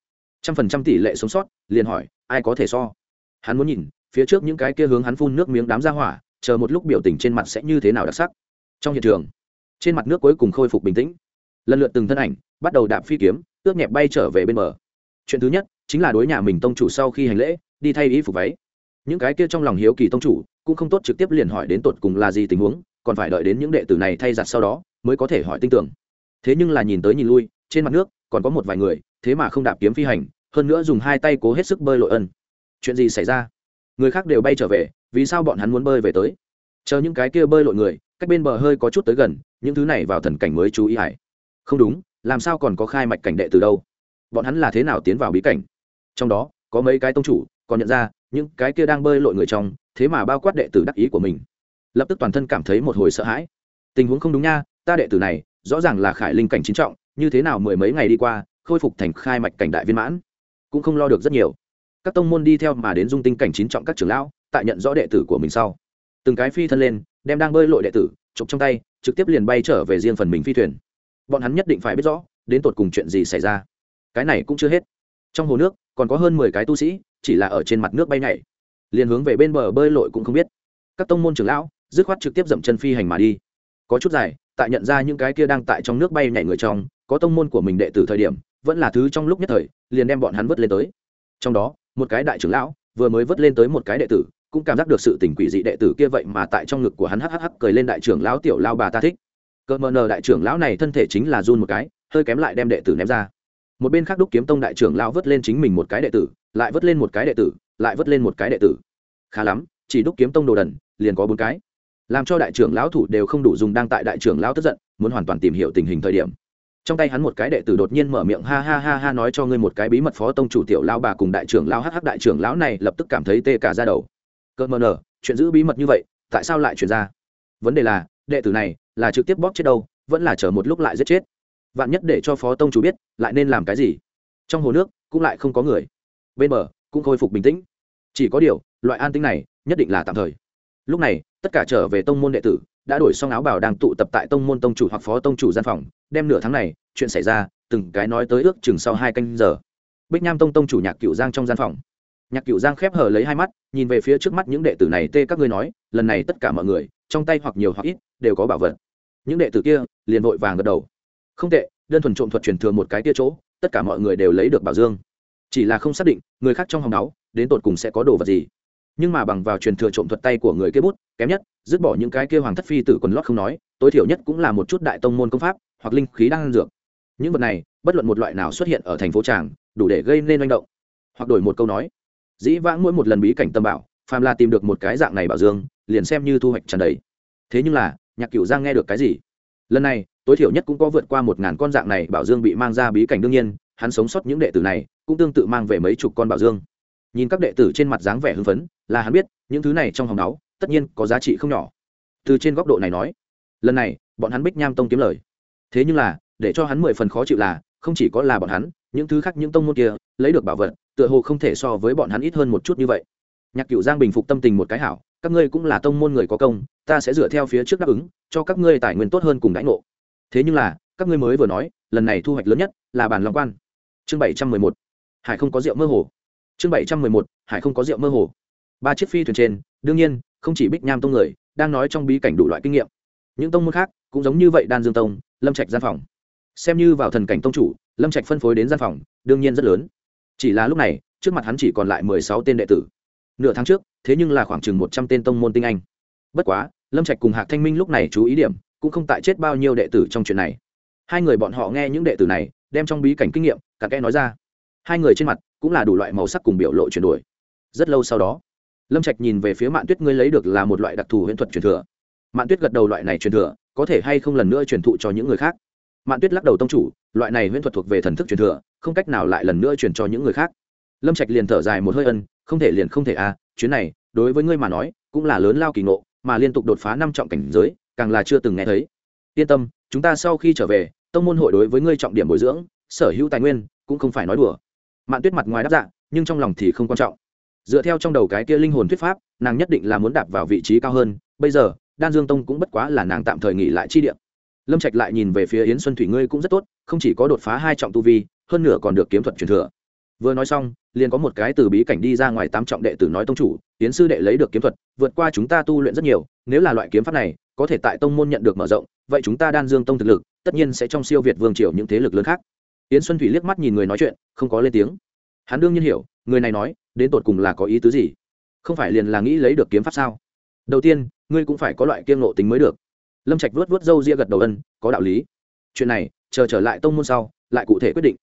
Trăm phần trăm tỷ lệ sống sót, liền hỏi, ai có thể so? Hắn muốn nhìn, phía trước những cái kia hướng hắn phun nước miếng đám ra hỏa chờ một lúc biểu tình trên mặt sẽ như thế nào đặc sắc. Trong hiện trường, trên mặt nước cuối cùng khôi phục bình tĩnh. Lần lượt từng thân ảnh bắt đầu đạp phi kiếm, ướt nhẹp bay trở về bên bờ. Chuyện thứ nhất chính là đối nhà mình tông chủ sau khi hành lễ, đi thay y phục váy. Những cái kia trong lòng hiếu kỳ tông chủ cũng không tốt trực tiếp liền hỏi đến tột cùng là gì tình huống, còn phải đợi đến những đệ tử này thay giặt sau đó mới có thể hỏi tin tưởng. Thế nhưng là nhìn tới nhìn lui, trên mặt nước còn có một vài người, thế mà không đạp kiếm phi hành, hơn nữa dùng hai tay cố hết sức bơi lội ân. Chuyện gì xảy ra? Người khác đều bay trở về vì sao bọn hắn muốn bơi về tới? Chờ những cái kia bơi lội người, cách bên bờ hơi có chút tới gần, những thứ này vào thần cảnh mới chú ý hải không đúng, làm sao còn có khai mạch cảnh đệ từ đâu? Bọn hắn là thế nào tiến vào bí cảnh? Trong đó, có mấy cái tông chủ, còn nhận ra, những cái kia đang bơi lội người trong, thế mà bao quát đệ tử đắc ý của mình. Lập tức toàn thân cảm thấy một hồi sợ hãi. Tình huống không đúng nha, ta đệ tử này, rõ ràng là khải linh cảnh chính trọng, như thế nào mười mấy ngày đi qua, khôi phục thành khai mạch cảnh đại viên mãn? Cũng không lo được rất nhiều. Các tông môn đi theo mà đến dung tinh cảnh chín trọng các trưởng lão tại nhận rõ đệ tử của mình sau. Từng cái phi thân lên, đem đang bơi lội đệ tử, chụp trong tay, trực tiếp liền bay trở về riêng phần mình phi thuyền. Bọn hắn nhất định phải biết rõ, đến tột cùng chuyện gì xảy ra. Cái này cũng chưa hết. Trong hồ nước, còn có hơn mười cái tu sĩ, chỉ là ở trên mặt nước bay nhảy. Liền hướng về bên bờ bơi lội cũng không biết. Các tông môn trưởng lão, dứt khoát trực tiếp dậm chân phi hành mà đi. Có chút dài, tại nhận ra những cái kia đang tại trong nước bay nhảy người trong, có tông môn của mình đệ tử thời điểm, vẫn là thứ trong lúc nhất thời, liền đem bọn hắn vớt lên tới. Trong đó, một cái đại trưởng lão, vừa mới vớt lên tới một cái đệ tử cũng cảm giác được sự tình quỷ dị đệ tử kia vậy mà tại trong ngực của hắn hắc hắc cười lên đại trưởng lão tiểu lao bà ta thích. Cơ mờ nờ đại trưởng lão này thân thể chính là run một cái, hơi kém lại đem đệ tử ném ra. Một bên khác đúc kiếm tông đại trưởng lão vớt lên chính mình một cái đệ tử, lại vớt lên một cái đệ tử, lại vớt lên một cái đệ tử. Khá lắm, chỉ đúc kiếm tông đồ đần, liền có bốn cái. Làm cho đại trưởng lão thủ đều không đủ dùng đang tại đại trưởng lão tức giận, muốn hoàn toàn tìm hiểu tình hình thời điểm. Trong tay hắn một cái đệ tử đột nhiên mở miệng ha ha ha ha nói cho ngươi một cái bí mật phó tông chủ tiểu lão bà cùng đại trưởng lão hh đại trưởng lão này lập tức cảm thấy tê cả ra đầu cợt mờ nở, chuyện giữ bí mật như vậy, tại sao lại chuyển ra? Vấn đề là, đệ tử này là trực tiếp bóp chết đâu, vẫn là chờ một lúc lại giết chết. Vạn nhất để cho phó tông chủ biết, lại nên làm cái gì? Trong hồ nước cũng lại không có người. Bên bờ cũng khôi phục bình tĩnh. Chỉ có điều, loại an tĩnh này nhất định là tạm thời. Lúc này, tất cả trở về tông môn đệ tử đã đổi xong áo bào đang tụ tập tại tông môn tông chủ hoặc phó tông chủ gian phòng. Đem nửa tháng này, chuyện xảy ra từng cái nói tới ước chừng sau hai canh giờ. Bích nham tông tông chủ nhạc cựu giang trong gian phòng nhạc cựu giang khép hờ lấy hai mắt, nhìn về phía trước mắt những đệ tử này, tê, các ngươi nói, lần này tất cả mọi người, trong tay hoặc nhiều hoặc ít, đều có bảo vật. Những đệ tử kia liền vội vàng gật đầu. Không tệ, đơn thuần trộm thuật truyền thừa một cái tia chỗ, tất cả mọi người đều lấy được bảo dương. Chỉ là không xác định, người khác trong hòng náu đến tột cùng sẽ có đồ vật gì. Nhưng mà bằng vào truyền thừa trộm thuật tay của người kia bút, kém nhất, dứt bỏ những cái kia hoàng thất phi tử quần lót không nói, tối thiểu nhất cũng là một chút đại tông môn công pháp, hoặc linh khí đang dược. Những vật này, bất luận một loại nào xuất hiện ở thành phố tràng, đủ để gây nên manh động. Hoặc đổi một câu nói dĩ vãng mỗi một lần bí cảnh tâm bảo, phàm là tìm được một cái dạng này bảo dương, liền xem như thu hoạch tràn đầy. Thế nhưng là, nhạc cựu giang nghe được cái gì? Lần này, tối thiểu nhất cũng có vượt qua một ngàn con dạng này bảo dương bị mang ra bí cảnh đương nhiên, hắn sống sót những đệ tử này, cũng tương tự mang về mấy chục con bảo dương. Nhìn các đệ tử trên mặt dáng vẻ hưng phấn, là hắn biết, những thứ này trong hòng náu tất nhiên có giá trị không nhỏ. Từ trên góc độ này nói, lần này, bọn hắn bích nham tông kiếm lời. Thế nhưng là, để cho hắn mười phần khó chịu là, không chỉ có là bọn hắn, những thứ khác những tông môn kia, lấy được bảo vật tựa hồ không thể so với bọn hắn ít hơn một chút như vậy. Nhạc cựu giang bình phục tâm tình một cái hảo, các ngươi cũng là tông môn người có công, ta sẽ dựa theo phía trước đáp ứng, cho các ngươi tài nguyên tốt hơn cùng đãi ngộ. Thế nhưng là, các ngươi mới vừa nói, lần này thu hoạch lớn nhất là bàn long quan. Chương bảy trăm mười một. Hải không có rượu mơ hồ. Chương bảy trăm mười một. Hải không có rượu mơ hồ. Ba chiếc phi thuyền trên, đương nhiên, không chỉ bích nham tông người, đang nói trong bí cảnh đủ loại kinh nghiệm. Những tông môn khác cũng giống như vậy, đan dương tông, lâm trạch gian phòng. Xem như vào thần cảnh tông chủ, lâm trạch phân phối đến gian phòng, đương nhiên rất lớn chỉ là lúc này, trước mặt hắn chỉ còn lại mười sáu tên đệ tử. Nửa tháng trước, thế nhưng là khoảng chừng một trăm tên tông môn tinh anh. Bất quá, lâm trạch cùng hạc thanh minh lúc này chú ý điểm, cũng không tại chết bao nhiêu đệ tử trong chuyện này. Hai người bọn họ nghe những đệ tử này, đem trong bí cảnh kinh nghiệm, cả kẽ nói ra. Hai người trên mặt cũng là đủ loại màu sắc cùng biểu lộ chuyển đổi. Rất lâu sau đó, lâm trạch nhìn về phía mạn tuyết ngươi lấy được là một loại đặc thù huyễn thuật truyền thừa. Mạn tuyết gật đầu loại này truyền thừa, có thể hay không lần nữa truyền thụ cho những người khác? Mạn tuyết lắc đầu tông chủ, loại này huyễn thuật thuộc về thần thức truyền thừa không cách nào lại lần nữa truyền cho những người khác. Lâm trạch liền thở dài một hơi ân, không thể liền không thể à chuyến này, đối với ngươi mà nói, cũng là lớn lao kỳ ngộ, mà liên tục đột phá năm trọng cảnh giới, càng là chưa từng nghe thấy. Yên tâm, chúng ta sau khi trở về, tông môn hội đối với ngươi trọng điểm bồi dưỡng, sở hữu tài nguyên, cũng không phải nói đùa. Mạn tuyết mặt ngoài đáp dạng nhưng trong lòng thì không quan trọng. Dựa theo trong đầu cái kia linh hồn thuyết pháp, nàng nhất định là muốn đạp vào vị trí cao hơn, bây giờ, đan dương tông cũng bất quá là nàng tạm thời nghỉ lại chi điểm lâm trạch lại nhìn về phía yến xuân thủy, ngươi cũng rất tốt, không chỉ có đột phá hai trọng tu vi hơn nửa còn được kiếm thuật truyền thừa. Vừa nói xong, liền có một cái từ bí cảnh đi ra ngoài tám trọng đệ tử nói tông chủ tiến sư đệ lấy được kiếm thuật, vượt qua chúng ta tu luyện rất nhiều, nếu là loại kiếm pháp này, có thể tại tông môn nhận được mở rộng, vậy chúng ta đan dương tông thực lực, tất nhiên sẽ trong siêu việt vương triều những thế lực lớn khác. Tiến xuân thủy liếc mắt nhìn người nói chuyện, không có lên tiếng. Hắn đương nhiên hiểu, người này nói, đến tột cùng là có ý tứ gì? Không phải liền là nghĩ lấy được kiếm pháp sao? Đầu tiên, ngươi cũng phải có loại kiêng nộ tính mới được. Lâm trạch vuốt vuốt râu ria gật đầu ân, có đạo lý. Chuyện này, chờ trở lại tông môn sau, lại cụ thể quyết định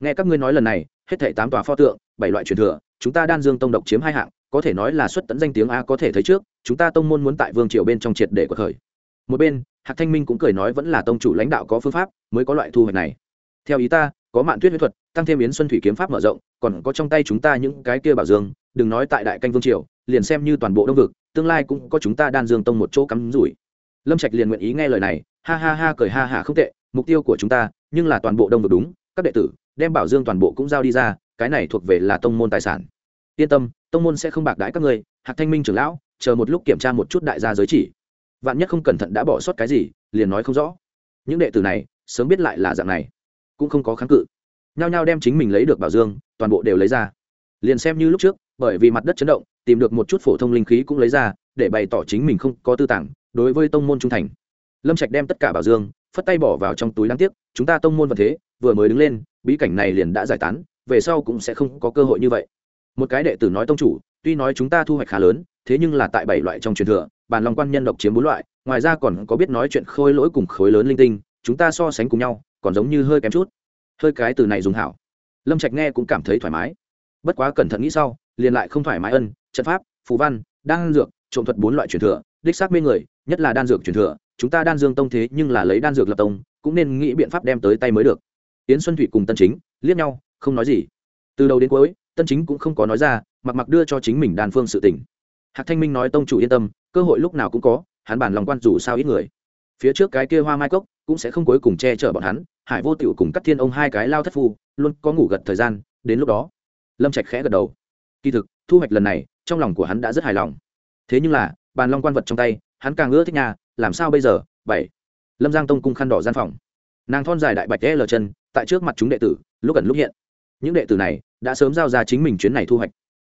nghe các ngươi nói lần này, hết thảy tám tòa pho tượng, bảy loại truyền thừa, chúng ta đan dương tông độc chiếm hai hạng, có thể nói là xuất tấn danh tiếng a có thể thấy trước, chúng ta tông môn muốn tại vương triều bên trong triệt để của khởi. Một bên, hạc thanh minh cũng cười nói vẫn là tông chủ lãnh đạo có phương pháp mới có loại thu hoạch này. Theo ý ta, có mạn tuyết huyết thuật, tăng thêm yến xuân thủy kiếm pháp mở rộng, còn có trong tay chúng ta những cái kia bảo dương, đừng nói tại đại canh vương triều, liền xem như toàn bộ đông vực, tương lai cũng có chúng ta đan dương tông một chỗ cắm rủi. Lâm trạch liền nguyện ý nghe lời này, ha ha ha cười ha hả không tệ, mục tiêu của chúng ta nhưng là toàn bộ đông vực đúng, các đệ tử đem bảo dương toàn bộ cũng giao đi ra, cái này thuộc về là tông môn tài sản. Yên tâm, tông môn sẽ không bạc đãi các ngươi, hạc thanh minh trưởng lão, chờ một lúc kiểm tra một chút đại gia giới chỉ. Vạn nhất không cẩn thận đã bỏ sót cái gì, liền nói không rõ. Những đệ tử này, sớm biết lại là dạng này, cũng không có kháng cự. Nhao nhao đem chính mình lấy được bảo dương, toàn bộ đều lấy ra. Liền xem như lúc trước, bởi vì mặt đất chấn động, tìm được một chút phổ thông linh khí cũng lấy ra, để bày tỏ chính mình không có tư tảng đối với tông môn trung thành. Lâm trạch đem tất cả bảo dương, phất tay bỏ vào trong túi đáng tiếc, chúng ta tông môn vật thế, vừa mới đứng lên bí cảnh này liền đã giải tán, về sau cũng sẽ không có cơ hội như vậy. Một cái đệ tử nói tông chủ, tuy nói chúng ta thu hoạch khá lớn, thế nhưng là tại bảy loại trong truyền thừa bàn long quan nhân độc chiếm bốn loại, ngoài ra còn có biết nói chuyện khôi lỗi cùng khối lớn linh tinh, chúng ta so sánh cùng nhau, còn giống như hơi kém chút. Hơi cái từ này dùng hảo. Lâm trạch nghe cũng cảm thấy thoải mái. Bất quá cẩn thận nghĩ sau, liền lại không thoải mái ân, trận pháp, phù văn, đan dược, trộm thuật bốn loại truyền thừa, đích xác mê người, nhất là đan dược truyền thừa, chúng ta đan dương tông thế nhưng là lấy đan dược lập tông, cũng nên nghĩ biện pháp đem tới tay mới được yến xuân Thụy cùng tân chính liếc nhau, không nói gì. Từ đầu đến cuối, tân chính cũng không có nói ra, mặc mặc đưa cho chính mình đàn phương sự tỉnh hạc thanh minh nói tông chủ yên tâm, cơ hội lúc nào cũng có, hắn bản lòng quan dù sao ít người. Phía trước cái kia hoa mai cốc cũng sẽ không cuối cùng che chở bọn hắn, hải vô tiểu cùng cắt thiên ông hai cái lao thất phu, luôn có ngủ gật thời gian, đến lúc đó, lâm trạch khẽ gật đầu. Kỳ thực, thu hoạch lần này, trong lòng của hắn đã rất hài lòng. Thế nhưng là, bàn long quan vật trong tay, hắn càng ưa thích nhà, làm sao bây giờ? Bảy. Lâm giang tông cung khăn đỏ gian phòng. Nàng thon dài đại bạch e lờ chân tại trước mặt chúng đệ tử, lúc ẩn lúc hiện. Những đệ tử này đã sớm giao ra chính mình chuyến này thu hoạch.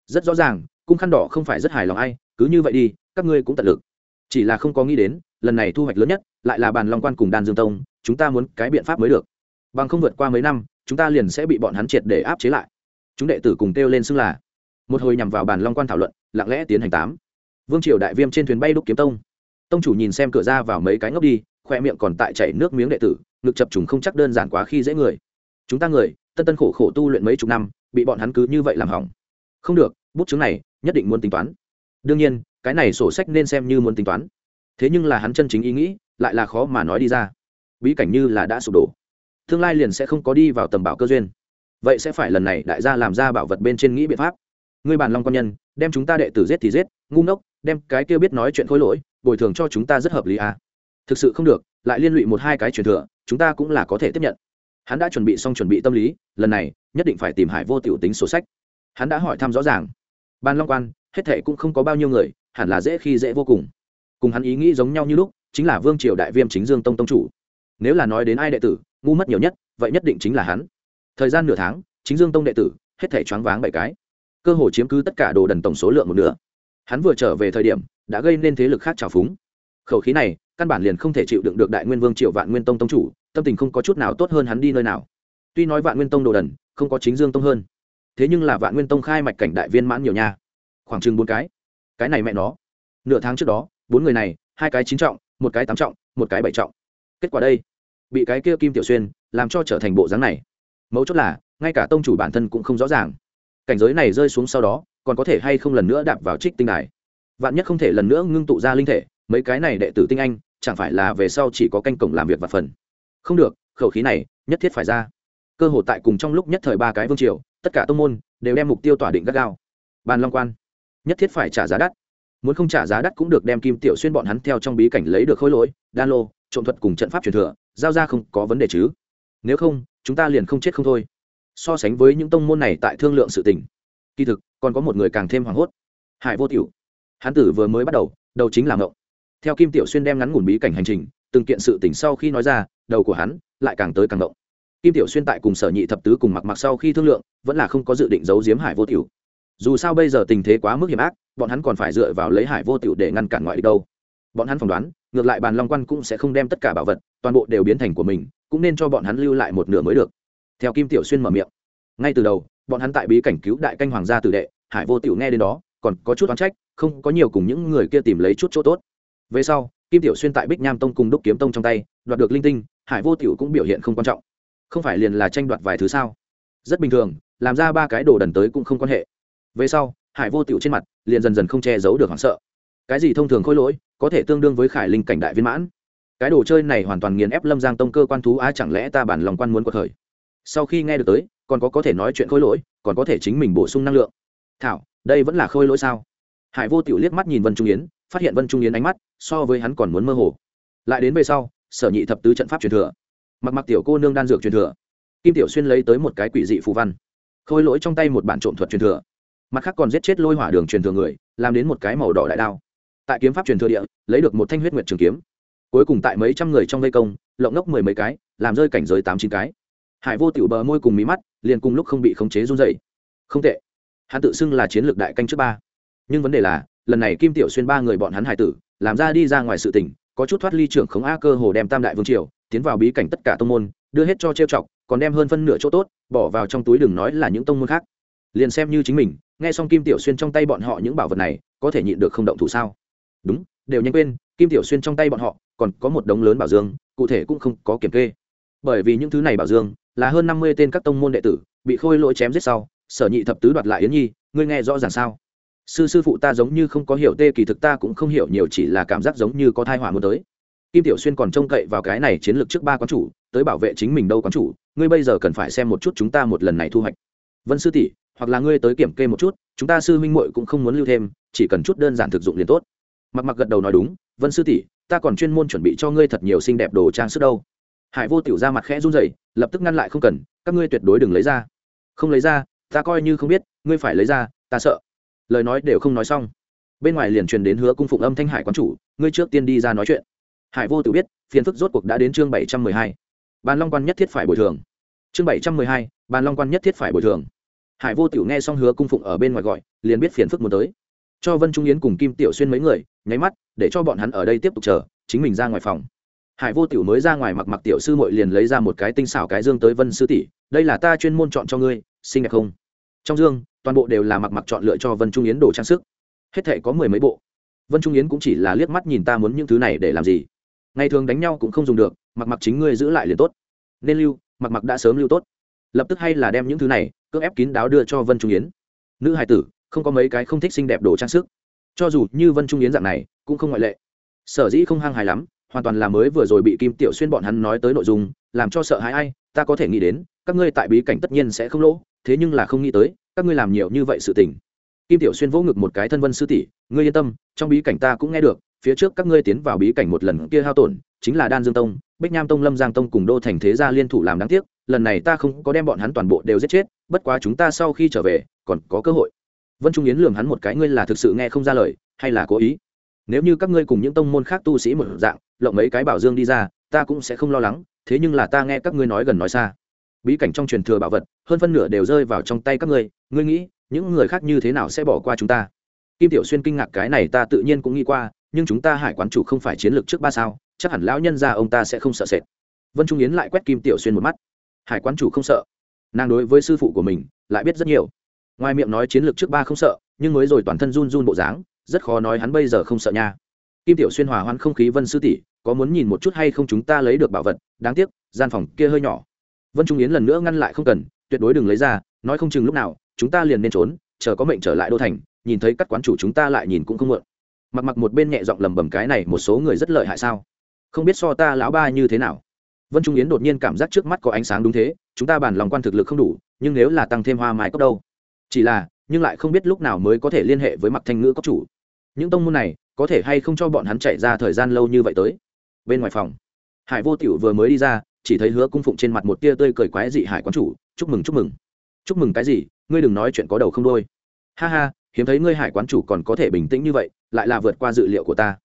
Rất rõ ràng, cung khăn đỏ không phải rất hài lòng ai, cứ như vậy đi, các ngươi cũng tận lực. Chỉ là không có nghĩ đến, lần này thu hoạch lớn nhất lại là bàn long quan cùng đan dương tông, chúng ta muốn cái biện pháp mới được. Bằng không vượt qua mấy năm, chúng ta liền sẽ bị bọn hắn triệt để áp chế lại. Chúng đệ tử cùng kêu lên xưng là. Một hồi nhằm vào bàn long quan thảo luận, lặng lẽ tiến hành tám. Vương triều đại viêm trên thuyền bay đúc kiếm tông. Tông chủ nhìn xem cửa ra vào mấy cái ngốc đi, khoe miệng còn tại chảy nước miếng đệ tử ngực chập trùng không chắc đơn giản quá khi dễ người. Chúng ta người, tân tân khổ khổ tu luyện mấy chục năm, bị bọn hắn cứ như vậy làm hỏng. Không được, bút chứng này, nhất định muốn tính toán. Đương nhiên, cái này sổ sách nên xem như muốn tính toán. Thế nhưng là hắn chân chính ý nghĩ, lại là khó mà nói đi ra. Bí cảnh như là đã sụp đổ. Tương lai liền sẽ không có đi vào tầm bảo cơ duyên. Vậy sẽ phải lần này đại gia làm ra bảo vật bên trên nghĩ biện pháp. Ngươi bàn long quan nhân, đem chúng ta đệ tử giết thì giết, ngu ngốc, đem cái kia biết nói chuyện khối lỗi, bồi thường cho chúng ta rất hợp lý à. thực sự không được lại liên lụy một hai cái truyền thừa, chúng ta cũng là có thể tiếp nhận. Hắn đã chuẩn bị xong chuẩn bị tâm lý, lần này, nhất định phải tìm hải vô tiểu tính sổ sách. Hắn đã hỏi thăm rõ ràng. Ban long quan, hết thệ cũng không có bao nhiêu người, hẳn là dễ khi dễ vô cùng. Cùng hắn ý nghĩ giống nhau như lúc, chính là vương triều đại viêm chính dương tông tông chủ. Nếu là nói đến ai đệ tử, ngu mất nhiều nhất, vậy nhất định chính là hắn. Thời gian nửa tháng, chính dương tông đệ tử, hết thảy choáng váng bảy cái. Cơ hội chiếm cứ tất cả đồ đần tổng số lượng một nửa. Hắn vừa trở về thời điểm, đã gây nên thế lực khác trào phúng. Khẩu khí này căn bản liền không thể chịu đựng được đại nguyên vương triệu vạn nguyên tông tông chủ, tâm tình không có chút nào tốt hơn hắn đi nơi nào. Tuy nói vạn nguyên tông đồ đần, không có chính dương tông hơn, thế nhưng là vạn nguyên tông khai mạch cảnh đại viên mãn nhiều nha. Khoảng chừng bốn cái. Cái này mẹ nó. Nửa tháng trước đó, bốn người này, hai cái chín trọng, một cái tám trọng, một cái bảy trọng. Kết quả đây, bị cái kia kim tiểu xuyên làm cho trở thành bộ dáng này. Mấu chốt là, ngay cả tông chủ bản thân cũng không rõ ràng. Cảnh giới này rơi xuống sau đó, còn có thể hay không lần nữa đạp vào trích tinh đài. Vạn nhất không thể lần nữa ngưng tụ ra linh thể, mấy cái này đệ tử tinh anh chẳng phải là về sau chỉ có canh cổng làm việc và phần. Không được, khẩu khí này, nhất thiết phải ra. Cơ hội tại cùng trong lúc nhất thời ba cái vương triều, tất cả tông môn, đều đem mục tiêu tỏa định gắt gao. Bàn long quan, nhất thiết phải trả giá đắt. Muốn không trả giá đắt cũng được đem kim tiểu xuyên bọn hắn theo trong bí cảnh lấy được khối lỗi, đan lô, trộm thuật cùng trận pháp truyền thừa, giao ra không có vấn đề chứ. Nếu không, chúng ta liền không chết không thôi. So sánh với những tông môn này tại thương lượng sự tình. Kỳ thực, còn có một người càng thêm hoảng hốt. Hải vô tiểu. Hán tử vừa mới bắt đầu đầu chính là ngộng theo kim tiểu xuyên đem ngắn ngủn bí cảnh hành trình, từng kiện sự tỉnh sau khi nói ra, đầu của hắn lại càng tới càng động. kim tiểu xuyên tại cùng sở nhị thập tứ cùng mặc mặc sau khi thương lượng, vẫn là không có dự định giấu giếm hải vô tiểu. Dù sao bây giờ tình thế quá mức hiểm ác, bọn hắn còn phải dựa vào lấy hải vô tiểu để ngăn cản ngoại địch đâu. Bọn hắn phỏng đoán, ngược lại bàn long quan cũng sẽ không đem tất cả bảo vật, toàn bộ đều biến thành của mình, cũng nên cho bọn hắn lưu lại một nửa mới được. Theo kim tiểu xuyên mở miệng, ngay từ đầu, bọn hắn tại bí cảnh cứu đại canh hoàng gia tử đệ, hải vô tiểu nghe đến đó, còn có chút oán trách, không có nhiều cùng những người kia tìm lấy chút chỗ tốt về sau, kim tiểu xuyên tại bích nham tông cùng đúc kiếm tông trong tay, đoạt được linh tinh, hải vô tiểu cũng biểu hiện không quan trọng. Không phải liền là tranh đoạt vài thứ sao? Rất bình thường, làm ra ba cái đồ đần tới cũng không quan hệ. Về sau, hải vô tiểu trên mặt liền dần dần không che giấu được hoảng sợ. Cái gì thông thường khôi lỗi, có thể tương đương với khải linh cảnh đại viên mãn. Cái đồ chơi này hoàn toàn nghiền ép lâm giang tông cơ quan thú á, chẳng lẽ ta bản lòng quan muốn của thời sau khi nghe được tới, còn có có thể nói chuyện khôi lỗi, còn có thể chính mình bổ sung năng lượng. Thảo, đây vẫn là khôi lỗi sao? Hải vô tiểu liếc mắt nhìn vân trung yến phát hiện vân trung yến ánh mắt, so với hắn còn muốn mơ hồ. Lại đến về sau, sở nhị thập tứ trận pháp truyền thừa. Mặc mặc tiểu cô nương đan dược truyền thừa. Kim tiểu xuyên lấy tới một cái quỷ dị phù văn. Khôi lỗi trong tay một bản trộm thuật truyền thừa. Mặt khác còn giết chết lôi hỏa đường truyền thừa người, làm đến một cái màu đỏ đại đao. Tại kiếm pháp truyền thừa địa, lấy được một thanh huyết nguyệt trường kiếm. Cuối cùng tại mấy trăm người trong vây công, lộng ngốc mười mấy cái, làm rơi cảnh giới tám chín cái. Hải vô tiểu bờ môi cùng mí mắt, liền cùng lúc không bị khống chế run dậy không tệ. Hắn tự xưng là chiến lược đại canh trước ba. Nhưng vấn đề là lần này kim tiểu xuyên ba người bọn hắn hải tử, làm ra đi ra ngoài sự tình, có chút thoát ly trưởng khống a cơ hồ đem tam đại vương triều, tiến vào bí cảnh tất cả tông môn, đưa hết cho trêu chọc, còn đem hơn phân nửa chỗ tốt, bỏ vào trong túi đừng nói là những tông môn khác. Liền xem như chính mình, nghe xong kim tiểu xuyên trong tay bọn họ những bảo vật này, có thể nhịn được không động thủ sao? Đúng, đều nhanh quên, kim tiểu xuyên trong tay bọn họ, còn có một đống lớn bảo dương, cụ thể cũng không có kiểm kê. Bởi vì những thứ này bảo dương, là hơn năm mươi tên các tông môn đệ tử, bị khôi lỗi chém giết sau, sở nhị thập tứ đoạt lại yến nhi, ngươi nghe rõ ràng sao? Sư sư phụ ta giống như không có hiểu tê kỳ thực ta cũng không hiểu nhiều chỉ là cảm giác giống như có thai hỏa muốn tới. Kim tiểu xuyên còn trông cậy vào cái này chiến lược trước ba quán chủ, tới bảo vệ chính mình đâu quán chủ, ngươi bây giờ cần phải xem một chút chúng ta một lần này thu hoạch. Vân sư tỷ, hoặc là ngươi tới kiểm kê một chút, chúng ta sư huynh muội cũng không muốn lưu thêm, chỉ cần chút đơn giản thực dụng liền tốt. Mặc mặc gật đầu nói đúng, vân sư tỷ, ta còn chuyên môn chuẩn bị cho ngươi thật nhiều xinh đẹp đồ trang sức đâu. Hải vô tiểu ra mặt khẽ run rẩy, lập tức ngăn lại không cần, các ngươi tuyệt đối đừng lấy ra. Không lấy ra, ta coi như không biết, ngươi phải lấy ra, ta sợ lời nói đều không nói xong. Bên ngoài liền truyền đến hứa cung phụng âm thanh hải quán chủ, ngươi trước tiên đi ra nói chuyện. Hải vô tự biết, phiền phức rốt cuộc đã đến chương bảy trăm mười hai. Bàn long quan nhất thiết phải bồi thường. Chương bảy trăm mười hai, bàn long quan nhất thiết phải bồi thường. Hải vô tử nghe xong hứa cung phụng ở bên ngoài gọi, liền biết phiền phức muốn tới. Cho vân trung yến cùng kim tiểu xuyên mấy người, nháy mắt, để cho bọn hắn ở đây tiếp tục chờ, chính mình ra ngoài phòng. Hải vô tiểu mới ra ngoài mặc mặc tiểu sư mội liền lấy ra một cái tinh xảo cái dương tới vân sư tỷ, đây là ta chuyên môn chọn cho ngươi, xinh đẹp không? Trong dương toàn bộ đều là mặc mặc chọn lựa cho vân trung yến đồ trang sức. Hết thể có mười mấy bộ. Vân trung yến cũng chỉ là liếc mắt nhìn ta muốn những thứ này để làm gì. Ngày thường đánh nhau cũng không dùng được, mặc mặc chính ngươi giữ lại liền tốt. Nên lưu, mặc mặc đã sớm lưu tốt. Lập tức hay là đem những thứ này, cưỡng ép kín đáo đưa cho vân trung yến. Nữ hài tử, không có mấy cái không thích xinh đẹp đồ trang sức. Cho dù như vân trung yến dạng này, cũng không ngoại lệ. Sở dĩ không hăng hài lắm, hoàn toàn là mới vừa rồi bị kim tiểu xuyên bọn hắn nói tới nội dung, làm cho sợ hãi ai, ta có thể nghĩ đến các ngươi tại bí cảnh tất nhiên sẽ không lỗ, thế nhưng là không nghĩ tới, các ngươi làm nhiều như vậy sự tình. Kim tiểu xuyên vỗ ngực một cái thân vân sư tỷ, ngươi yên tâm, trong bí cảnh ta cũng nghe được, phía trước các ngươi tiến vào bí cảnh một lần kia hao tổn, chính là đan dương tông, bích nham tông, lâm giang tông cùng đô thành thế gia liên thủ làm đáng tiếc, lần này ta không có đem bọn hắn toàn bộ đều giết chết, bất quá chúng ta sau khi trở về, còn có cơ hội. Vân trung yến lường hắn một cái, ngươi là thực sự nghe không ra lời, hay là cố ý? Nếu như các ngươi cùng những tông môn khác tu sĩ một dạng, lộng mấy cái bảo dương đi ra, ta cũng sẽ không lo lắng, thế nhưng là ta nghe các ngươi nói gần nói xa bí cảnh trong truyền thừa bảo vật, hơn phân nửa đều rơi vào trong tay các ngươi ngươi nghĩ, những người khác như thế nào sẽ bỏ qua chúng ta? Kim tiểu xuyên kinh ngạc, cái này ta tự nhiên cũng nghĩ qua, nhưng chúng ta hải quán chủ không phải chiến lược trước ba sao, chắc hẳn lão nhân ra ông ta sẽ không sợ sệt. Vân trung yến lại quét kim tiểu xuyên một mắt. Hải quán chủ không sợ. Nàng đối với sư phụ của mình, lại biết rất nhiều. Ngoài miệng nói chiến lược trước ba không sợ, nhưng mới rồi toàn thân run run bộ dáng, rất khó nói hắn bây giờ không sợ nha. Kim tiểu xuyên hòa hoãn không khí vân sư tỷ, có muốn nhìn một chút hay không chúng ta lấy được bảo vật, đáng tiếc, gian phòng kia hơi nhỏ vân trung yến lần nữa ngăn lại không cần, tuyệt đối đừng lấy ra, nói không chừng lúc nào, chúng ta liền nên trốn, chờ có mệnh trở lại đô thành, nhìn thấy các quán chủ chúng ta lại nhìn cũng không mượn mặc mặc một bên nhẹ giọng lầm bầm cái này một số người rất lợi hại sao? Không biết so ta lão ba như thế nào. Vân trung yến đột nhiên cảm giác trước mắt có ánh sáng đúng thế, chúng ta bản lòng quan thực lực không đủ, nhưng nếu là tăng thêm hoa mai cốc đâu? Chỉ là, nhưng lại không biết lúc nào mới có thể liên hệ với mặc thanh ngữ cốc chủ. Những tông môn này, có thể hay không cho bọn hắn chạy ra thời gian lâu như vậy tới? Bên ngoài phòng, hải vô tiểu vừa mới đi ra chỉ thấy hứa cung phụng trên mặt một tia tươi cười quái dị hải quán chủ, chúc mừng chúc mừng. Chúc mừng cái gì? Ngươi đừng nói chuyện có đầu không đôi. Ha ha, hiếm thấy ngươi hải quán chủ còn có thể bình tĩnh như vậy, lại là vượt qua dự liệu của ta.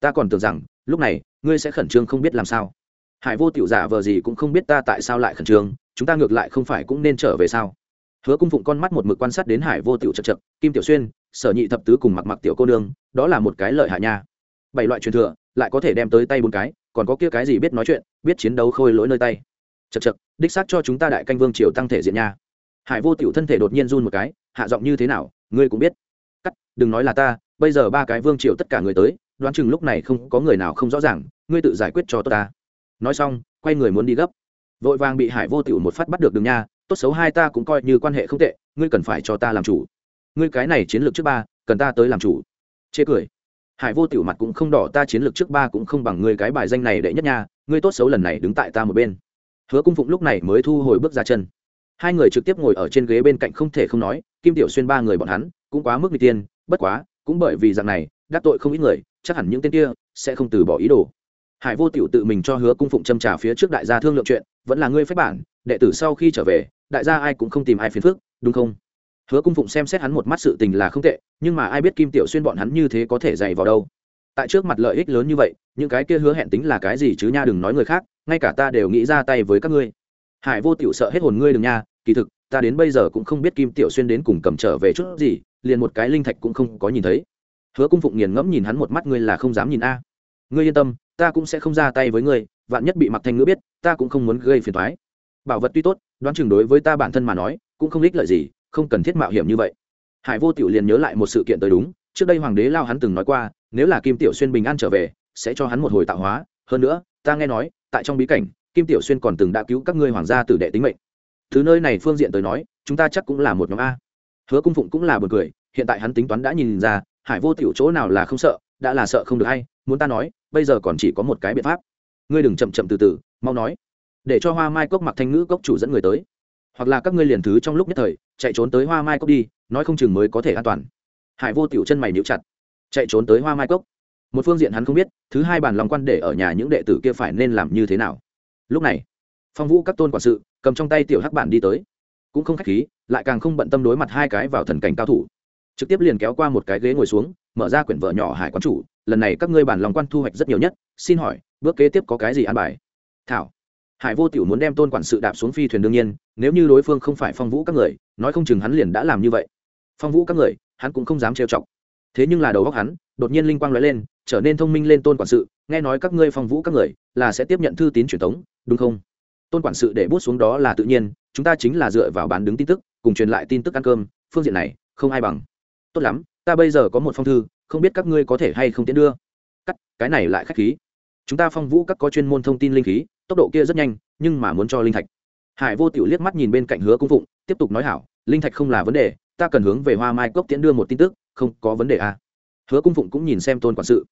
Ta còn tưởng rằng, lúc này, ngươi sẽ khẩn trương không biết làm sao. Hải vô tiểu giả vờ gì cũng không biết ta tại sao lại khẩn trương, chúng ta ngược lại không phải cũng nên trở về sao? Hứa cung phụng con mắt một mực quan sát đến hải vô tiểu chật chật, kim tiểu xuyên, sở nhị thập tứ cùng mặc mặc tiểu cô nương, đó là một cái lợi hại nha. Bảy loại truyền thừa, lại có thể đem tới tay bốn cái còn có kia cái gì biết nói chuyện, biết chiến đấu khôi lỗi nơi tay. Chật chật đích xác cho chúng ta đại canh vương triều tăng thể diện nha. Hải vô tiểu thân thể đột nhiên run một cái, hạ giọng như thế nào, ngươi cũng biết. Cắt, đừng nói là ta, bây giờ ba cái vương triều tất cả người tới, đoán chừng lúc này không có người nào không rõ ràng, ngươi tự giải quyết cho tôi ta. Nói xong, quay người muốn đi gấp. Vội vàng bị hải vô tiểu một phát bắt được đường nha, tốt xấu hai ta cũng coi như quan hệ không tệ, ngươi cần phải cho ta làm chủ. Ngươi cái này chiến lược trước ba, cần ta tới làm chủ. Chê cười hải vô tiểu mặt cũng không đỏ, ta chiến lược trước ba cũng không bằng ngươi cái bài danh này đệ nhất nha, ngươi tốt xấu lần này đứng tại ta một bên. Hứa cung phụng lúc này mới thu hồi bước ra chân. Hai người trực tiếp ngồi ở trên ghế bên cạnh không thể không nói, kim tiểu xuyên ba người bọn hắn cũng quá mức n tiên, bất quá, cũng bởi vì dạng này, đắc tội không ít người, chắc hẳn những tên kia sẽ không từ bỏ ý đồ. Hải vô tiểu tự mình cho hứa cung phụng châm trả phía trước đại gia thương lượng chuyện, vẫn là ngươi phép bản, đệ tử sau khi trở về, đại gia ai cũng không tìm ai phiền phức, đúng không? Hứa cung phụng xem xét hắn một mắt sự tình là không tệ, nhưng mà ai biết kim tiểu xuyên bọn hắn như thế có thể dày vào đâu. Tại trước mặt lợi ích lớn như vậy, những cái kia hứa hẹn tính là cái gì chứ nha, đừng nói người khác, ngay cả ta đều nghĩ ra tay với các ngươi. Hải vô tiểu sợ hết hồn ngươi đừng nha, kỳ thực, ta đến bây giờ cũng không biết kim tiểu xuyên đến cùng cầm trở về chút gì, liền một cái linh thạch cũng không có nhìn thấy. Hứa cung phụng nghiền ngẫm nhìn hắn một mắt, ngươi là không dám nhìn a. Ngươi yên tâm, ta cũng sẽ không ra tay với ngươi, vạn nhất bị mặc thanh ngữ biết, ta cũng không muốn gây phiền thoái bảo vật tuy tốt, đoán chừng đối với ta bản thân mà nói, cũng không ích lợi gì không cần thiết mạo hiểm như vậy. Hải vô tiểu liền nhớ lại một sự kiện tới đúng, trước đây hoàng đế lao hắn từng nói qua, nếu là kim tiểu xuyên bình an trở về, sẽ cho hắn một hồi tạo hóa. Hơn nữa, ta nghe nói, tại trong bí cảnh, kim tiểu xuyên còn từng đã cứu các ngươi hoàng gia tử đệ tính mệnh. Thứ nơi này phương diện tới nói, chúng ta chắc cũng là một nhóm a. Hứa cung phụng cũng là buồn cười, hiện tại hắn tính toán đã nhìn ra, hải vô tiểu chỗ nào là không sợ, đã là sợ không được hay, muốn ta nói, bây giờ còn chỉ có một cái biện pháp. Ngươi đừng chậm chậm từ từ, mau nói. Để cho hoa mai cốc mặc thanh ngữ cốc chủ dẫn người tới. Hoặc là các ngươi liền thứ trong lúc nhất thời chạy trốn tới hoa mai cốc đi, nói không chừng mới có thể an toàn. Hải vô tiểu chân mày níu chặt. Chạy trốn tới hoa mai cốc? Một phương diện hắn không biết, thứ hai bản lòng quan để ở nhà những đệ tử kia phải nên làm như thế nào. Lúc này, phong vũ các tôn quản sự cầm trong tay tiểu hắc bản đi tới. Cũng không k h á c h khí, lại càng không bận tâm đối mặt hai cái vào thần cảnh cao thủ. Trực tiếp liền kéo qua một cái ghế ngồi xuống, mở ra quyển vợ nhỏ hải quán chủ, lần này các ngươi bản lòng quan thu hoạch rất nhiều nhất, xin hỏi, bước kế tiếp có cái gì an bài? Thảo hải vô tiểu muốn đem tôn quản sự đạp xuống phi thuyền đương nhiên, nếu như đối phương không phải phong vũ các người, nói không chừng hắn liền đã làm như vậy. Phong vũ các người, hắn cũng không dám trêu chọc. Thế nhưng là đầu góc hắn, đột nhiên linh quang lóe lên, trở nên thông minh lên tôn quản sự, nghe nói các ngươi phong vũ các người, là sẽ tiếp nhận thư tín truyền thống đúng không? Tôn quản sự để bút xuống đó là tự nhiên, chúng ta chính là dựa vào bán đứng tin tức, cùng truyền lại tin tức ăn cơm, phương diện này, không ai bằng. Tốt lắm, ta bây giờ có một phong thư, không biết các ngươi có thể hay không tiến đưa. Cắt, cái này lại khách khí. Chúng ta phong vũ các có chuyên môn thông tin linh khí tốc độ kia rất nhanh, nhưng mà muốn cho linh thạch. Hải vô tiểu liếc mắt nhìn bên cạnh hứa cung phụng, tiếp tục nói hảo, linh thạch không là vấn đề, ta cần hướng về hoa mai cốc tiễn đưa một tin tức, không có vấn đề à. hứa cung phụng cũng nhìn xem tôn quản sự.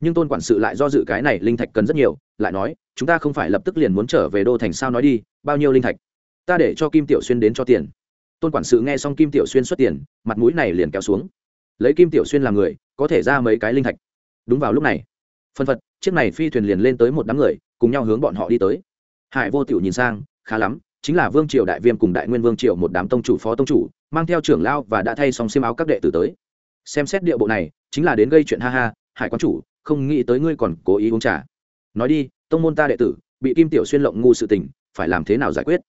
Nhưng tôn quản sự lại do dự cái này linh thạch cần rất nhiều, lại nói, chúng ta không phải lập tức liền muốn trở về đô thành sao nói đi, bao nhiêu linh thạch? Ta để cho kim tiểu xuyên đến cho tiền. Tôn quản sự nghe xong kim tiểu xuyên xuất tiền, mặt mũi này liền kéo xuống. Lấy kim tiểu xuyên làm người, có thể ra mấy cái linh thạch. Đúng vào lúc này, phân phật, chiếc này phi thuyền liền lên tới một đám người cùng nhau hướng bọn họ đi tới. Hải vô tiểu nhìn sang, khá lắm, chính là vương triều đại viêm cùng đại nguyên vương triều một đám tông chủ phó tông chủ, mang theo trưởng lao và đã thay xong xiêm áo các đệ tử tới. Xem xét địa bộ này, chính là đến gây chuyện ha ha, hải quan chủ, không nghĩ tới ngươi còn cố ý uống trà. Nói đi, tông môn ta đệ tử, bị kim tiểu xuyên lộng ngu sự tình, phải làm thế nào giải quyết?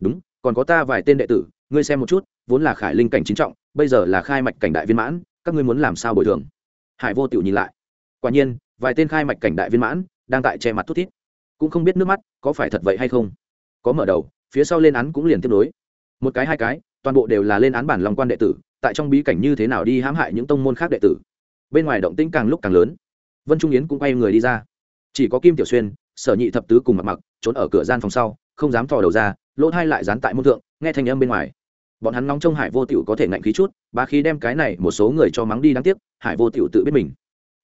Đúng, còn có ta vài tên đệ tử, ngươi xem một chút, vốn là khải linh cảnh chính trọng, bây giờ là khai mạch cảnh đại viên mãn, các ngươi muốn làm sao bồi thường? Hải vô tiểu nhìn lại. Quả nhiên, vài tên khai mạch cảnh đại viên mãn, đang tại che mặt thút thít cũng không biết nước mắt có phải thật vậy hay không. Có mở đầu, phía sau lên án cũng liền tiếp nối. Một cái hai cái, toàn bộ đều là lên án bản lòng quan đệ tử, tại trong bí cảnh như thế nào đi hãm hại những tông môn khác đệ tử. Bên ngoài động tĩnh càng lúc càng lớn. Vân trung yến cũng quay người đi ra. Chỉ có kim tiểu xuyên, sở nhị thập tứ cùng mặt mặc trốn ở cửa gian phòng sau, không dám thò đầu ra, lỗ thai lại dán tại môn thượng, nghe thanh âm bên ngoài. Bọn hắn nóng trong hải vô tiểu có thể ngạnh khí chút ba khi đem cái này một số người cho mắng đi đáng tiếc, hải vô tiểu tự biết mình.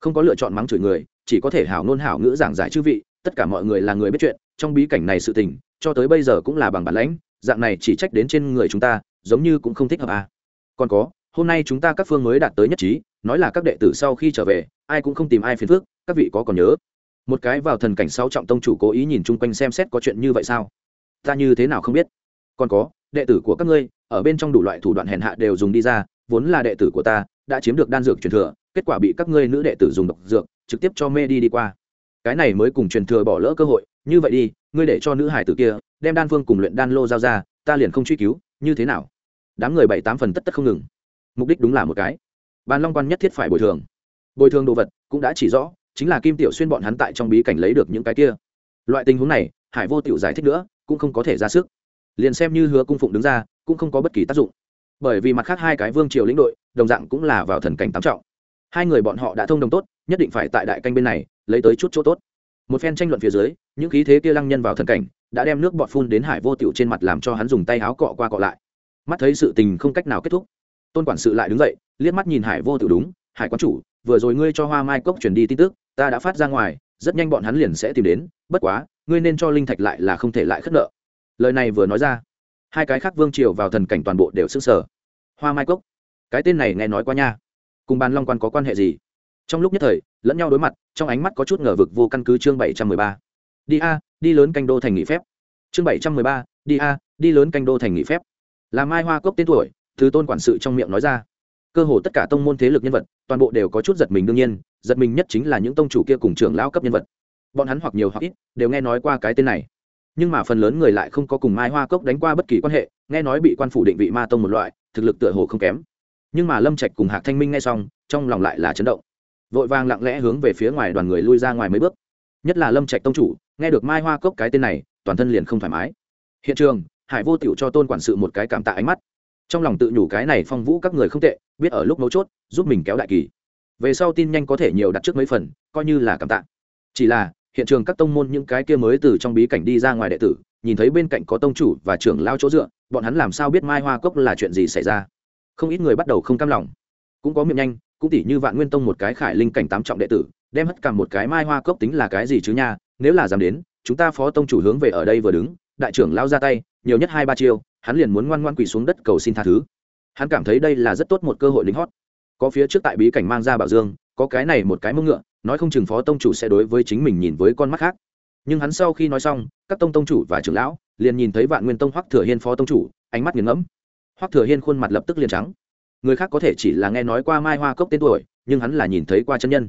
Không có lựa chọn mắng chửi người, chỉ có thể hảo nôn hảo ngữ giảng giải chư vị tất cả mọi người là người biết chuyện, trong bí cảnh này sự tình, cho tới bây giờ cũng là bằng bản lãnh, dạng này chỉ trách đến trên người chúng ta, giống như cũng không thích hợp à. còn có, hôm nay chúng ta các phương mới đạt tới nhất trí, nói là các đệ tử sau khi trở về, ai cũng không tìm ai phiền phước các vị có còn nhớ? Một cái vào thần cảnh sau trọng tông chủ cố ý nhìn chung quanh xem xét có chuyện như vậy sao? Ta như thế nào không biết? Còn có, đệ tử của các ngươi, ở bên trong đủ loại thủ đoạn hèn hạ đều dùng đi ra, vốn là đệ tử của ta, đã chiếm được đan dược truyền thừa, kết quả bị các ngươi nữ đệ tử dùng độc dược, trực tiếp cho mê đi đi qua cái này mới cùng truyền thừa bỏ lỡ cơ hội, như vậy đi, ngươi để cho nữ hải tử kia, đem đan phương cùng luyện đan lô giao ra, ta liền không truy cứu, như thế nào? Đám người bảy tám phần tất tất không ngừng. Mục đích đúng là một cái. Ban long quan nhất thiết phải bồi thường. Bồi thường đồ vật cũng đã chỉ rõ, chính là kim tiểu xuyên bọn hắn tại trong bí cảnh lấy được những cái kia. Loại tình huống này, hải vô tiểu giải thích nữa, cũng không có thể ra sức. Liền xem như hứa cung phụng đứng ra, cũng không có bất kỳ tác dụng. Bởi vì mặt khác hai cái vương triều lĩnh đội, đồng dạng cũng là vào thần cảnh tám trọng. Hai người bọn họ đã thông đồng tốt, nhất định phải tại đại canh bên này lấy tới chút chỗ tốt. Một phen tranh luận phía dưới, những khí thế kia lăng nhân vào thần cảnh, đã đem nước bọt phun đến hải vô tiểu trên mặt làm cho hắn dùng tay áo cọ qua cọ lại. Mắt thấy sự tình không cách nào kết thúc, tôn quản sự lại đứng dậy, liếc mắt nhìn hải vô tiểu đúng, hải quán chủ, vừa rồi ngươi cho hoa mai cốc chuyển đi tin tức, ta đã phát ra ngoài, rất nhanh bọn hắn liền sẽ tìm đến, bất quá, ngươi nên cho linh thạch lại là không thể lại khất nợ. Lời này vừa nói ra, hai cái khác vương triều vào thần cảnh toàn bộ đều s ư n g sở hoa mai cốc, cái tên này nghe nói qua nha. Cùng bàn long quan có quan hệ gì? Trong lúc nhất thời, lẫn nhau đối mặt, trong ánh mắt có chút ngờ vực vô căn cứ chương bảy trăm mười ba. Đi a, đi lớn canh đô thành nghỉ phép. Chương bảy trăm mười ba, đi a, đi lớn canh đô thành nghỉ phép. Là mai hoa cốc tên tuổi, thứ tôn quản sự trong miệng nói ra. Cơ hồ tất cả tông môn thế lực nhân vật, toàn bộ đều có chút giật mình đương nhiên, giật mình nhất chính là những tông chủ kia cùng trưởng lão cấp nhân vật. Bọn hắn hoặc nhiều hoặc ít, đều nghe nói qua cái tên này. Nhưng mà phần lớn người lại không có cùng mai hoa cốc đánh qua bất kỳ quan hệ, nghe nói bị quan phủ định vị ma tông một loại, thực lực tựa hồ không kém. Nhưng mà lâm trạch cùng hạc thanh minh nghe xong, trong lòng lại là chấn động vội vàng lặng lẽ hướng về phía ngoài đoàn người lui ra ngoài mấy bước. Nhất là lâm trạch tông chủ, nghe được mai hoa cốc cái tên này, toàn thân liền không thoải mái. Hiện trường, hải vô tiểu cho tôn quản sự một cái cảm tạ ánh mắt. Trong lòng tự nhủ cái này phong vũ các người không tệ, biết ở lúc mấu chốt, giúp mình kéo đại kỳ. Về sau tin nhanh có thể nhiều đặt trước mấy phần, coi như là cảm tạ. Chỉ là, hiện trường các tông môn những cái kia mới từ trong bí cảnh đi ra ngoài đệ tử, nhìn thấy bên cạnh có tông chủ và trưởng lao chỗ dựa, bọn hắn làm sao biết mai hoa cốc là chuyện gì xảy ra? Không ít người bắt đầu không cam lòng. Cũng có miệng nhanh cũng tỉ như vạn nguyên tông một cái khải linh cảnh tám trọng đệ tử, đem hất cả một cái mai hoa cốc tính là cái gì chứ nha? Nếu là dám đến, chúng ta phó tông chủ hướng về ở đây vừa đứng, đại trưởng lao ra tay, nhiều nhất hai ba chiêu, hắn liền muốn ngoan ngoan quỳ xuống đất cầu xin tha thứ. Hắn cảm thấy đây là rất tốt một cơ hội lính hót. Có phía trước tại bí cảnh mang ra bảo dương, có cái này một cái mông ngựa, nói không chừng phó tông chủ sẽ đối với chính mình nhìn với con mắt khác. Nhưng hắn sau khi nói xong, các tông tông chủ và trưởng lão liền nhìn thấy vạn nguyên tông hoắc thừa hiên phó tông chủ, ánh mắt nghiền ngẫm. Hoắc thừa hiên khuôn mặt lập tức liền trắng người khác có thể chỉ là nghe nói qua mai hoa cốc tên tuổi, nhưng hắn là nhìn thấy qua chân nhân.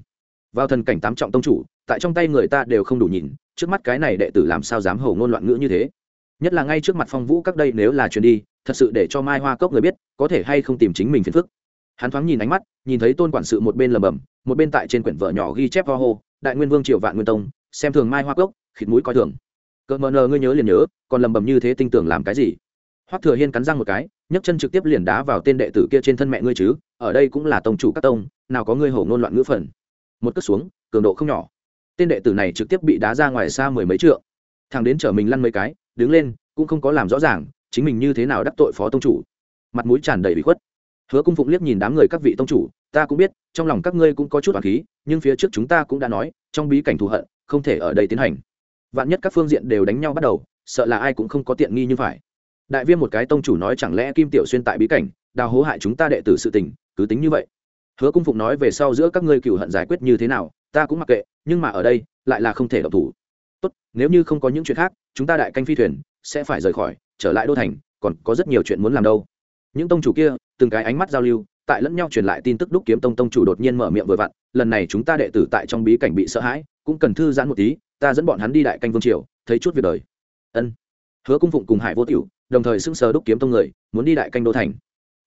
Vào thần cảnh tám trọng tông chủ, tại trong tay người ta đều không đủ nhìn, trước mắt cái này đệ tử làm sao dám hầu ngôn loạn ngữ như thế? Nhất là ngay trước mặt phong vũ các đây nếu là truyền đi, thật sự để cho mai hoa cốc người biết, có thể hay không tìm chính mình phiền phức. Hắn thoáng nhìn ánh mắt, nhìn thấy tôn quản sự một bên lầm bầm một bên tại trên quyển vợ nhỏ ghi chép ho hô đại nguyên vương triều vạn nguyên tông, xem thường mai hoa cốc, khịt mũi coi thường. Cỡ mờ nờ, ngươi nhớ liền nhớ, còn lầm bầm như thế tinh tưởng làm cái gì? Hoắc thừa hiên cắn răng một cái, nhấc chân trực tiếp liền đá vào tên đệ tử kia trên thân mẹ ngươi chứ, ở đây cũng là tông chủ các tông, nào có ngươi hổ ngôn loạn ngữ phần. Một cất xuống, cường độ không nhỏ. Tên đệ tử này trực tiếp bị đá ra ngoài xa mười mấy trượng. Thằng đến chở mình lăn mấy cái, đứng lên, cũng không có làm rõ ràng, chính mình như thế nào đắc tội phó tông chủ. Mặt mũi tràn đầy bị khuất. Hứa cung phụng liếc nhìn đám người các vị tông chủ, ta cũng biết, trong lòng các ngươi cũng có chút oán khí, nhưng phía trước chúng ta cũng đã nói, trong bí cảnh thù hận, không thể ở đây tiến hành. Vạn nhất các phương diện đều đánh nhau bắt đầu, sợ là ai cũng không có tiện nghi như phải đại viêm một cái tông chủ nói chẳng lẽ kim tiểu xuyên tại bí cảnh, đào hố hại chúng ta đệ tử sự tình, cứ tính như vậy. Hứa cung phụng nói về sau giữa các ngươi cựu hận giải quyết như thế nào, ta cũng mặc kệ, nhưng mà ở đây, lại là không thể độc thủ. Tốt, nếu như không có những chuyện khác, chúng ta đại canh phi thuyền, sẽ phải rời khỏi, trở lại đô thành, còn có rất nhiều chuyện muốn làm đâu. Những tông chủ kia, từng cái ánh mắt giao lưu, tại lẫn nhau truyền lại tin tức đúc kiếm tông tông chủ đột nhiên mở miệng vừa vặn, lần này chúng ta đệ tử tại trong bí cảnh bị sợ hãi, cũng cần thư giãn một tí, ta dẫn bọn hắn đi đại canh vương triều, thấy chút việc đời. Ân. Hứa cung phụng cùng hải vô tiểu đồng thời sững sờ đúc kiếm tông người, muốn đi đại canh đô thành.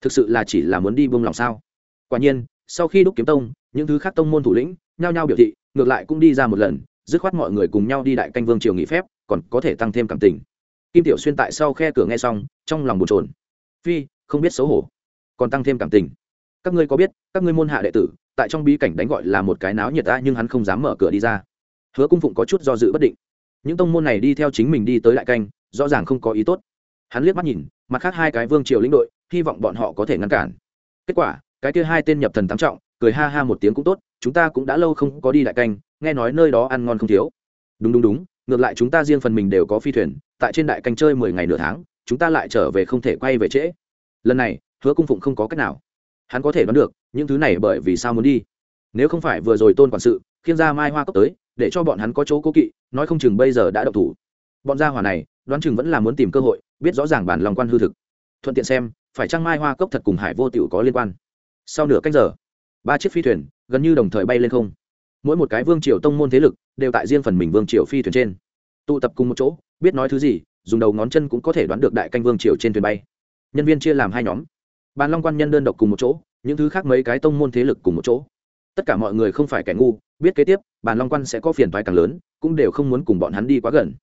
Thực sự là chỉ là muốn đi buông lòng sao? Quả nhiên, sau khi đúc kiếm tông, những thứ khác tông môn thủ lĩnh, nhao nhao biểu thị, ngược lại cũng đi ra một lần, dứt khoát mọi người cùng nhau đi đại canh vương triều nghỉ phép, còn có thể tăng thêm cảm tình. Kim tiểu xuyên tại sau khe cửa nghe xong, trong lòng bồn trồn phi, không biết xấu hổ, còn tăng thêm cảm tình. Các ngươi có biết, các ngươi môn hạ đệ tử, tại trong bí cảnh đánh gọi là một cái náo nhiệt ta nhưng hắn không dám mở cửa đi ra. Hứa cung phụng có chút do dự bất định. Những tông môn này đi theo chính mình đi tới đại canh, rõ ràng không có ý tốt hắn liếc mắt nhìn, mặt khác hai cái vương triều lĩnh đội, hy vọng bọn họ có thể ngăn cản. Kết quả, cái kia hai tên nhập thần tám trọng, cười ha ha một tiếng cũng tốt, chúng ta cũng đã lâu không có đi đại canh, nghe nói nơi đó ăn ngon không thiếu. Đúng đúng đúng, ngược lại chúng ta riêng phần mình đều có phi thuyền, tại trên đại canh chơi mười ngày nửa tháng, chúng ta lại trở về không thể quay về trễ. Lần này, hứa cung phụng không có cách nào. Hắn có thể đoán được, những thứ này bởi vì sao muốn đi. Nếu không phải vừa rồi tôn quản sự, khiêng ra mai hoa cốc tới, để cho bọn hắn có chỗ cố kỵ, nói không chừng bây giờ đã độc thủ. Bọn gia hỏa này, đoán chừng vẫn là muốn tìm cơ hội biết rõ ràng bản lòng quan hư thực. Thuận tiện xem, phải chăng mai hoa cốc thật cùng hải vô tiểu có liên quan? Sau nửa cách giờ, ba chiếc phi thuyền gần như đồng thời bay lên không. Mỗi một cái vương triều tông môn thế lực đều tại riêng phần mình vương triều phi thuyền trên. Tụ tập cùng một chỗ, biết nói thứ gì, dùng đầu ngón chân cũng có thể đoán được đại canh vương triều trên thuyền bay. Nhân viên chia làm hai nhóm. Bàn long quan nhân đơn độc cùng một chỗ, những thứ khác mấy cái tông môn thế lực cùng một chỗ. Tất cả mọi người không phải kẻ ngu, biết kế tiếp, bàn long quan sẽ có phiền thoái càng lớn, cũng đều không muốn cùng bọn hắn đi quá gần.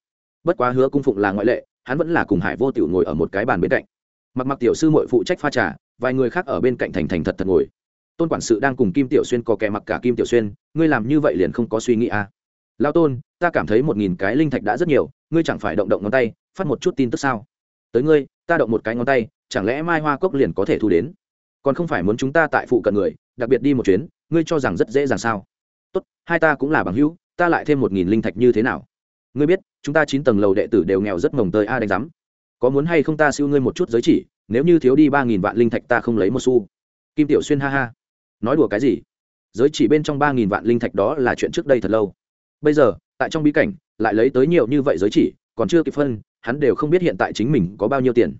Bất quá hứa cung phụng là ngoại lệ hắn vẫn là cùng hải vô tiểu ngồi ở một cái bàn bên cạnh. Mặc mặc tiểu sư mội phụ trách pha trà, vài người khác ở bên cạnh thành thành thật thật ngồi. Tôn quản sự đang cùng kim tiểu xuyên có kẻ mặc cả kim tiểu xuyên, ngươi làm như vậy liền không có suy nghĩ à. lao tôn, ta cảm thấy một nghìn cái linh thạch đã rất nhiều, ngươi chẳng phải động động ngón tay, phát một chút tin tức sao? Tới ngươi, ta động một cái ngón tay, chẳng lẽ mai hoa cốc liền có thể thu đến? Còn không phải muốn chúng ta tại phụ cận người, đặc biệt đi một chuyến, ngươi cho rằng rất dễ dàng sao? Tốt, hai ta cũng là bằng hữu, ta lại thêm một nghìn linh thạch như thế nào? Ngươi biết, chúng ta chín tầng lầu đệ tử đều nghèo rất mồng tơi a đánh giám. Có muốn hay không ta siêu ngươi một chút giới chỉ, nếu như thiếu đi ba nghìn vạn linh thạch ta không lấy một xu. Kim tiểu xuyên ha ha. Nói đùa cái gì? Giới chỉ bên trong ba nghìn vạn linh thạch đó là chuyện trước đây thật lâu. Bây giờ, tại trong bí cảnh, lại lấy tới nhiều như vậy giới chỉ, còn chưa kịp phân, hắn đều không biết hiện tại chính mình có bao nhiêu tiền.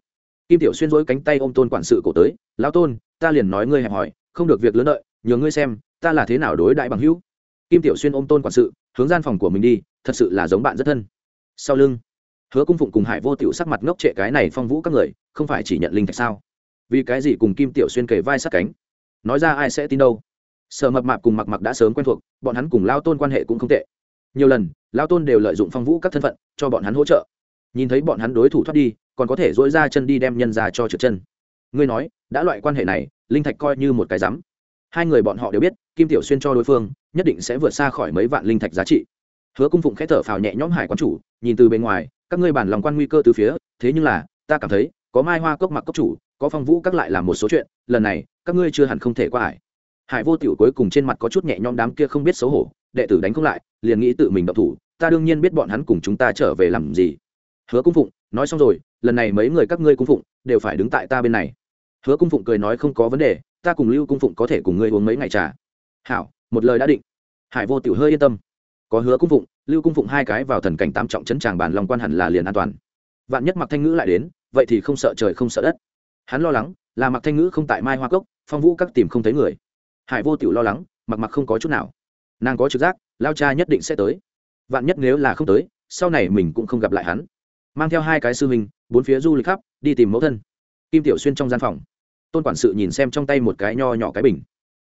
Kim tiểu xuyên dối cánh tay ôm tôn quản sự cổ tới, lão tôn, ta liền nói ngươi hẹp hỏi không được việc lớn lợi nhờ ngươi xem, ta là thế nào đối đại bằng hữu? Kim tiểu xuyên ôm tôn quản sự, hướng gian phòng của mình đi thật sự là giống bạn rất thân. Sau lưng, hứa cung phụng cùng hải vô tiểu sắc mặt ngốc trệ cái này phong vũ các người, không phải chỉ nhận linh thạch sao? Vì cái gì cùng kim tiểu xuyên kề vai sát cánh? Nói ra ai sẽ tin đâu? Sở mập mạp cùng mặc mặc đã sớm quen thuộc, bọn hắn cùng lao tôn quan hệ cũng không tệ. Nhiều lần, lao tôn đều lợi dụng phong vũ các thân phận, cho bọn hắn hỗ trợ. Nhìn thấy bọn hắn đối thủ thoát đi, còn có thể dỗi ra chân đi đem nhân ra cho trượt chân. Ngươi nói, đã loại quan hệ này, linh thạch coi như một cái rắm hai người bọn họ đều biết, kim tiểu xuyên cho đối phương, nhất định sẽ vượt xa khỏi mấy vạn linh thạch giá trị hứa cung phụng khẽ thở phào nhẹ nhõm hải quán chủ, nhìn từ bên ngoài, các ngươi bản lòng quan nguy cơ từ phía, thế nhưng là, ta cảm thấy, có mai hoa cốc mặc cốc chủ, có phong vũ các lại làm một số chuyện, lần này, các ngươi chưa hẳn không thể qua hải. Hải vô tiểu cuối cùng trên mặt có chút nhẹ nhõm đám kia không biết xấu hổ, đệ tử đánh không lại, liền nghĩ tự mình động thủ, ta đương nhiên biết bọn hắn cùng chúng ta trở về làm gì. Hứa cung phụng, nói xong rồi, lần này mấy người các ngươi cung phụng, đều phải đứng tại ta bên này. Hứa cung phụng cười nói không có vấn đề, ta cùng lưu cung phụng có thể cùng ngươi uống mấy ngày trà. Hảo, một lời đã định. Hải vô tiểu hơi yên tâm có hứa cung phụng, lưu cung phụng hai cái vào thần cảnh tam trọng chấn tràng bàn lòng quan hẳn là liền an toàn. Vạn nhất mặc thanh ngữ lại đến, vậy thì không sợ trời không sợ đất. Hắn lo lắng là mặc thanh ngữ không tại mai hoa cốc, phong vũ các tìm không thấy người. Hải vô tiểu lo lắng mặc mặc không có chút nào. Nàng có trực giác, lao cha nhất định sẽ tới. Vạn nhất nếu là không tới, sau này mình cũng không gặp lại hắn. Mang theo hai cái sư huynh, bốn phía du lịch khắp, đi tìm mẫu thân. Kim tiểu xuyên trong gian phòng. Tôn quản sự nhìn xem trong tay một cái nho nhỏ cái bình.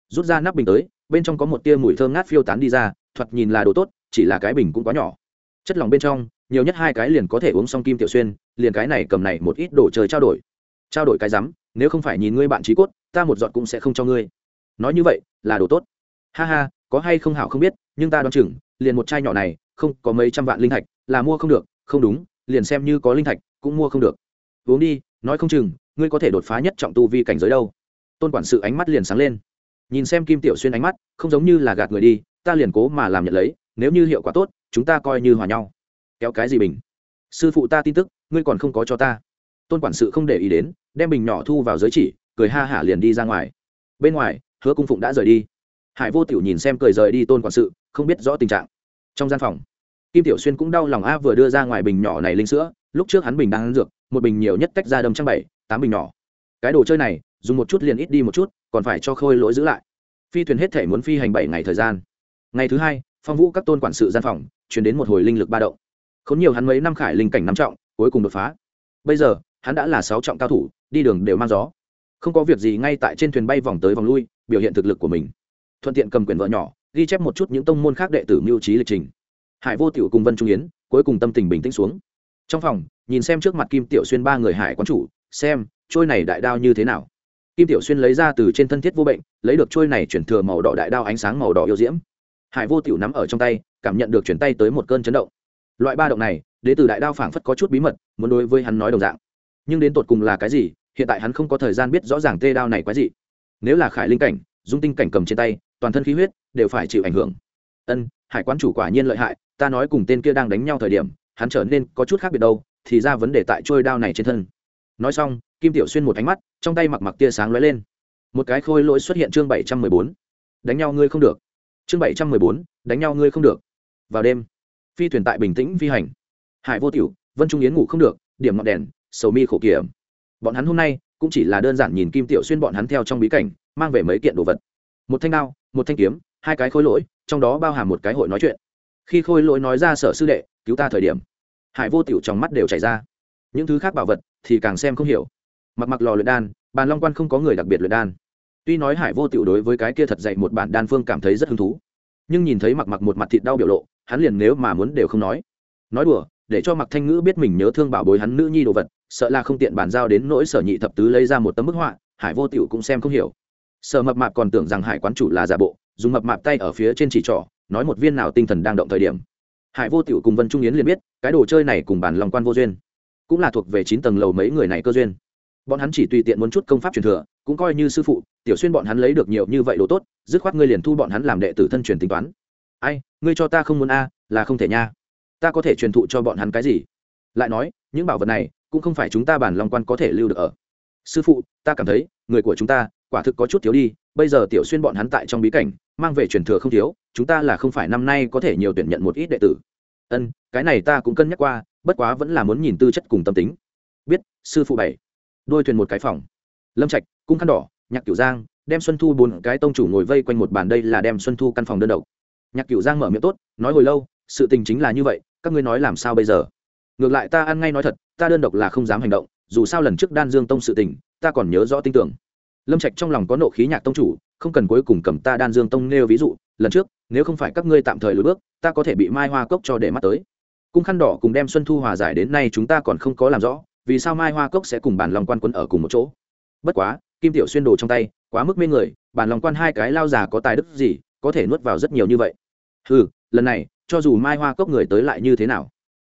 Rút ra nắp bình tới, bên trong có một tia mùi thơm ngát phiêu tán đi ra thoạt nhìn là đồ tốt, chỉ là cái bình cũng quá nhỏ. Chất lỏng bên trong, nhiều nhất hai cái liền có thể uống xong kim tiểu xuyên, liền cái này cầm này một ít đồ chơi trao đổi. Trao đổi cái rắm, nếu không phải nhìn ngươi bạn trí cốt, ta một giọt cũng sẽ không cho ngươi. Nói như vậy, là đồ tốt. Ha ha, có hay không hảo không biết, nhưng ta đoán chừng, liền một chai nhỏ này, không, có mấy trăm vạn linh thạch, là mua không được, không đúng, liền xem như có linh thạch, cũng mua không được. Uống đi, nói không chừng, ngươi có thể đột phá nhất trọng tu vi cảnh giới đâu. Tôn quản sự ánh mắt liền sáng lên. Nhìn xem kim tiểu xuyên ánh mắt, không giống như là gạt người đi ta liền cố mà làm nhận lấy, nếu như hiệu quả tốt, chúng ta coi như hòa nhau. Kéo cái gì bình? Sư phụ ta tin tức, ngươi còn không có cho ta. Tôn quản sự không để ý đến, đem bình nhỏ thu vào giới chỉ, cười ha hả liền đi ra ngoài. Bên ngoài, hứa cung phụng đã rời đi. Hải vô tiểu nhìn xem cười rời đi tôn quản sự, không biết rõ tình trạng. Trong gian phòng, kim tiểu xuyên cũng đau lòng a vừa đưa ra ngoài bình nhỏ này linh sữa, lúc trước hắn bình đang ăn dược, một bình nhiều nhất tách ra đâm trăm bảy, tám bình nhỏ. Cái đồ chơi này, dùng một chút liền ít đi một chút, còn phải cho khôi lỗi giữ lại. Phi thuyền hết thể muốn phi hành bảy ngày thời gian ngày thứ hai, phong vũ các tôn quản sự gian phòng chuyển đến một hồi linh lực ba động. Không nhiều hắn mấy năm khải linh cảnh năm trọng, cuối cùng đột phá. Bây giờ, hắn đã là sáu trọng cao thủ, đi đường đều mang gió. Không có việc gì ngay tại trên thuyền bay vòng tới vòng lui, biểu hiện thực lực của mình. Thuận tiện cầm quyền vợ nhỏ, ghi chép một chút những tông môn khác đệ tử mưu trí lịch trình. Hải vô tiểu cùng vân trung yến, cuối cùng tâm tình bình tĩnh xuống. Trong phòng, nhìn xem trước mặt kim tiểu xuyên ba người hải quán chủ, xem, trôi này đại đao như thế nào. Kim tiểu xuyên lấy ra từ trên thân thiết vô bệnh, lấy được trôi này chuyển thừa màu đỏ đại đao ánh sáng màu đỏ yêu diễm hải vô tiểu nắm ở trong tay, cảm nhận được chuyển tay tới một cơn chấn động. Loại ba động này, đế tử đại đao phảng phất có chút bí mật, muốn đối với hắn nói đồng dạng. Nhưng đến tột cùng là cái gì, hiện tại hắn không có thời gian biết rõ ràng tê đao này quái gì nếu là khải linh cảnh, dung tinh cảnh cầm trên tay, toàn thân khí huyết đều phải chịu ảnh hưởng. Ân, hải quan chủ quả nhiên lợi hại, ta nói cùng tên kia đang đánh nhau thời điểm, hắn trở nên có chút khác biệt đâu, thì ra vấn đề tại trôi đao này trên thân. Nói xong, kim tiểu xuyên một ánh mắt, trong tay mặc mặc tia sáng lóe lên. Một cái khôi lỗi xuất hiện chương bảy trăm mười bốn. Đánh nhau ngươi không được chương bảy trăm mười bốn, đánh nhau ngươi không được. Vào đêm, phi thuyền tại bình tĩnh phi hành. Hải vô tiểu, vân trung yến ngủ không được, điểm ngọn đèn, sầu mi khổ kiểm. Bọn hắn hôm nay cũng chỉ là đơn giản nhìn kim tiểu xuyên bọn hắn theo trong bí cảnh, mang về mấy kiện đồ vật. Một thanh đao, một thanh kiếm, hai cái khôi lỗi, trong đó bao hàm một cái hội nói chuyện. Khi khôi lỗi nói ra sở sư đệ, cứu ta thời điểm, hải vô tiểu trong mắt đều chảy ra. Những thứ khác bảo vật thì càng xem không hiểu. Mặc mặc lò luyện đan, bàn long quan không có người đặc biệt luyện đan tuy nói hải vô tiểu đối với cái kia thật dạy một bản đan phương cảm thấy rất hứng thú, nhưng nhìn thấy mặc mặc một mặt thịt đau biểu lộ, hắn liền nếu mà muốn đều không nói. Nói đùa, để cho mặc thanh ngữ biết mình nhớ thương bảo bối hắn nữ nhi đồ vật, sợ là không tiện bàn giao đến nỗi sở nhị thập tứ lấy ra một tấm bức họa, hải vô tiểu cũng xem không hiểu. Sở mập mạp còn tưởng rằng hải quán chủ là giả bộ, dùng mập mạp tay ở phía trên chỉ trỏ, nói một viên nào tinh thần đang động thời điểm. Hải vô tiểu cùng vân trung yến liền biết, cái đồ chơi này cùng bản lòng quan vô duyên, cũng là thuộc về chín tầng lầu mấy người này cơ duyên. Bọn hắn chỉ tùy tiện muốn chút công pháp truyền thừa cũng coi như sư phụ, tiểu xuyên bọn hắn lấy được nhiều như vậy đồ tốt, dứt khoát ngươi liền thu bọn hắn làm đệ tử thân truyền tính toán. Ai, ngươi cho ta không muốn a, là không thể nha. Ta có thể truyền thụ cho bọn hắn cái gì? Lại nói, những bảo vật này cũng không phải chúng ta bản long quan có thể lưu được ở. Sư phụ, ta cảm thấy, người của chúng ta, quả thực có chút thiếu đi, bây giờ tiểu xuyên bọn hắn tại trong bí cảnh, mang về truyền thừa không thiếu, chúng ta là không phải năm nay có thể nhiều tuyển nhận một ít đệ tử. Ân, cái này ta cũng cân nhắc qua, bất quá vẫn là muốn nhìn tư chất cùng tâm tính. Biết, sư phụ bảy. Đôi thuyền một cái phòng. Lâm trạch cung khăn đỏ, nhạc cửu giang, đem xuân thu bốn cái tông chủ ngồi vây quanh một bàn đây là đem xuân thu căn phòng đơn độc. Nhạc cửu giang mở miệng tốt, nói hồi lâu, sự tình chính là như vậy, các ngươi nói làm sao bây giờ? Ngược lại ta ăn ngay nói thật, ta đơn độc là không dám hành động, dù sao lần trước đan dương tông sự tình, ta còn nhớ rõ tin tưởng. Lâm trạch trong lòng có nộ khí nhạc tông chủ, không cần cuối cùng cầm ta đan dương tông nêu ví dụ, lần trước, nếu không phải các ngươi tạm thời lùi bước, ta có thể bị mai hoa cốc cho để mắt tới. Cung khăn đỏ cùng đem xuân thu hòa giải đến nay chúng ta còn không có làm rõ, vì sao mai hoa cốc sẽ cùng bản lòng quan quân ở cùng một chỗ? Bất quá kim tiểu xuyên đồ trong tay, quá mức mê người, bản lòng quan hai cái lao già có tài đức gì, có thể nuốt vào rất nhiều như vậy. Ừ lần này, cho dù mai hoa cốc người tới lại như thế nào?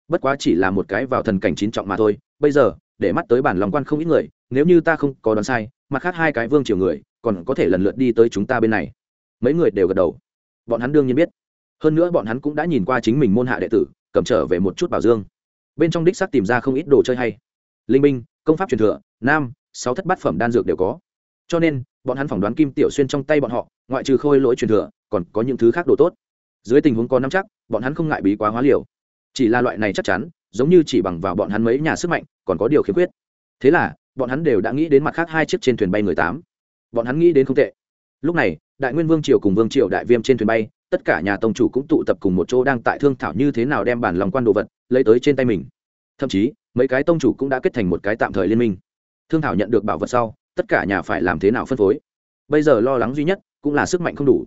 Bất quá chỉ là một cái vào thần cảnh chín trọng mà thôi, bây giờ, để mắt tới bản lòng quan không ít người, nếu như ta không có đoán sai, mặt khác hai cái vương triều người, còn có thể lần lượt đi tới chúng ta bên này. Mấy người đều gật đầu. Bọn hắn đương nhiên biết. Hơn nữa bọn hắn cũng đã nhìn qua chính mình môn hạ đệ tử, cầm trở về một chút bảo dương. Bên trong đích sắc tìm ra không ít đồ chơi hay. Linh binh, công pháp truyền thừa, nam sáu thất bát phẩm đan dược đều có. Cho nên, bọn hắn phỏng đoán kim tiểu xuyên trong tay bọn họ, ngoại trừ khôi lỗi truyền thừa, còn có những thứ khác đồ tốt. Dưới tình huống có năm chắc, bọn hắn không ngại bí quá hóa liều. Chỉ là loại này chắc chắn, giống như chỉ bằng vào bọn hắn mấy nhà sức mạnh, còn có điều khiếm khuyết. Thế là, bọn hắn đều đã nghĩ đến mặt khác hai chiếc trên thuyền bay người tám. Bọn hắn nghĩ đến không tệ. Lúc này, đại nguyên vương triều cùng vương triều đại viêm trên thuyền bay, tất cả nhà tông chủ cũng tụ tập cùng một chỗ đang tại thương thảo như thế nào đem bản lòng quan đồ vật lấy tới trên tay mình. Thậm chí, mấy cái tông chủ cũng đã kết thành một cái tạm thời liên minh thương thảo nhận được bảo vật sau, tất cả nhà phải làm thế nào phân phối? Bây giờ lo lắng duy nhất cũng là sức mạnh không đủ.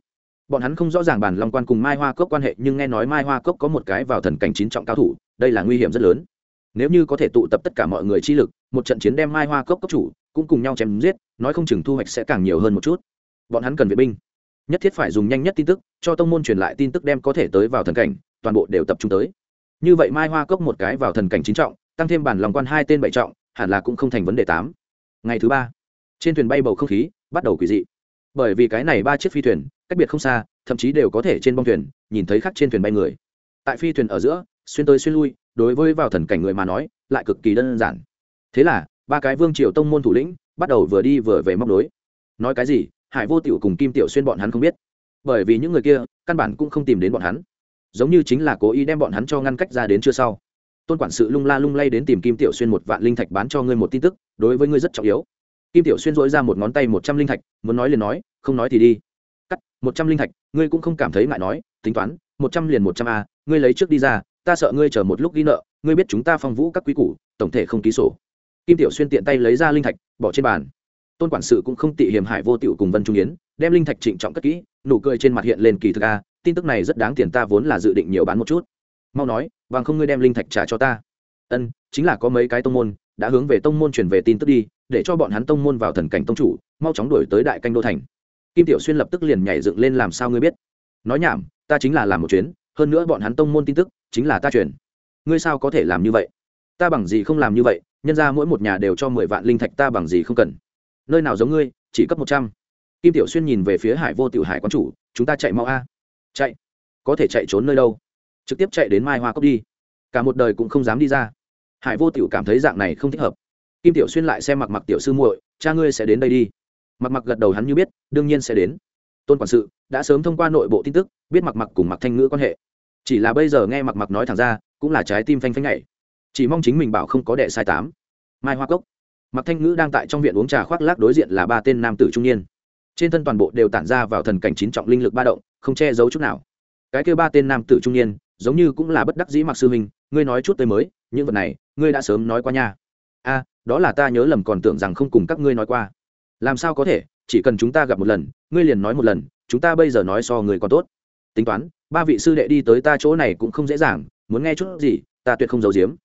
Bọn hắn không rõ ràng bản long quan cùng mai hoa cốc quan hệ, nhưng nghe nói mai hoa cốc có một cái vào thần cảnh chín trọng cao thủ, đây là nguy hiểm rất lớn. Nếu như có thể tụ tập tất cả mọi người chi lực, một trận chiến đem mai hoa cốc cốc chủ cũng cùng nhau chém giết, nói không chừng thu hoạch sẽ càng nhiều hơn một chút. Bọn hắn cần vệ binh. Nhất thiết phải dùng nhanh nhất tin tức, cho tông môn truyền lại tin tức đem có thể tới vào thần cảnh, toàn bộ đều tập trung tới. Như vậy mai hoa cốc một cái vào thần cảnh chín trọng, tăng thêm bản lòng quan hai tên bảy trọng hẳn là cũng không thành vấn đề tám. Ngày thứ ba, trên thuyền bay bầu không khí bắt đầu quỷ dị. Bởi vì cái này ba chiếc phi thuyền, cách biệt không xa, thậm chí đều có thể trên bong thuyền, nhìn thấy khác trên thuyền bay người. Tại phi thuyền ở giữa, xuyên tới xuyên lui, đối với vào thần cảnh người mà nói, lại cực kỳ đơn giản. Thế là, ba cái vương triều tông môn thủ lĩnh bắt đầu vừa đi vừa về móc nối. Nói cái gì, hải vô tiểu cùng kim tiểu xuyên bọn hắn không biết. Bởi vì những người kia, căn bản cũng không tìm đến bọn hắn. Giống như chính là cố ý đem bọn hắn cho ngăn cách ra đến chưa sau tôn quản sự lung la lung lay đến tìm kim tiểu xuyên một vạn linh thạch bán cho ngươi một tin tức, đối với ngươi rất trọng yếu. Kim tiểu xuyên dỗi ra một ngón tay một trăm linh thạch, muốn nói liền nói, không nói thì đi. Cắt, một trăm linh thạch, ngươi cũng không cảm thấy ngại nói, tính toán, một trăm liền một trăm a, ngươi lấy trước đi ra, ta sợ ngươi chờ một lúc ghi nợ, ngươi biết chúng ta phong vũ các quý củ, tổng thể không ký sổ. Kim tiểu xuyên tiện tay lấy ra linh thạch, bỏ trên bàn. Tôn quản sự cũng không tị hiểm hại vô tiệu cùng vân trung yến, đem linh thạch trịnh trọng cất kỹ, nụ cười trên mặt hiện lên kỳ thực a, tin tức này rất đáng tiền, ta vốn là dự định nhiều bán một chút. Mau nói bằng không ngươi đem linh thạch trả cho ta. Ân, chính là có mấy cái tông môn đã hướng về tông môn chuyển về tin tức đi, để cho bọn hắn tông môn vào thần cảnh tông chủ, mau chóng đuổi tới đại canh đô thành. Kim tiểu xuyên lập tức liền nhảy dựng lên làm sao ngươi biết? Nói nhảm, ta chính là làm một chuyến, hơn nữa bọn hắn tông môn tin tức chính là ta truyền. Ngươi sao có thể làm như vậy? Ta bằng gì không làm như vậy? Nhân ra mỗi một nhà đều cho mười vạn linh thạch ta bằng gì không cần. Nơi nào giống ngươi, chỉ cấp một trăm. Kim tiểu xuyên nhìn về phía hải vô tiểu hải quán chủ, chúng ta chạy mau a. Chạy. Có thể chạy trốn nơi đâu? Trực tiếp chạy đến mai hoa cốc đi. Cả một đời cũng không dám đi ra. Hải vô tiểu cảm thấy dạng này không thích hợp. Kim tiểu xuyên lại xem mặc mặc tiểu sư muội, cha ngươi sẽ đến đây đi. Mặc mặc gật đầu hắn như biết, đương nhiên sẽ đến. Tôn quản sự đã sớm thông qua nội bộ tin tức, biết mặc mặc cùng mặc thanh ngữ quan hệ. Chỉ là bây giờ nghe mặc mặc nói thẳng ra, cũng là trái tim phanh phanh nhảy. Chỉ mong chính mình bảo không có đệ sai tám. Mai hoa cốc. Mặc thanh ngữ đang tại trong viện uống trà khoác lác đối diện là ba tên nam tử trung niên. Trên thân toàn bộ đều tản ra vào thần cảnh chín trọng linh lực ba động, không che giấu chút nào. Cái kêu ba tên nam tử trung niên giống như cũng là bất đắc dĩ mặc sư huynh, ngươi nói chút tới mới, những vật này, ngươi đã sớm nói qua nha. A, đó là ta nhớ lầm còn tưởng rằng không cùng các ngươi nói qua. Làm sao có thể, chỉ cần chúng ta gặp một lần, ngươi liền nói một lần, chúng ta bây giờ nói so người còn tốt. Tính toán, ba vị sư đệ đi tới ta chỗ này cũng không dễ dàng, muốn nghe chút gì, ta tuyệt không giấu giếm.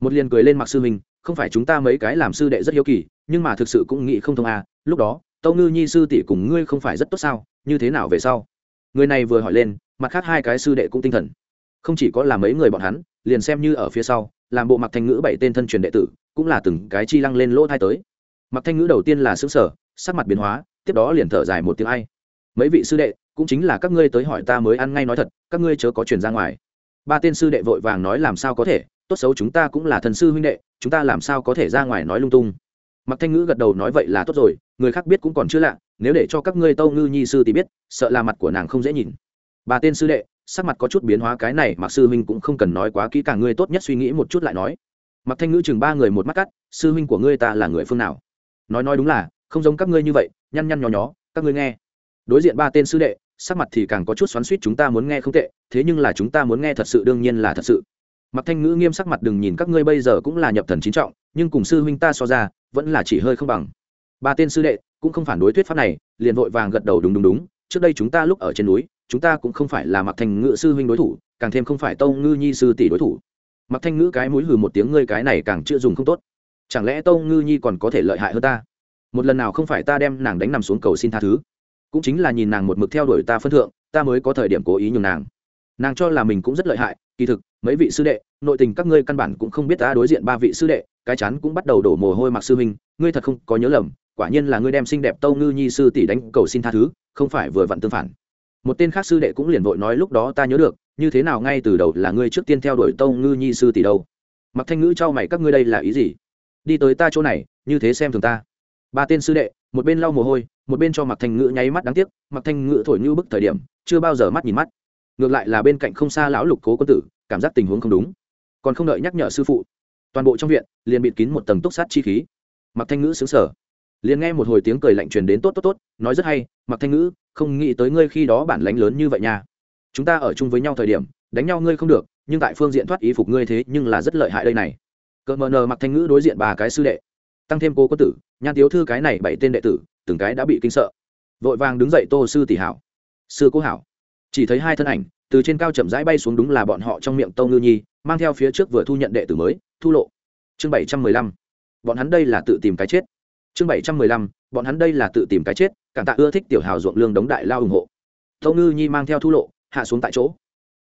Một liền cười lên mặc sư huynh, không phải chúng ta mấy cái làm sư đệ rất hiếu kỳ, nhưng mà thực sự cũng nghĩ không thông a, lúc đó, tâu ngư nhi sư tỷ cùng ngươi không phải rất tốt sao, như thế nào về sau? Người này vừa hỏi lên, mặt khác hai cái sư đệ cũng tinh thần không chỉ có là mấy người bọn hắn, liền xem như ở phía sau, làm bộ mặc thanh ngữ bảy tên thân truyền đệ tử, cũng là từng cái chi lăng lên lỗ thai tới. Mặc thanh ngữ đầu tiên là xứng sở sắc mặt biến hóa, tiếp đó liền thở dài một tiếng ai. Mấy vị sư đệ, cũng chính là các ngươi tới hỏi ta mới ăn ngay nói thật, các ngươi chớ có chuyển ra ngoài. Ba tên sư đệ vội vàng nói làm sao có thể, tốt xấu chúng ta cũng là thần sư huynh đệ, chúng ta làm sao có thể ra ngoài nói lung tung. Mặc thanh ngữ gật đầu nói vậy là tốt rồi, người khác biết cũng còn chưa lạ, nếu để cho các ngươi tâu ngư nhi sư thì biết, sợ là mặt của nàng không dễ nhìn. Ba tên sư đệ sắc mặt có chút biến hóa, cái này mặc sư huynh cũng không cần nói quá kỹ, cả ngươi tốt nhất suy nghĩ một chút lại nói. Mặc thanh ngữ chừng ba người một mắt cắt, sư huynh của ngươi ta là người phương nào? Nói nói đúng là, không giống các ngươi như vậy, nhăn nhăn nhó nhó, các ngươi nghe. Đối diện ba tên sư đệ, sắc mặt thì càng có chút xoắn suýt chúng ta muốn nghe không tệ, thế nhưng là chúng ta muốn nghe thật sự, đương nhiên là thật sự. Mặc thanh ngữ nghiêm sắc mặt đừng nhìn các ngươi bây giờ cũng là nhập thần chính trọng, nhưng cùng sư huynh ta so ra, vẫn là chỉ hơi không bằng. Ba tên sư đệ cũng không phản đối thuyết pháp này, liền vội vàng gật đầu đúng đúng đúng, trước đây chúng ta lúc ở trên núi chúng ta cũng không phải là mặc thành ngự sư huynh đối thủ, càng thêm không phải tâu ngư nhi sư tỷ đối thủ. Mặc thanh ngữ cái mũi hừ một tiếng, ngươi cái này càng chưa dùng không tốt. Chẳng lẽ tâu ngư nhi còn có thể lợi hại hơn ta? Một lần nào không phải ta đem nàng đánh nằm xuống cầu xin tha thứ. Cũng chính là nhìn nàng một mực theo đuổi ta phân thượng, ta mới có thời điểm cố ý nhường nàng. Nàng cho là mình cũng rất lợi hại, kỳ thực, mấy vị sư đệ, nội tình các ngươi căn bản cũng không biết ta đối diện ba vị sư đệ, cái chán cũng bắt đầu đổ mồ hôi mặc sư huynh, ngươi thật không có nhớ lầm, quả nhiên là ngươi đem xinh đẹp tâu ngư nhi sư tỷ đánh cầu xin tha thứ, không phải vừa vặn tương phản một tên khác sư đệ cũng liền vội nói lúc đó ta nhớ được, như thế nào ngay từ đầu là ngươi trước tiên theo đuổi tâu ngư nhi sư tỷ đâu? Mặc thanh ngữ cho mày, các ngươi đây là ý gì? Đi tới ta chỗ này, như thế xem thường ta. Ba tên sư đệ, một bên lau mồ hôi, một bên cho mặc thanh ngữ nháy mắt đáng tiếc, mặc thanh ngữ thổi như bức thời điểm, chưa bao giờ mắt nhìn mắt. Ngược lại là bên cạnh không xa lão lục cố quân tử, cảm giác tình huống không đúng. Còn không đợi nhắc nhở sư phụ, toàn bộ trong viện liền bịt kín một tầng túc sát chi khí. Mặc thanh ngữ xứng sở liền nghe một hồi tiếng cười lạnh truyền đến tốt tốt tốt, nói rất hay mặc thanh ngữ, không nghĩ tới ngươi khi đó bản lánh lớn như vậy nha. Chúng ta ở chung với nhau thời điểm, đánh nhau ngươi không được, nhưng tại phương diện thoát ý phục ngươi thế nhưng là rất lợi hại đây này. Cợt mờ nờ mặc thanh ngữ đối diện ba cái sư đệ. Tăng thêm cô có tử, nhan tiếu thư cái này bảy tên đệ tử, từng cái đã bị kinh sợ. Vội vàng đứng dậy tô sư tỷ hảo. Sư cô hảo. Chỉ thấy hai thân ảnh, từ trên cao chậm rãi bay xuống đúng là bọn họ trong miệng tâu ngư nhi, mang theo phía trước vừa thu nhận đệ tử mới, thu lộ. Chương bảy trăm mười lăm. Bọn hắn đây là tự tìm cái chết chương bảy trăm mười lăm, bọn hắn đây là tự tìm cái chết, cảm tạ ưa thích tiểu hào ruộng lương đống đại lao ủng hộ. Tâu ngư nhi mang theo thu lộ, hạ xuống tại chỗ.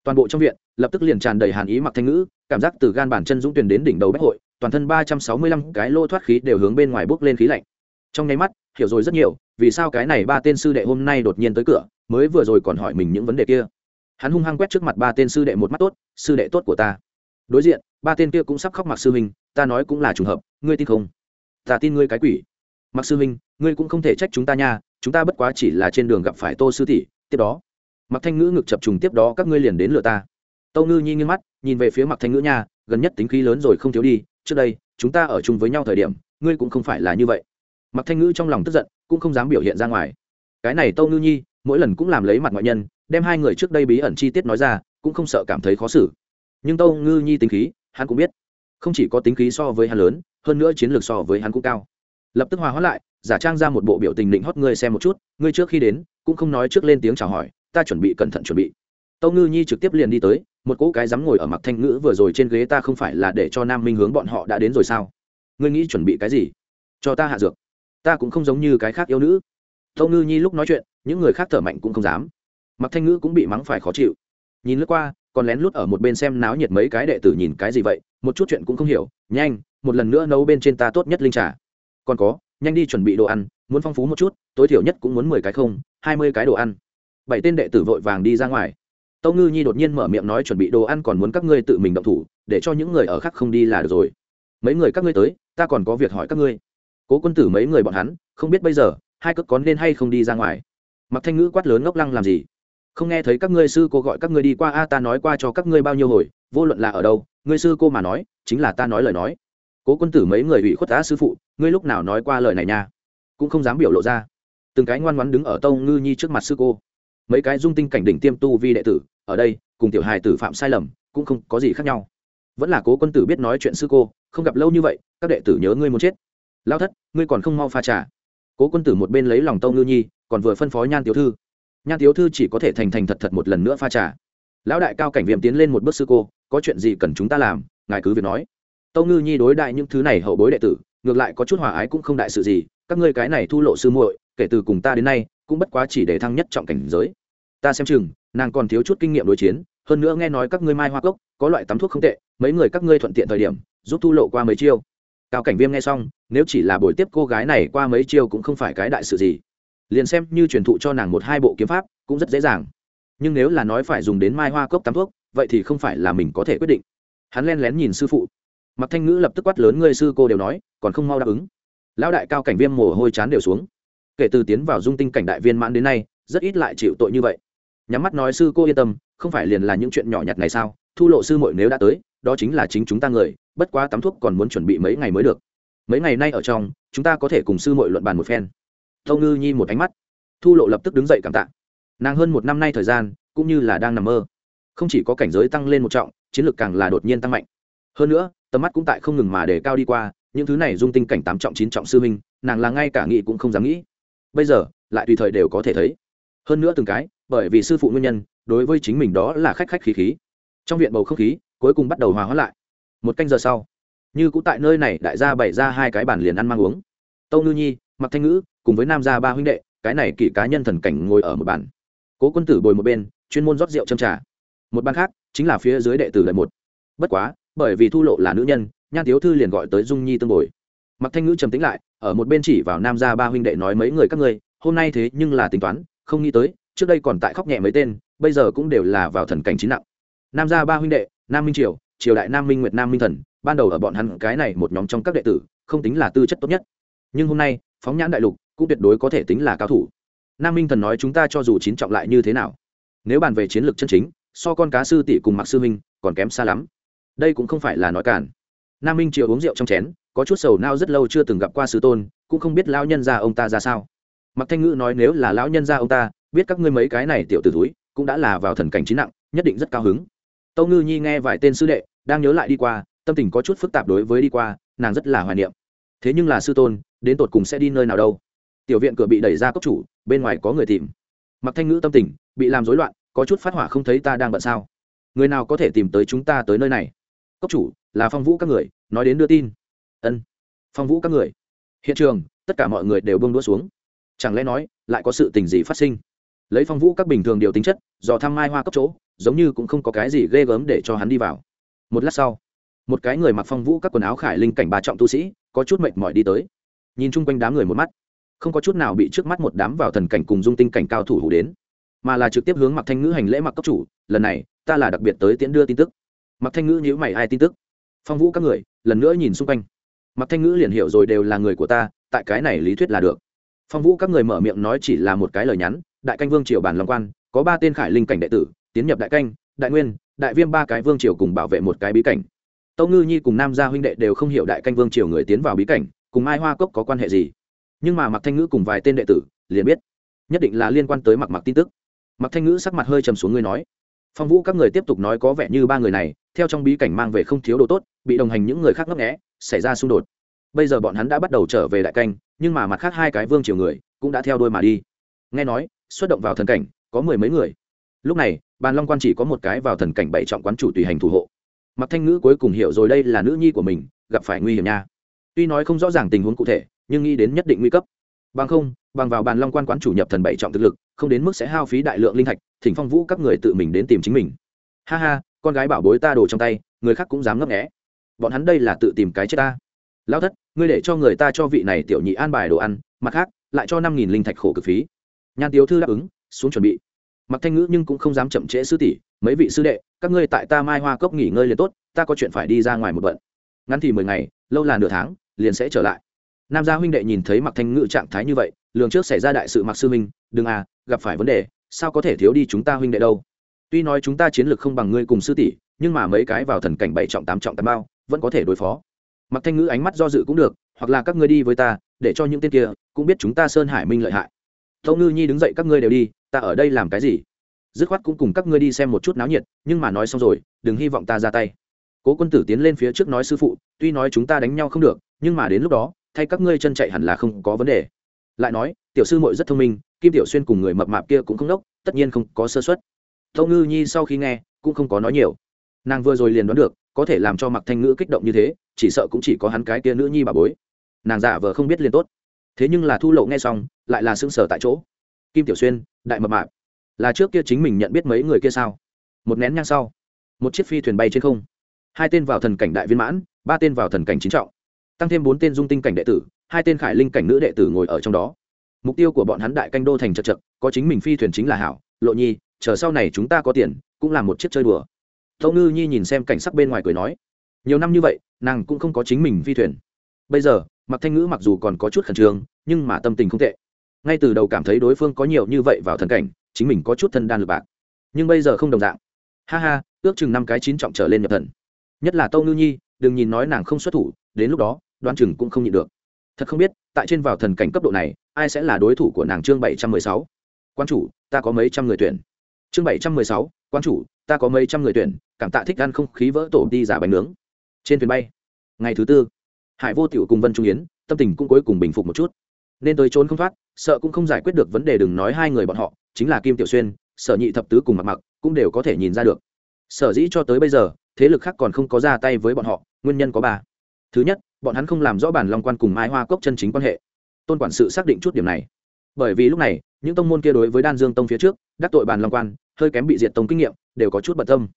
Toàn bộ trong viện, lập tức liền tràn đầy hàn ý mặc thanh ngữ, cảm giác từ gan bản chân dũng tuyển đến đỉnh đầu bách hội, toàn thân ba trăm sáu mươi lăm cái lô thoát khí đều hướng bên ngoài bước lên khí lạnh. Trong nháy mắt, hiểu rồi rất nhiều, vì sao cái này ba tên sư đệ hôm nay đột nhiên tới cửa, mới vừa rồi còn hỏi mình những vấn đề kia. Hắn hung hăng quét trước mặt ba tên sư đệ một mắt tốt, sư đệ tốt của ta. Đối diện, ba tên kia cũng sắp khóc mặc sư huynh, ta nói cũng là trùng hợp, ngươi tin không? Ta tin ngươi cái quỷ mặc sư huynh, ngươi cũng không thể trách chúng ta nha, chúng ta bất quá chỉ là trên đường gặp phải tô sư tỷ, tiếp đó. Mặc thanh ngữ ngực chập trùng tiếp đó, các ngươi liền đến lừa ta. Tâu ngư nhi nghiêng mắt, nhìn về phía mặc thanh ngữ nha, gần nhất tính khí lớn rồi không thiếu đi, trước đây, chúng ta ở chung với nhau thời điểm, ngươi cũng không phải là như vậy. Mặc thanh ngữ trong lòng tức giận, cũng không dám biểu hiện ra ngoài. Cái này tâu ngư nhi, mỗi lần cũng làm lấy mặt ngoại nhân, đem hai người trước đây bí ẩn chi tiết nói ra, cũng không sợ cảm thấy khó xử. Nhưng tâu ngư nhi tính khí, hắn cũng biết. Không chỉ có tính khí so với hắn lớn, hơn nữa chiến lược so với hắn cũng cao lập tức hòa hóa lại, giả trang ra một bộ biểu tình định hót ngươi xem một chút, ngươi trước khi đến, cũng không nói trước lên tiếng chào hỏi, ta chuẩn bị cẩn thận chuẩn bị. Tâu ngư nhi trực tiếp liền đi tới, một cỗ cái dám ngồi ở mặt thanh ngữ vừa rồi trên ghế ta không phải là để cho nam minh hướng bọn họ đã đến rồi sao? Ngươi nghĩ chuẩn bị cái gì? Cho ta hạ dược. Ta cũng không giống như cái khác yêu nữ. Tâu ngư nhi lúc nói chuyện, những người khác thở mạnh cũng không dám. Mặc thanh ngữ cũng bị mắng phải khó chịu. Nhìn lướt qua, còn lén lút ở một bên xem náo nhiệt mấy cái đệ tử nhìn cái gì vậy, một chút chuyện cũng không hiểu, nhanh, một lần nữa nấu bên trên ta tốt nhất linh trà còn có, nhanh đi chuẩn bị đồ ăn, muốn phong phú một chút, tối thiểu nhất cũng muốn mười cái không, hai mươi cái đồ ăn. Bảy tên đệ tử vội vàng đi ra ngoài. Tâu ngư nhi đột nhiên mở miệng nói chuẩn bị đồ ăn còn muốn các ngươi tự mình động thủ, để cho những người ở khác không đi là được rồi. Mấy người các ngươi tới, ta còn có việc hỏi các ngươi. Cố quân tử mấy người bọn hắn, không biết bây giờ, hai cất có nên hay không đi ra ngoài. Mặc thanh ngữ quát lớn ngốc lăng làm gì? Không nghe thấy các ngươi sư cô gọi các ngươi đi qua, a, ta nói qua cho các ngươi bao nhiêu hồi, vô luận là ở đâu, ngươi sư cô mà nói, chính là ta nói lời nói cố quân tử mấy người ủy khuất á sư phụ, ngươi lúc nào nói qua lời này nha? Cũng không dám biểu lộ ra. Từng cái ngoan ngoắn đứng ở tâu ngư nhi trước mặt sư cô. Mấy cái dung tinh cảnh đỉnh tiêm tu vi đệ tử, ở đây, cùng tiểu hài tử phạm sai lầm, cũng không có gì khác nhau. Vẫn là cố quân tử biết nói chuyện sư cô, không gặp lâu như vậy, các đệ tử nhớ ngươi muốn chết. Lao thất, ngươi còn không mau pha trà. Cố quân tử một bên lấy lòng tâu ngư nhi, còn vừa phân phó nhan tiểu thư. Nhan tiểu thư chỉ có thể thành thành thật thật một lần nữa pha trà. Lão đại cao cảnh viêm tiến lên một bước sư cô, có chuyện gì cần chúng ta làm, ngài cứ việc nói tâu ngư nhi đối đại những thứ này hậu bối đệ tử, ngược lại có chút hòa ái cũng không đại sự gì, các ngươi cái này thu lộ sư muội, kể từ cùng ta đến nay, cũng bất quá chỉ để thăng nhất trọng cảnh giới. Ta xem chừng, nàng còn thiếu chút kinh nghiệm đối chiến, hơn nữa nghe nói các ngươi mai hoa cốc, có loại tắm thuốc không tệ, mấy người các ngươi thuận tiện thời điểm, giúp thu lộ qua mấy chiêu. Cao cảnh viêm nghe xong, nếu chỉ là buổi tiếp cô gái này qua mấy chiêu cũng không phải cái đại sự gì. Liền xem như truyền thụ cho nàng một hai bộ kiếm pháp, cũng rất dễ dàng. Nhưng nếu là nói phải dùng đến mai hoa cốc tắm thuốc, vậy thì không phải là mình có thể quyết định. Hắn len lén nhìn sư phụ mặc thanh ngữ lập tức quát lớn, ngươi sư cô đều nói, còn không mau đáp ứng. Lão đại cao cảnh viêm mồ hôi chán đều xuống. Kể từ tiến vào dung tinh cảnh đại viên mãn đến nay, rất ít lại chịu tội như vậy. Nhắm mắt nói, sư cô yên tâm, không phải liền là những chuyện nhỏ nhặt này sao? Thu lộ sư muội nếu đã tới, đó chính là chính chúng ta người, bất quá tắm thuốc còn muốn chuẩn bị mấy ngày mới được. Mấy ngày nay ở trong, chúng ta có thể cùng sư muội luận bàn một phen. Tâu ngư nhi một ánh mắt. Thu lộ lập tức đứng dậy cảm tạ. Nàng hơn một năm nay thời gian, cũng như là đang nằm mơ. Không chỉ có cảnh giới tăng lên một trọng, chiến lược càng là đột nhiên tăng mạnh. Hơn nữa tầm mắt cũng tại không ngừng mà để cao đi qua, những thứ này dung tinh cảnh tám trọng, chín trọng sư minh nàng là ngay cả nghĩ cũng không dám nghĩ. Bây giờ, lại tùy thời đều có thể thấy. Hơn nữa từng cái, bởi vì sư phụ nguyên nhân, đối với chính mình đó là khách khách khí khí. Trong viện bầu không khí, cuối cùng bắt đầu hòa hóa lại. Một canh giờ sau, như cũng tại nơi này, đại gia bày ra hai cái bàn liền ăn mang uống. Tâu ngư nhi mặc thanh ngữ, cùng với nam gia ba huynh đệ, cái này kỵ cá nhân thần cảnh ngồi ở một bàn. Cố quân tử bồi một bên, chuyên môn rót rượu châm trà. Một bàn khác, chính là phía dưới đệ tử lợi một. Bất quá bởi vì thu lộ là nữ nhân, nhan thiếu thư liền gọi tới dung nhi tương bồi. Mặc thanh ngữ trầm tính lại, ở một bên chỉ vào nam gia ba huynh đệ nói mấy người các ngươi, hôm nay thế nhưng là tính toán, không nghĩ tới, trước đây còn tại khóc nhẹ mấy tên, bây giờ cũng đều là vào thần cảnh chín nặng. Nam gia ba huynh đệ, nam minh triều triều đại nam minh nguyệt nam minh thần, ban đầu ở bọn hắn cái này một nhóm trong các đệ tử, không tính là tư chất tốt nhất. Nhưng hôm nay, phóng nhãn đại lục cũng tuyệt đối có thể tính là cao thủ. Nam minh thần nói chúng ta cho dù chín trọng lại như thế nào? Nếu bàn về chiến lược chân chính, so con cá sư tỷ cùng mặc sư minh còn kém xa lắm đây cũng không phải là nói cản nam minh triều uống rượu trong chén, có chút sầu nao rất lâu chưa từng gặp qua sư tôn, cũng không biết lão nhân gia ông ta ra sao. Mặc thanh ngữ nói nếu là lão nhân gia ông ta, biết các ngươi mấy cái này tiểu t ử túi cũng đã là vào thần cảnh trí nặng, nhất định rất cao hứng. Tâu ngư nhi nghe vài tên sư đệ đang nhớ lại đi qua, tâm tình có chút phức tạp đối với đi qua, nàng rất là hoài niệm. Thế nhưng là sư tôn, đến tột cùng sẽ đi nơi nào đâu? Tiểu viện cửa bị đẩy ra cốc chủ, bên ngoài có người tìm. Mặc thanh ngữ tâm tình bị làm rối loạn, có chút phát hỏa không thấy ta đang bận sao? Người nào có thể tìm tới chúng ta tới nơi này? Cốc chủ, là phong vũ các người, nói đến đưa tin. Ân, phong vũ các người. Hiện trường, tất cả mọi người đều bông đũa xuống. Chẳng lẽ nói, lại có sự tình gì phát sinh? Lấy phong vũ các bình thường điều tính chất do thăm mai hoa cấp chỗ, giống như cũng không có cái gì ghê gớm để cho hắn đi vào. Một lát sau, một cái người mặc phong vũ các quần áo khải linh cảnh bà trọng tu sĩ, có chút mệt mỏi đi tới. Nhìn chung quanh đám người một mắt, không có chút nào bị trước mắt một đám vào thần cảnh cùng dung tinh cảnh cao thủ hủ đến, mà là trực tiếp hướng mặc thanh ngữ hành lễ mặc cấp chủ, lần này, ta là đặc biệt tới tiễn đưa tin tức mặc thanh ngữ nhữ mày ai tin tức? Phong vũ các người, lần nữa nhìn xung quanh. Mặc thanh ngữ liền hiểu rồi đều là người của ta, tại cái này lý thuyết là được. Phong vũ các người mở miệng nói chỉ là một cái lời nhắn, đại canh vương triều bản long quan, có ba tên khải linh cảnh đệ tử, tiến nhập đại canh, đại nguyên, đại viêm ba cái vương triều cùng bảo vệ một cái bí cảnh. Tâu ngư nhi cùng nam gia huynh đệ đều không hiểu đại canh vương triều người tiến vào bí cảnh, cùng mai hoa cốc có quan hệ gì. Nhưng mà mặc thanh ngữ cùng vài tên đệ tử liền biết, nhất định là liên quan tới mặc mặc tin tức. Mặc thanh ngữ sắc mặt hơi trầm xuống người nói phong vũ các người tiếp tục nói có vẻ như ba người này, theo trong bí cảnh mang về không thiếu đồ tốt, bị đồng hành những người khác ngấp nghẽ xảy ra xung đột. Bây giờ bọn hắn đã bắt đầu trở về đại canh, nhưng mà mặt khác hai cái vương triều người cũng đã theo đôi mà đi. Nghe nói, xuất động vào thần cảnh, có mười mấy người. Lúc này, bàn long quan chỉ có một cái vào thần cảnh bảy trọng quán chủ tùy hành thủ hộ. Mặc thanh ngữ cuối cùng hiểu rồi đây là nữ nhi của mình, gặp phải nguy hiểm nha. Tuy nói không rõ ràng tình huống cụ thể, nhưng nghĩ đến nhất định nguy cấp bằng không, bằng vào bàn long quan quán chủ nhập thần bảy trọng thực lực, không đến mức sẽ hao phí đại lượng linh thạch, thỉnh phong vũ các người tự mình đến tìm chính mình. Ha ha, con gái bảo bối ta đồ trong tay, người khác cũng dám ngấp nghẽ bọn hắn đây là tự tìm cái chết ta. Lao thất, ngươi để cho người ta cho vị này tiểu nhị an bài đồ ăn, mặt khác, lại cho năm nghìn linh thạch khổ cực phí. Nhan tiếu thư đáp ứng, xuống chuẩn bị. Mặc thanh ngữ nhưng cũng không dám chậm trễ sư tỷ, mấy vị sư đệ, các ngươi tại ta mai hoa cốc nghỉ ngơi liền tốt, ta có chuyện phải đi ra ngoài một bận. Ngắn thì mười ngày, lâu là nửa tháng, liền sẽ trở lại nam gia huynh đệ nhìn thấy mặc thanh ngữ trạng thái như vậy, lường trước xảy ra đại sự mặc sư huynh, đừng à gặp phải vấn đề, sao có thể thiếu đi chúng ta huynh đệ đâu? Tuy nói chúng ta chiến lược không bằng ngươi cùng sư tỷ, nhưng mà mấy cái vào thần cảnh bảy trọng, tám trọng, tám bao, vẫn có thể đối phó. Mặc thanh ngữ ánh mắt do dự cũng được, hoặc là các ngươi đi với ta, để cho những tên kia, cũng biết chúng ta sơn hải minh lợi hại. Tâu ngư nhi đứng dậy, các ngươi đều đi, ta ở đây làm cái gì? Dứt khoát cũng cùng các ngươi đi xem một chút náo nhiệt, nhưng mà nói xong rồi, đừng hy vọng ta ra tay. Cố quân tử tiến lên phía trước nói sư phụ, tuy nói chúng ta đánh nhau không được, nhưng mà đến lúc đó thay các ngươi chân chạy hẳn là không có vấn đề. Lại nói, tiểu sư muội rất thông minh, kim tiểu xuyên cùng người mập mạp kia cũng không đốc, tất nhiên không có sơ xuất tâu ngư nhi sau khi nghe, cũng không có nói nhiều. Nàng vừa rồi liền đoán được, có thể làm cho mặc thanh ngữ kích động như thế, chỉ sợ cũng chỉ có hắn cái kia nữ nhi bà bối. Nàng giả vờ không biết liền tốt. Thế nhưng là thu lộ nghe xong, lại là sững sở tại chỗ. Kim tiểu xuyên, đại mập mạp, là trước kia chính mình nhận biết mấy người kia sao? Một nén nhang sau, một chiếc phi thuyền bay trên không. Hai tên vào thần cảnh đại viên mãn, ba tên vào thần cảnh chính trọng tăng thêm bốn tên dung tinh cảnh đệ tử, hai tên khải linh cảnh nữ đệ tử ngồi ở trong đó. Mục tiêu của bọn hắn đại canh đô thành chật chật, có chính mình phi thuyền chính là hảo, lộ nhi, chờ sau này chúng ta có tiền, cũng là một chiếc chơi đùa. Tâu ngư nhi nhìn xem cảnh sắc bên ngoài cười nói, nhiều năm như vậy, nàng cũng không có chính mình phi thuyền. Bây giờ, mặc thanh ngữ mặc dù còn có chút khẩn trương, nhưng mà tâm tình không tệ. Ngay từ đầu cảm thấy đối phương có nhiều như vậy vào thần cảnh, chính mình có chút thân đan lực bạc. Nhưng bây giờ không đồng dạng. Ha ha, ước chừng năm cái chín trọng trở lên nhập thần. Nhất là tâu ngư nhi, đừng nhìn nói nàng không xuất thủ, đến lúc đó đoan chừng cũng không nhịn được. Thật không biết, tại trên vào thần cảnh cấp độ này, ai sẽ là đối thủ của nàng chương bảy trăm mười sáu? Quan chủ, ta có mấy trăm người tuyển. Chương bảy trăm mười sáu, quan chủ, ta có mấy trăm người tuyển, cảm tạ thích ăn không khí vỡ tổ đi giả bánh nướng. Trên thuyền bay. Ngày thứ tư, hải vô tiểu cùng vân trung yến, tâm tình cũng cuối cùng bình phục một chút. Nên tới trốn không thoát, sợ cũng không giải quyết được vấn đề đừng nói hai người bọn họ, chính là kim tiểu xuyên, sở nhị thập tứ cùng mặc mặc cũng đều có thể nhìn ra được. Sở dĩ cho tới bây giờ, thế lực khác còn không có ra tay với bọn họ, nguyên nhân có ba. Thứ nhất bọn hắn không làm rõ bản long quan cùng mai hoa cốc chân chính quan hệ. Tôn quản sự xác định chút điểm này. Bởi vì lúc này, những tông môn kia đối với đan dương tông phía trước, đắc tội bàn long quan, hơi kém bị diệt tông kinh nghiệm, đều có chút bận tâm.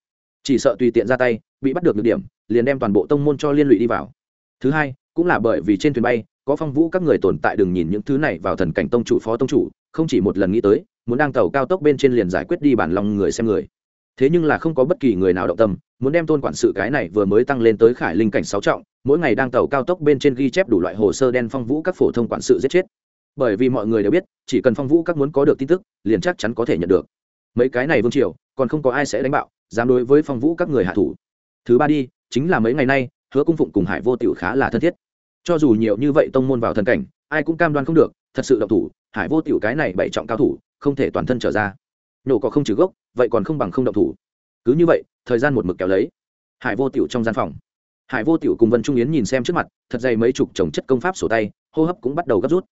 Chỉ sợ tùy tiện ra tay, bị bắt được được điểm, liền đem toàn bộ tông môn cho liên lụy đi vào. Thứ hai, cũng là bởi vì trên thuyền bay, có phong vũ các người tồn tại đừng nhìn những thứ này vào thần cảnh tông chủ, phó tông chủ, không chỉ một lần nghĩ tới, muốn đang tàu cao tốc bên trên liền giải quyết đi bản lòng người xem người thế nhưng là không có bất kỳ người nào động tâm, muốn đem tôn quản sự cái này vừa mới tăng lên tới khải linh cảnh sáu trọng, mỗi ngày đang tàu cao tốc bên trên ghi chép đủ loại hồ sơ đen phong vũ các phổ thông quản sự giết chết. Bởi vì mọi người đều biết, chỉ cần phong vũ các muốn có được tin tức, liền chắc chắn có thể nhận được. Mấy cái này vương triều, còn không có ai sẽ đánh bạo, dám đối với phong vũ các người hạ thủ. Thứ ba đi, chính là mấy ngày nay, hứa cung phụng cùng hải vô tiểu khá là thân thiết. Cho dù nhiều như vậy tông môn vào thần cảnh, ai cũng cam đoan không được, thật sự động thủ, hải vô tiểu cái này bảy trọng cao thủ, không thể toàn thân trở ra nổ có không trừ gốc, vậy còn không bằng không động thủ. Cứ như vậy, thời gian một mực kéo lấy. Hải vô tiểu trong gian phòng. Hải vô tiểu cùng vân trung yến nhìn xem trước mặt, thật dày mấy chục trồng chất công pháp sổ tay, hô hấp cũng bắt đầu gấp rút.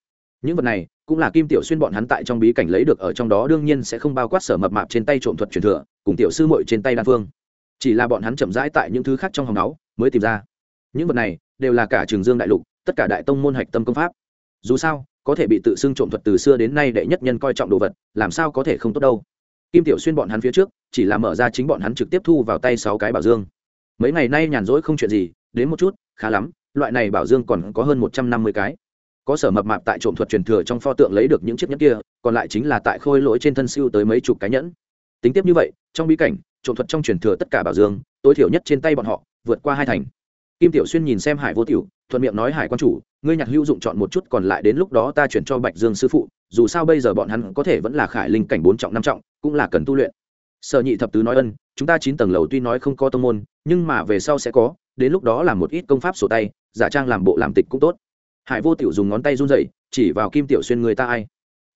Những vật này, cũng là kim tiểu xuyên bọn hắn tại trong bí cảnh lấy được ở trong đó, đương nhiên sẽ không bao quát sở mập mạp trên tay trộm thuật truyền thừa, cùng tiểu sư muội trên tay đan phương. Chỉ là bọn hắn chậm rãi tại những thứ khác trong hòng náu mới tìm ra. Những vật này, đều là cả trường dương đại lục, tất cả đại tông môn hạch tâm công pháp. Dù sao, có thể bị tự xưng trộm thuật từ xưa đến nay đệ nhất nhân coi trọng đồ vật, làm sao có thể không tốt đâu? Kim tiểu xuyên bọn hắn phía trước, chỉ là mở ra chính bọn hắn trực tiếp thu vào tay sáu cái bảo dương. Mấy ngày nay nhàn rỗi không chuyện gì, đến một chút, khá lắm, loại này bảo dương còn có hơn một trăm năm mươi cái. Có sở mập mạp tại trộm thuật truyền thừa trong pho tượng lấy được những chiếc nhẫn kia, còn lại chính là tại khôi lỗi trên thân siêu tới mấy chục cái nhẫn. Tính tiếp như vậy, trong bí cảnh, trộm thuật trong truyền thừa tất cả bảo dương, tối thiểu nhất trên tay bọn họ, vượt qua hai thành. Kim tiểu xuyên nhìn xem hải vô tiểu, thuận miệng nói, hải quan chủ, ngươi nhạc hữu dụng chọn một chút, còn lại đến lúc đó ta chuyển cho bạch dương sư phụ dù sao bây giờ bọn hắn có thể vẫn là khải linh cảnh bốn trọng năm trọng, cũng là cần tu luyện. Sở nhị thập tứ nói ân, chúng ta chín tầng lầu tuy nói không có tông môn, nhưng mà về sau sẽ có, đến lúc đó làm một ít công pháp sổ tay, giả trang làm bộ làm tịch cũng tốt. Hải vô tiểu dùng ngón tay run rẩy, chỉ vào kim tiểu xuyên người ta ai?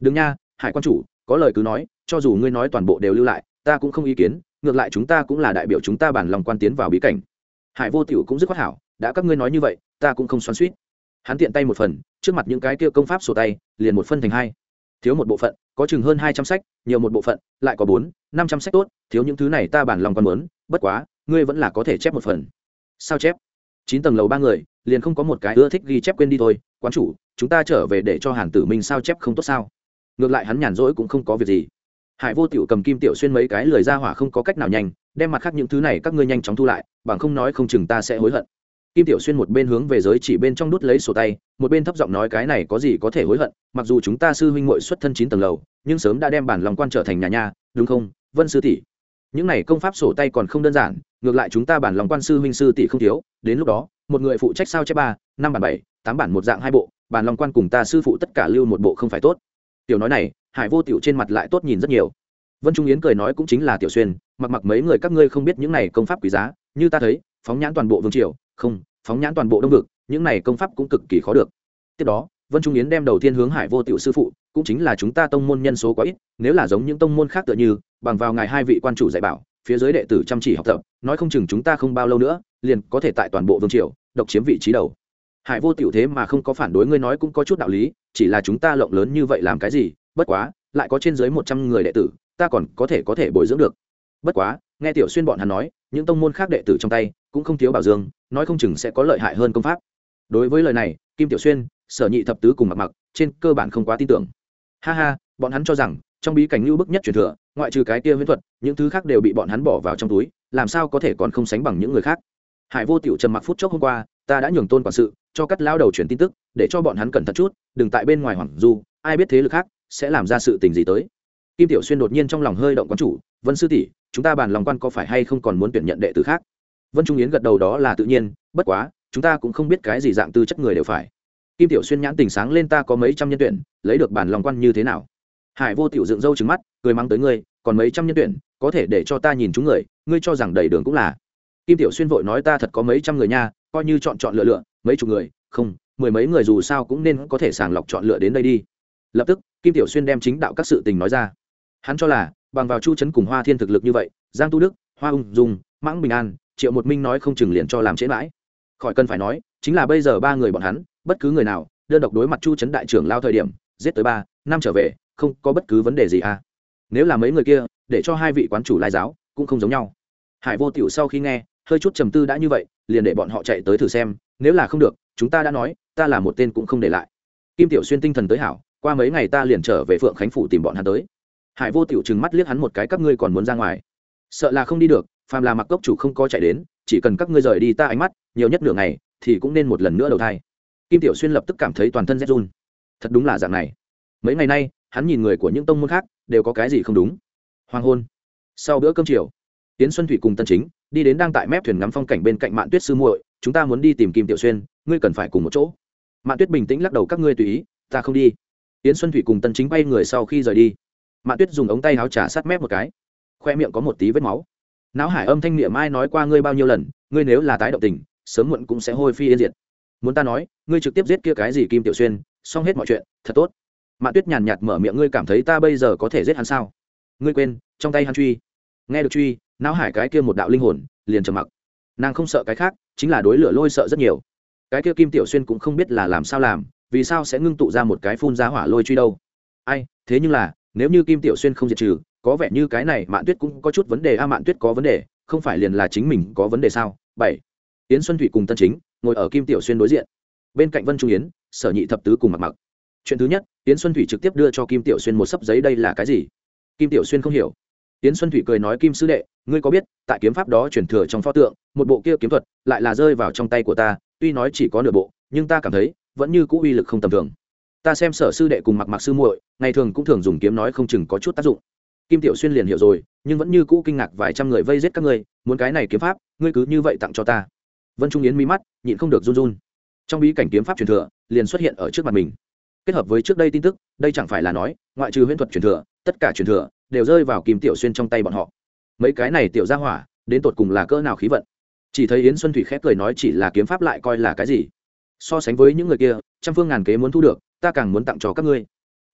Đừng nha, hải quan chủ, có lời cứ nói, cho dù ngươi nói toàn bộ đều lưu lại, ta cũng không ý kiến, ngược lại chúng ta cũng là đại biểu chúng ta bản lòng quan tiến vào bí cảnh. Hải vô tiểu cũng rất khoát hảo, đã các ngươi nói như vậy, ta cũng không xoắn suýt hắn tiện tay một phần, trước mặt những cái kia công pháp sổ tay, liền một phân thành hai thiếu một bộ phận, có chừng hơn hai trăm sách, nhiều một bộ phận, lại có bốn, năm trăm sách tốt, thiếu những thứ này ta bản lòng còn muốn, bất quá, ngươi vẫn là có thể chép một phần. Sao chép? Chín tầng lầu ba người, liền không có một cái ưa thích ghi chép quên đi thôi, quán chủ, chúng ta trở về để cho hàn tử minh sao chép không tốt sao? Ngược lại hắn nhàn rỗi cũng không có việc gì. Hải vô tiểu cầm kim tiểu xuyên mấy cái lời ra hỏa không có cách nào nhanh, đem mặt khác những thứ này các ngươi nhanh chóng thu lại, bằng không nói không chừng ta sẽ hối hận kim tiểu xuyên một bên hướng về giới chỉ bên trong đút lấy sổ tay một bên thấp giọng nói cái này có gì có thể hối hận mặc dù chúng ta sư huynh mội xuất thân chín tầng lầu nhưng sớm đã đem bản lòng quan trở thành nhà nhà, đúng không vân sư tỷ? Những này công pháp sổ tay còn không đơn giản ngược lại chúng ta bản lòng quan sư huynh sư tỷ không thiếu đến lúc đó một người phụ trách sao chép ba năm bản bảy tám bản một dạng hai bộ bản lòng quan cùng ta sư phụ tất cả lưu một bộ không phải tốt. Tiểu nói này hải vô tiểu trên mặt lại tốt nhìn rất nhiều. Vân trung yến cười nói cũng chính là tiểu xuyên mặc mặc mấy người các ngươi không biết những này công pháp quý giá như ta thấy phóng nhãn toàn bộ vương triều không, phóng nhãn toàn bộ đông vực, những này công pháp cũng cực kỳ khó được. Tiếp đó, vân trung yến đem đầu tiên hướng hải vô tiểu sư phụ, cũng chính là chúng ta tông môn nhân số quá ít, nếu là giống những tông môn khác tựa như, bằng vào ngài hai vị quan chủ dạy bảo, phía dưới đệ tử chăm chỉ học tập, nói không chừng chúng ta không bao lâu nữa, liền có thể tại toàn bộ vương triều, độc chiếm vị trí đầu. Hải vô tiểu thế mà không có phản đối ngươi nói cũng có chút đạo lý, chỉ là chúng ta lộng lớn như vậy làm cái gì, bất quá, lại có trên dưới một trăm người đệ tử, ta còn có thể có thể bồi dưỡng được. Bất quá, nghe tiểu xuyên bọn hắn nói, những tông môn khác đệ tử trong tay, cũng không thiếu bảo dương nói không chừng sẽ có lợi hại hơn công pháp. Đối với lời này, kim tiểu xuyên, sở nhị thập tứ cùng mặc mặc trên cơ bản không quá tin tưởng. Ha ha, bọn hắn cho rằng, trong bí cảnh lưu bức nhất truyền thừa, ngoại trừ cái kia huyễn thuật, những thứ khác đều bị bọn hắn bỏ vào trong túi, làm sao có thể còn không sánh bằng những người khác. Hải vô tiểu trầm mặc phút chốc hôm qua, ta đã nhường tôn quản sự, cho cắt lao đầu truyền tin tức, để cho bọn hắn cẩn thận chút, đừng tại bên ngoài hoảng du, ai biết thế lực khác sẽ làm ra sự tình gì tới. Kim tiểu xuyên đột nhiên trong lòng hơi động quán chủ, vân sư tỷ, chúng ta bàn lòng quan có phải hay không còn muốn tuyển nhận đệ tử khác? Vân trung yến gật đầu đó là tự nhiên, bất quá, chúng ta cũng không biết cái gì dạng tư chất người đều phải. Kim tiểu xuyên nhãn tình sáng lên ta có mấy trăm nhân tuyển, lấy được bản lòng quan như thế nào? Hải vô tiểu dựng râu trứng mắt, cười mắng tới ngươi, còn mấy trăm nhân tuyển, có thể để cho ta nhìn chúng người, ngươi cho rằng đầy đường cũng là. Kim tiểu xuyên vội nói ta thật có mấy trăm người nha, coi như chọn chọn lựa lựa, mấy chục người, không, mười mấy người dù sao cũng nên có thể sàng lọc chọn lựa đến đây đi. Lập tức, kim tiểu xuyên đem chính đạo các sự tình nói ra. Hắn cho là, bằng vào chu trấn cùng hoa thiên thực lực như vậy, giang tu đức, hoa ung dung, mãng bình an triệu một minh nói không chừng liền cho làm trễ mãi. Khỏi cần phải nói, chính là bây giờ ba người bọn hắn, bất cứ người nào, đơn độc đối mặt chu trấn đại trưởng lao thời điểm, giết tới ba, năm trở về, không có bất cứ vấn đề gì à. Nếu là mấy người kia, để cho hai vị quán chủ lai giáo, cũng không giống nhau. Hải vô tiểu sau khi nghe, hơi chút trầm tư đã như vậy, liền để bọn họ chạy tới thử xem, nếu là không được, chúng ta đã nói, ta là một tên cũng không để lại. Kim tiểu xuyên tinh thần tới hảo, qua mấy ngày ta liền trở về phượng khánh phủ tìm bọn hắn tới. Hải vô tiểu trừng mắt liếc hắn một cái, các ngươi còn muốn ra ngoài? Sợ là không đi được phàm là mặc cốc chủ không có chạy đến, chỉ cần các ngươi rời đi ta ánh mắt, nhiều nhất nửa ngày, thì cũng nên một lần nữa đầu thai. Kim tiểu xuyên lập tức cảm thấy toàn thân rét run. Thật đúng là dạng này. Mấy ngày nay, hắn nhìn người của những tông môn khác, đều có cái gì không đúng? Hoàng hôn. Sau bữa cơm chiều tiến xuân thủy cùng tân chính đi đến đang tại mép thuyền ngắm phong cảnh bên cạnh mạn tuyết sư muội, chúng ta muốn đi tìm kim tiểu xuyên, ngươi cần phải cùng một chỗ. Mạn tuyết bình tĩnh lắc đầu, các ngươi tùy ý, ta không đi. Tiến xuân thủy cùng tân chính bay người sau khi rời đi, mạn tuyết dùng ống tay áo trà sát mép một cái, khoe miệng có một tí vết máu não hải âm thanh niệm ai nói qua ngươi bao nhiêu lần, ngươi nếu là tái động tình, sớm muộn cũng sẽ hôi phi yên diệt. Muốn ta nói, ngươi trực tiếp giết kia cái gì kim tiểu xuyên, xong hết mọi chuyện, thật tốt. Mạn tuyết nhàn nhạt mở miệng, ngươi cảm thấy ta bây giờ có thể giết hắn sao? Ngươi quên, trong tay hắn truy. Nghe được truy, não hải cái kia một đạo linh hồn, liền trầm mặc. Nàng không sợ cái khác, chính là đối lửa lôi sợ rất nhiều. Cái kia kim tiểu xuyên cũng không biết là làm sao làm, vì sao sẽ ngưng tụ ra một cái phun ra hỏa lôi truy đâu? Ai, thế nhưng là, nếu như kim tiểu xuyên không diệt trừ có vẻ như cái này mạn tuyết cũng có chút vấn đề. A, mạn tuyết có vấn đề, không phải liền là chính mình có vấn đề sao? Bảy. Yến xuân thủy cùng tân chính ngồi ở kim tiểu xuyên đối diện. Bên cạnh vân trung yến, sở nhị thập tứ cùng mặc mặc chuyện thứ nhất, yến xuân thủy trực tiếp đưa cho kim tiểu xuyên một sấp giấy đây là cái gì? Kim tiểu xuyên không hiểu. Yến xuân thủy cười nói, kim sư đệ, ngươi có biết, tại kiếm pháp đó chuyển thừa trong pho tượng, một bộ kia kiếm thuật lại là rơi vào trong tay của ta, tuy nói chỉ có nửa bộ, nhưng ta cảm thấy vẫn như cũ uy lực không tầm thường. Ta xem sở sư đệ cùng mặc mặc sư muội, ngày thường cũng thường dùng kiếm nói không chừng có chút tác dụng kim tiểu xuyên liền hiểu rồi, nhưng vẫn như cũ kinh ngạc vài trăm người vây giết các ngươi, muốn cái này kiếm pháp, ngươi cứ như vậy tặng cho ta. Vân trung yến mí mắt, nhịn không được run run. Trong bí cảnh kiếm pháp truyền thừa, liền xuất hiện ở trước mặt mình. Kết hợp với trước đây tin tức, đây chẳng phải là nói, ngoại trừ huyễn thuật truyền thừa, tất cả truyền thừa đều rơi vào kim tiểu xuyên trong tay bọn họ. Mấy cái này tiểu ra hỏa, đến tột cùng là cỡ nào khí vận? Chỉ thấy yến xuân thủy khép cười nói chỉ là kiếm pháp lại coi là cái gì? So sánh với những người kia, trăm phương ngàn kế muốn thu được, ta càng muốn tặng cho các ngươi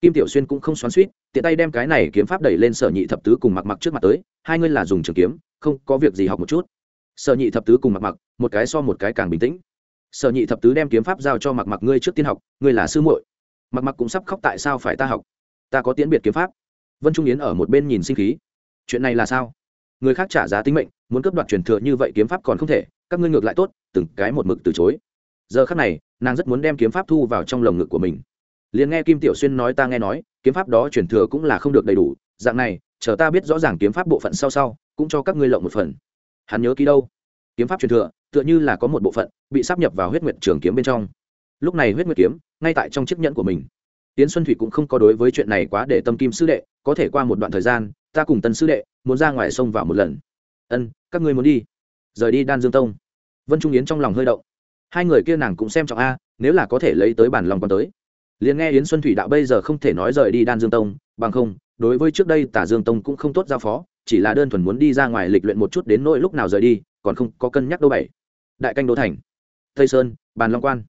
kim tiểu xuyên cũng không xoắn suýt tiện tay đem cái này kiếm pháp đẩy lên sở nhị thập tứ cùng mặc mặc trước mặt tới, hai ngươi là dùng trường kiếm, không có việc gì học một chút. Sở nhị thập tứ cùng mặc mặc, một cái so một cái càng bình tĩnh. Sở nhị thập tứ đem kiếm pháp giao cho mặc mặc ngươi trước tiên học, ngươi là sư muội. Mặc mặc cũng sắp khóc tại sao phải ta học? Ta có tiễn biệt kiếm pháp. Vân trung yến ở một bên nhìn sinh khí. Chuyện này là sao? Người khác trả giá tính mệnh, muốn cấp đoạt truyền thừa như vậy kiếm pháp còn không thể, các ngươi ngược lại tốt, từng cái một mực từ chối. Giờ khác này, nàng rất muốn đem kiếm pháp thu vào trong lồng ngực của mình liền nghe kim tiểu xuyên nói ta nghe nói, kiếm pháp đó truyền thừa cũng là không được đầy đủ, dạng này, chờ ta biết rõ ràng kiếm pháp bộ phận sau sau, cũng cho các ngươi lộng một phần. Hắn nhớ ký đâu? Kiếm pháp truyền thừa, tựa như là có một bộ phận, bị sắp nhập vào huyết nguyệt trường kiếm bên trong. Lúc này huyết nguyệt kiếm, ngay tại trong chiếc nhẫn của mình. Tiến xuân thủy cũng không có đối với chuyện này quá để tâm kim sư đệ, có thể qua một đoạn thời gian, ta cùng tân sư đệ muốn ra ngoài sông vào một lần. Ân, các ngươi muốn đi. Rời đi đan dương tông. Vân trung yến trong lòng hơi động. Hai người kia nàng cũng xem trọng a, nếu là có thể lấy tới bản lòng còn tới liền nghe yến xuân thủy đạo bây giờ không thể nói rời đi đan dương tông, bằng không, đối với trước đây tả dương tông cũng không tốt giao phó, chỉ là đơn thuần muốn đi ra ngoài lịch luyện một chút đến nỗi lúc nào rời đi, còn không có cân nhắc đâu bảy. Đại canh đô thành, tây sơn, bàn long quan.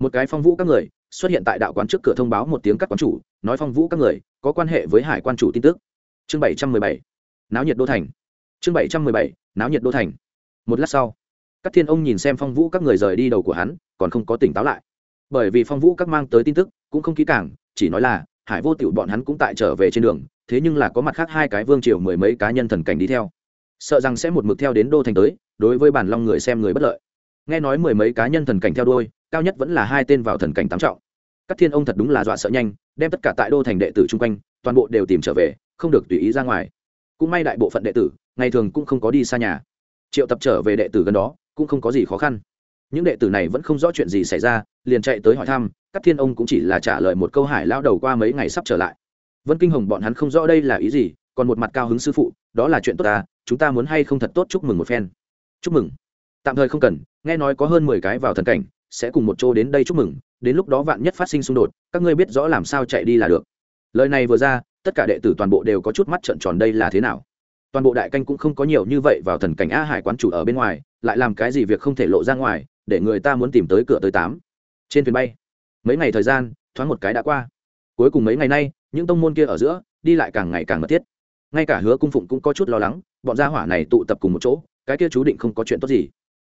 Một cái phong vũ các người, xuất hiện tại đạo quán trước cửa thông báo một tiếng các quán chủ, nói phong vũ các người, có quan hệ với hải quan chủ tin tức. Chương bảy trăm mười bảy, náo nhiệt đô thành. Chương bảy trăm mười bảy, náo nhiệt đô thành. Một lát sau, các thiên ông nhìn xem phong vũ các người rời đi đầu của hắn, còn không có tỉnh táo lại bởi vì phong vũ các mang tới tin tức cũng không kỹ càng, chỉ nói là hải vô tiểu bọn hắn cũng tại trở về trên đường, thế nhưng là có mặt khác hai cái vương triều mười mấy cá nhân thần cảnh đi theo. Sợ rằng sẽ một mực theo đến đô thành tới, đối với bản long người xem người bất lợi. Nghe nói mười mấy cá nhân thần cảnh theo đôi cao nhất vẫn là hai tên vào thần cảnh tám trọng. Các thiên ông thật đúng là dọa sợ nhanh, đem tất cả tại đô thành đệ tử chung quanh, toàn bộ đều tìm trở về, không được tùy ý ra ngoài. Cũng may đại bộ phận đệ tử, ngày thường cũng không có đi xa nhà. Triệu tập trở về đệ tử gần đó, cũng không có gì khó khăn những đệ tử này vẫn không rõ chuyện gì xảy ra, liền chạy tới hỏi thăm các thiên ông cũng chỉ là trả lời một câu hải lao đầu qua mấy ngày sắp trở lại. Vân kinh hồng bọn hắn không rõ đây là ý gì, còn một mặt cao hứng sư phụ, đó là chuyện tốt ta chúng ta muốn hay không thật tốt chúc mừng một phen. Chúc mừng. Tạm thời không cần, nghe nói có hơn mười cái vào thần cảnh, sẽ cùng một chỗ đến đây chúc mừng, đến lúc đó vạn nhất phát sinh xung đột, các ngươi biết rõ làm sao chạy đi là được. Lời này vừa ra, tất cả đệ tử toàn bộ đều có chút mắt trợn tròn đây là thế nào. Toàn bộ đại canh cũng không có nhiều như vậy vào thần cảnh a hải quán chủ ở bên ngoài, lại làm cái gì việc không thể lộ ra ngoài để người ta muốn tìm tới cửa tới tám. Trên thuyền bay. Mấy ngày thời gian, thoáng một cái đã qua. Cuối cùng mấy ngày nay, những tông môn kia ở giữa, đi lại càng ngày càng mật thiết. Ngay cả hứa cung phụng cũng có chút lo lắng, bọn gia hỏa này tụ tập cùng một chỗ, cái kia chú định không có chuyện tốt gì.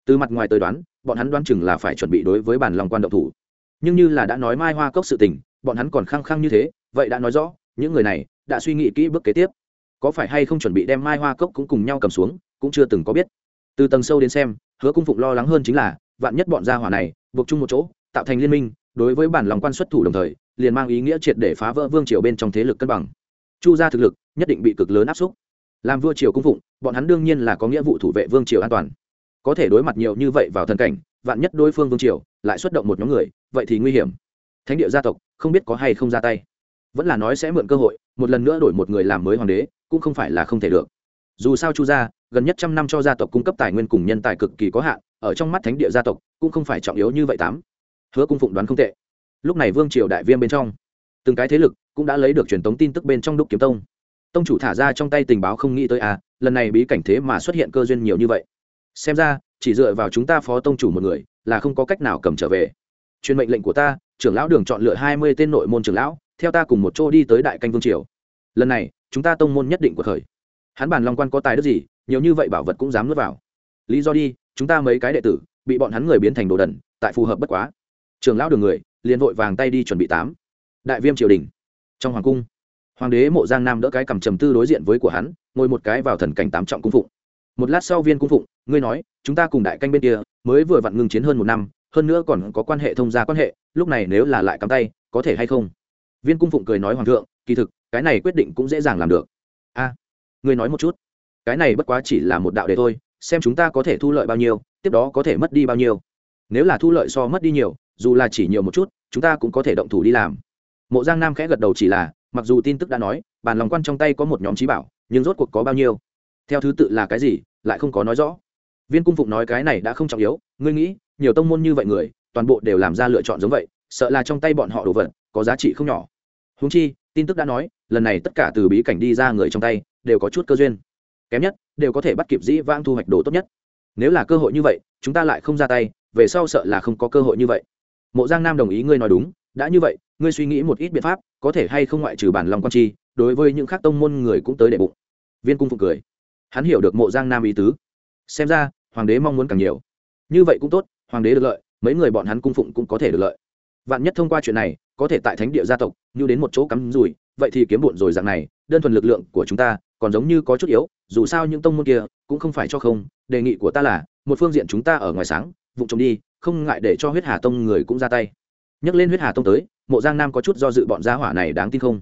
Từ mặt ngoài tới đoán, bọn hắn đoán chừng là phải chuẩn bị đối với bản lòng quan động thủ. Nhưng như là đã nói mai hoa cốc sự tình, bọn hắn còn khăng khăng như thế, vậy đã nói rõ, những người này đã suy nghĩ kỹ bước kế tiếp. Có phải hay không chuẩn bị đem mai hoa cốc cũng cùng nhau cầm xuống, cũng chưa từng có biết. Từ tầng sâu đến xem, hứa cung phụng lo lắng hơn chính là vạn nhất bọn gia hỏa này buộc chung một chỗ, tạo thành liên minh, đối với bản lòng quan xuất thủ đồng thời, liền mang ý nghĩa triệt để phá vỡ vương triều bên trong thế lực cân bằng. Chu gia thực lực nhất định bị cực lớn áp xúc. Làm vua triều cung phụng, bọn hắn đương nhiên là có nghĩa vụ thủ vệ vương triều an toàn. Có thể đối mặt nhiều như vậy vào thần cảnh, vạn nhất đối phương vương triều lại xuất động một nhóm người, vậy thì nguy hiểm. Thánh địa gia tộc, không biết có hay không ra tay. Vẫn là nói sẽ mượn cơ hội, một lần nữa đổi một người làm mới hoàng đế, cũng không phải là không thể được. Dù sao chu gia, gần nhất trăm năm cho gia tộc cung cấp tài nguyên cùng nhân tài cực kỳ có hạn ở trong mắt thánh địa gia tộc, cũng không phải trọng yếu như vậy tám. Hứa cung phụng đoán không tệ. Lúc này vương triều đại viêm bên trong, từng cái thế lực cũng đã lấy được truyền tống tin tức bên trong đúc kiếm tông. Tông chủ thả ra trong tay tình báo không nghĩ tới à lần này bí cảnh thế mà xuất hiện cơ duyên nhiều như vậy. Xem ra, chỉ dựa vào chúng ta phó tông chủ một người là không có cách nào cầm trở về. Truyền mệnh lệnh của ta, trưởng lão đường chọn lựa hai mươi tên nội môn trưởng lão, theo ta cùng một chỗ đi tới đại canh vương triều. Lần này, chúng ta tông môn nhất định của khởi. Hắn bàn long quan có tài đức gì, nhiều như vậy bảo vật cũng dám nuốt vào. Lý do đi chúng ta mấy cái đệ tử, bị bọn hắn người biến thành đồ đần, tại phù hợp bất quá. Trường lão đường người, liền vội vàng tay đi chuẩn bị tám. Đại viêm triều đình, trong hoàng cung, hoàng đế mộ giang nam đỡ cái cầm trầm tư đối diện với của hắn, ngồi một cái vào thần cảnh tám trọng cung phụng. Một lát sau viên cung phụng, ngươi nói, chúng ta cùng đại canh bên kia, mới vừa vặn ngừng chiến hơn một năm, hơn nữa còn có quan hệ thông gia quan hệ, lúc này nếu là lại cắm tay, có thể hay không? Viên cung phụng cười nói, hoàng thượng, kỳ thực, cái này quyết định cũng dễ dàng làm được. A, ngươi nói một chút. Cái này bất quá chỉ là một đạo đề thôi xem chúng ta có thể thu lợi bao nhiêu, tiếp đó có thể mất đi bao nhiêu. Nếu là thu lợi so mất đi nhiều, dù là chỉ nhiều một chút, chúng ta cũng có thể động thủ đi làm. Mộ giang nam khẽ gật đầu chỉ là, mặc dù tin tức đã nói bàn lòng quan trong tay có một nhóm trí bảo, nhưng rốt cuộc có bao nhiêu? Theo thứ tự là cái gì, lại không có nói rõ. Viên cung phụng nói cái này đã không trọng yếu, ngươi nghĩ, nhiều tông môn như vậy người, toàn bộ đều làm ra lựa chọn giống vậy, sợ là trong tay bọn họ đồ vật, có giá trị không nhỏ. Húng chi, tin tức đã nói, lần này tất cả từ bí cảnh đi ra người trong tay, đều có chút cơ duyên kém nhất, đều có thể bắt kịp dĩ vãng thu hoạch đồ tốt nhất. Nếu là cơ hội như vậy, chúng ta lại không ra tay, về sau sợ là không có cơ hội như vậy. Mộ giang nam đồng ý ngươi nói đúng, đã như vậy, ngươi suy nghĩ một ít biện pháp, có thể hay không ngoại trừ bản lòng quan chi đối với những khác tông môn người cũng tới đệ bụng. Viên cung phục cười. Hắn hiểu được mộ giang nam ý tứ. Xem ra, hoàng đế mong muốn càng nhiều. Như vậy cũng tốt, hoàng đế được lợi, mấy người bọn hắn cung phụng cũng có thể được lợi. Vạn nhất thông qua chuyện này, có thể tại thánh địa gia tộc như đến một chỗ cắm rủi, vậy thì kiếm bụn rồi dạng này, đơn thuần lực lượng của chúng ta còn giống như có chút yếu, dù sao những tông môn kia cũng không phải cho không, đề nghị của ta là, một phương diện chúng ta ở ngoài sáng vụ trộm đi, không ngại để cho huyết hà tông người cũng ra tay. Nhắc lên huyết hà tông tới, mộ giang nam có chút do dự bọn gia hỏa này đáng tin không?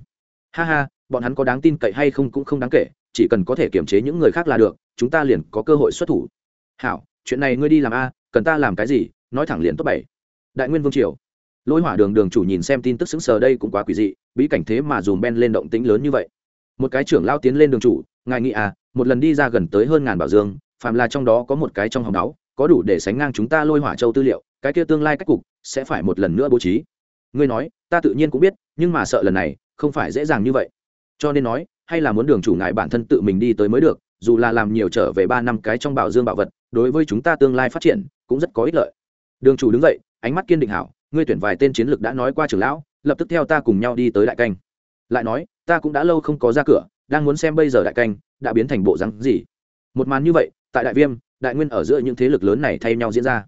Ha ha, bọn hắn có đáng tin cậy hay không cũng không đáng kể, chỉ cần có thể kiểm chế những người khác là được, chúng ta liền có cơ hội xuất thủ. Hảo, chuyện này ngươi đi làm a, cần ta làm cái gì? Nói thẳng liền tốt bảy. Đại nguyên vương triều. Lôi hỏa đường đường chủ nhìn xem tin tức xứng sờ đây cũng quá quỷ dị, bí cảnh thế mà dùm ben lên động tĩnh lớn như vậy một cái trưởng lao tiến lên đường chủ, ngài nghĩ à một lần đi ra gần tới hơn ngàn bảo dương, phàm là trong đó có một cái trong hòng đáo, có đủ để sánh ngang chúng ta lôi hỏa châu tư liệu, cái kia tương lai cách cục sẽ phải một lần nữa bố trí. Ngươi nói, ta tự nhiên cũng biết, nhưng mà sợ lần này, không phải dễ dàng như vậy. Cho nên nói, hay là muốn đường chủ ngài bản thân tự mình đi tới mới được, dù là làm nhiều trở về ba năm cái trong bảo dương bảo vật, đối với chúng ta tương lai phát triển, cũng rất có ích lợi. Đường chủ đứng dậy, ánh mắt kiên định hảo, ngươi tuyển vài tên chiến lược đã nói qua trưởng lão, lập tức theo ta cùng nhau đi tới đại canh. Lại nói ta cũng đã lâu không có ra cửa, đang muốn xem bây giờ đại canh, đã biến thành bộ rắn gì. Một màn như vậy, tại đại viêm, đại nguyên ở giữa những thế lực lớn này thay nhau diễn ra.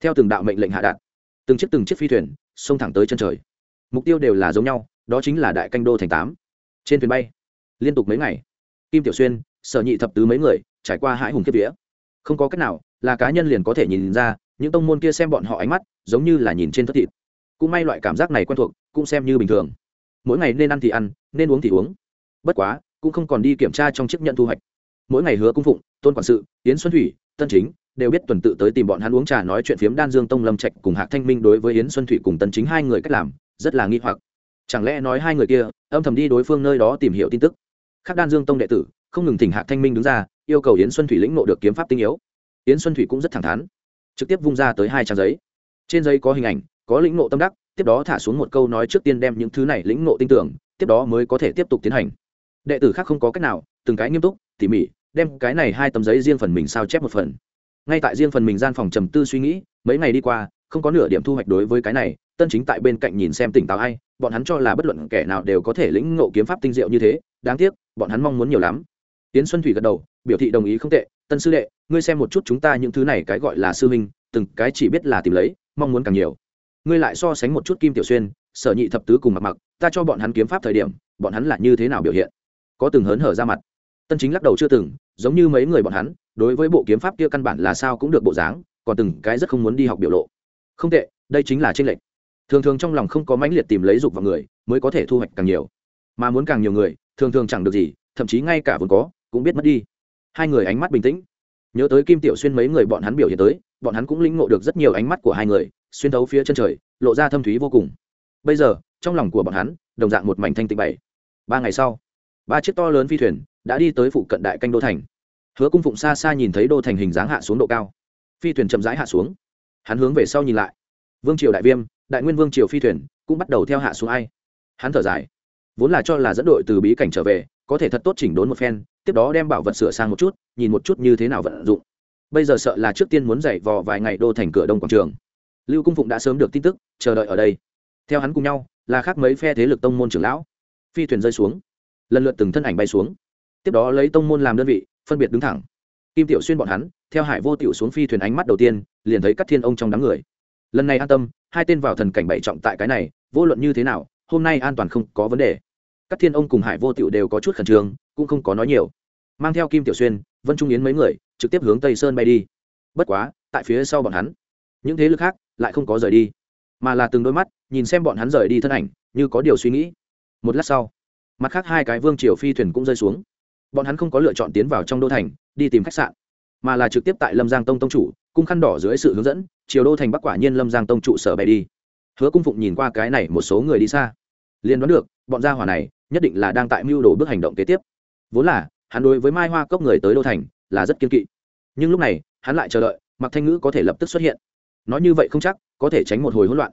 Theo từng đạo mệnh lệnh hạ đạt, từng chiếc từng chiếc phi thuyền xông thẳng tới chân trời. Mục tiêu đều là giống nhau, đó chính là đại canh đô thành tám. Trên thuyền bay, liên tục mấy ngày, kim tiểu xuyên, sở nhị thập tứ mấy người, trải qua hãi hùng kiếp vía. Không có cách nào, là cá nhân liền có thể nhìn ra, những tông môn kia xem bọn họ ánh mắt, giống như là nhìn trên thất thịt. Cũng may loại cảm giác này quen thuộc, cũng xem như bình thường mỗi ngày nên ăn thì ăn, nên uống thì uống. Bất quá, cũng không còn đi kiểm tra trong chiếc nhận thu hoạch. Mỗi ngày hứa cung phụng, tôn quản sự, yến xuân thủy, tân chính, đều biết tuần tự tới tìm bọn hắn uống trà nói chuyện phiếm đan dương tông lâm trạch cùng hạc thanh minh đối với yến xuân thủy cùng tân chính hai người cách làm, rất là nghi hoặc. Chẳng lẽ nói hai người kia, âm thầm đi đối phương nơi đó tìm hiểu tin tức? Khác đan dương tông đệ tử, không ngừng thỉnh hạc thanh minh đứng ra, yêu cầu yến xuân thủy lĩnh nộ được kiếm pháp tinh yếu. Yến xuân thủy cũng rất thẳng thắn, trực tiếp vung ra tới hai trang giấy. Trên giấy có hình ảnh, có lĩnh nộ tâm đắc tiếp đó thả xuống một câu nói trước tiên đem những thứ này lĩnh ngộ tin tưởng, tiếp đó mới có thể tiếp tục tiến hành. Đệ tử khác không có cách nào, từng cái nghiêm túc, tỉ mỉ, đem cái này hai tấm giấy riêng phần mình sao chép một phần. Ngay tại riêng phần mình gian phòng trầm tư suy nghĩ, mấy ngày đi qua, không có nửa điểm thu hoạch đối với cái này, tân chính tại bên cạnh nhìn xem tỉnh táo hay bọn hắn cho là bất luận kẻ nào đều có thể lĩnh ngộ kiếm pháp tinh diệu như thế, đáng tiếc, bọn hắn mong muốn nhiều lắm. Tiến xuân thủy gật đầu, biểu thị đồng ý không tệ, tân sư đệ, ngươi xem một chút chúng ta những thứ này cái gọi là sư minh từng cái chỉ biết là tìm lấy, mong muốn càng nhiều ngươi lại so sánh một chút kim tiểu xuyên, sở nhị thập tứ cùng mặc mặc ta cho bọn hắn kiếm pháp thời điểm, bọn hắn là như thế nào biểu hiện? Có từng hớn hở ra mặt. Tân chính lắc đầu chưa từng, giống như mấy người bọn hắn, đối với bộ kiếm pháp kia căn bản là sao cũng được bộ dáng, còn từng cái rất không muốn đi học biểu lộ. Không tệ, đây chính là tranh lệch. Thường thường trong lòng không có mãnh liệt tìm lấy dục vào người, mới có thể thu hoạch càng nhiều. Mà muốn càng nhiều người, thường thường chẳng được gì, thậm chí ngay cả vốn có, cũng biết mất đi. Hai người ánh mắt bình tĩnh nhớ tới kim tiểu xuyên mấy người bọn hắn biểu hiện tới, bọn hắn cũng lĩnh ngộ được rất nhiều ánh mắt của hai người, xuyên thấu phía chân trời, lộ ra thâm thúy vô cùng. Bây giờ, trong lòng của bọn hắn, đồng dạng một mảnh thanh tịnh bảy. Ba ngày sau, ba chiếc to lớn phi thuyền đã đi tới phụ cận đại canh đô thành. Hứa cung phụng xa xa nhìn thấy đô thành hình dáng hạ xuống độ cao. Phi thuyền chậm rãi hạ xuống. Hắn hướng về sau nhìn lại. Vương triều đại viêm, đại nguyên vương triều phi thuyền cũng bắt đầu theo hạ xuống ai. Hắn thở dài vốn là cho là dẫn đội từ bí cảnh trở về, có thể thật tốt chỉnh đốn một phen, tiếp đó đem bảo vật sửa sang một chút, nhìn một chút như thế nào vận dụng. Bây giờ sợ là trước tiên muốn dạy vò vài ngày đô thành cửa đông quảng trường. Lưu cung phụng đã sớm được tin tức, chờ đợi ở đây. Theo hắn cùng nhau, là khác mấy phe thế lực tông môn trưởng lão. Phi thuyền rơi xuống. Lần lượt từng thân ảnh bay xuống. Tiếp đó lấy tông môn làm đơn vị, phân biệt đứng thẳng. Kim tiểu xuyên bọn hắn, theo hải vô tiểu xuống phi thuyền ánh mắt đầu tiên, liền thấy các thiên ông trong đám người. Lần này an tâm, hai tên vào thần cảnh bảy trọng tại cái này, vô luận như thế nào, hôm nay an toàn không có vấn đề các thiên ông cùng hải vô tiểu đều có chút khẩn trương, cũng không có nói nhiều. Mang theo kim tiểu xuyên, vân trung yến mấy người, trực tiếp hướng tây sơn bay đi. Bất quá, tại phía sau bọn hắn, những thế lực khác lại không có rời đi, mà là từng đôi mắt nhìn xem bọn hắn rời đi thân ảnh, như có điều suy nghĩ. Một lát sau, mặt khác hai cái vương triều phi thuyền cũng rơi xuống. Bọn hắn không có lựa chọn tiến vào trong đô thành, đi tìm khách sạn, mà là trực tiếp tại lâm giang tông tông chủ, cung khăn đỏ dưới sự hướng dẫn, triều đô thành bắc quả nhiên lâm giang tông trụ sở bay đi. Hứa cung phụng nhìn qua cái này một số người đi xa, liền đoán được, bọn gia hỏa này nhất định là đang tại mưu đồ bước hành động kế tiếp. Vốn là, hắn đối với mai hoa cốc người tới đô thành là rất kiên kỵ. Nhưng lúc này, hắn lại chờ đợi mặc thanh ngữ có thể lập tức xuất hiện. Nói như vậy không chắc, có thể tránh một hồi hỗn loạn.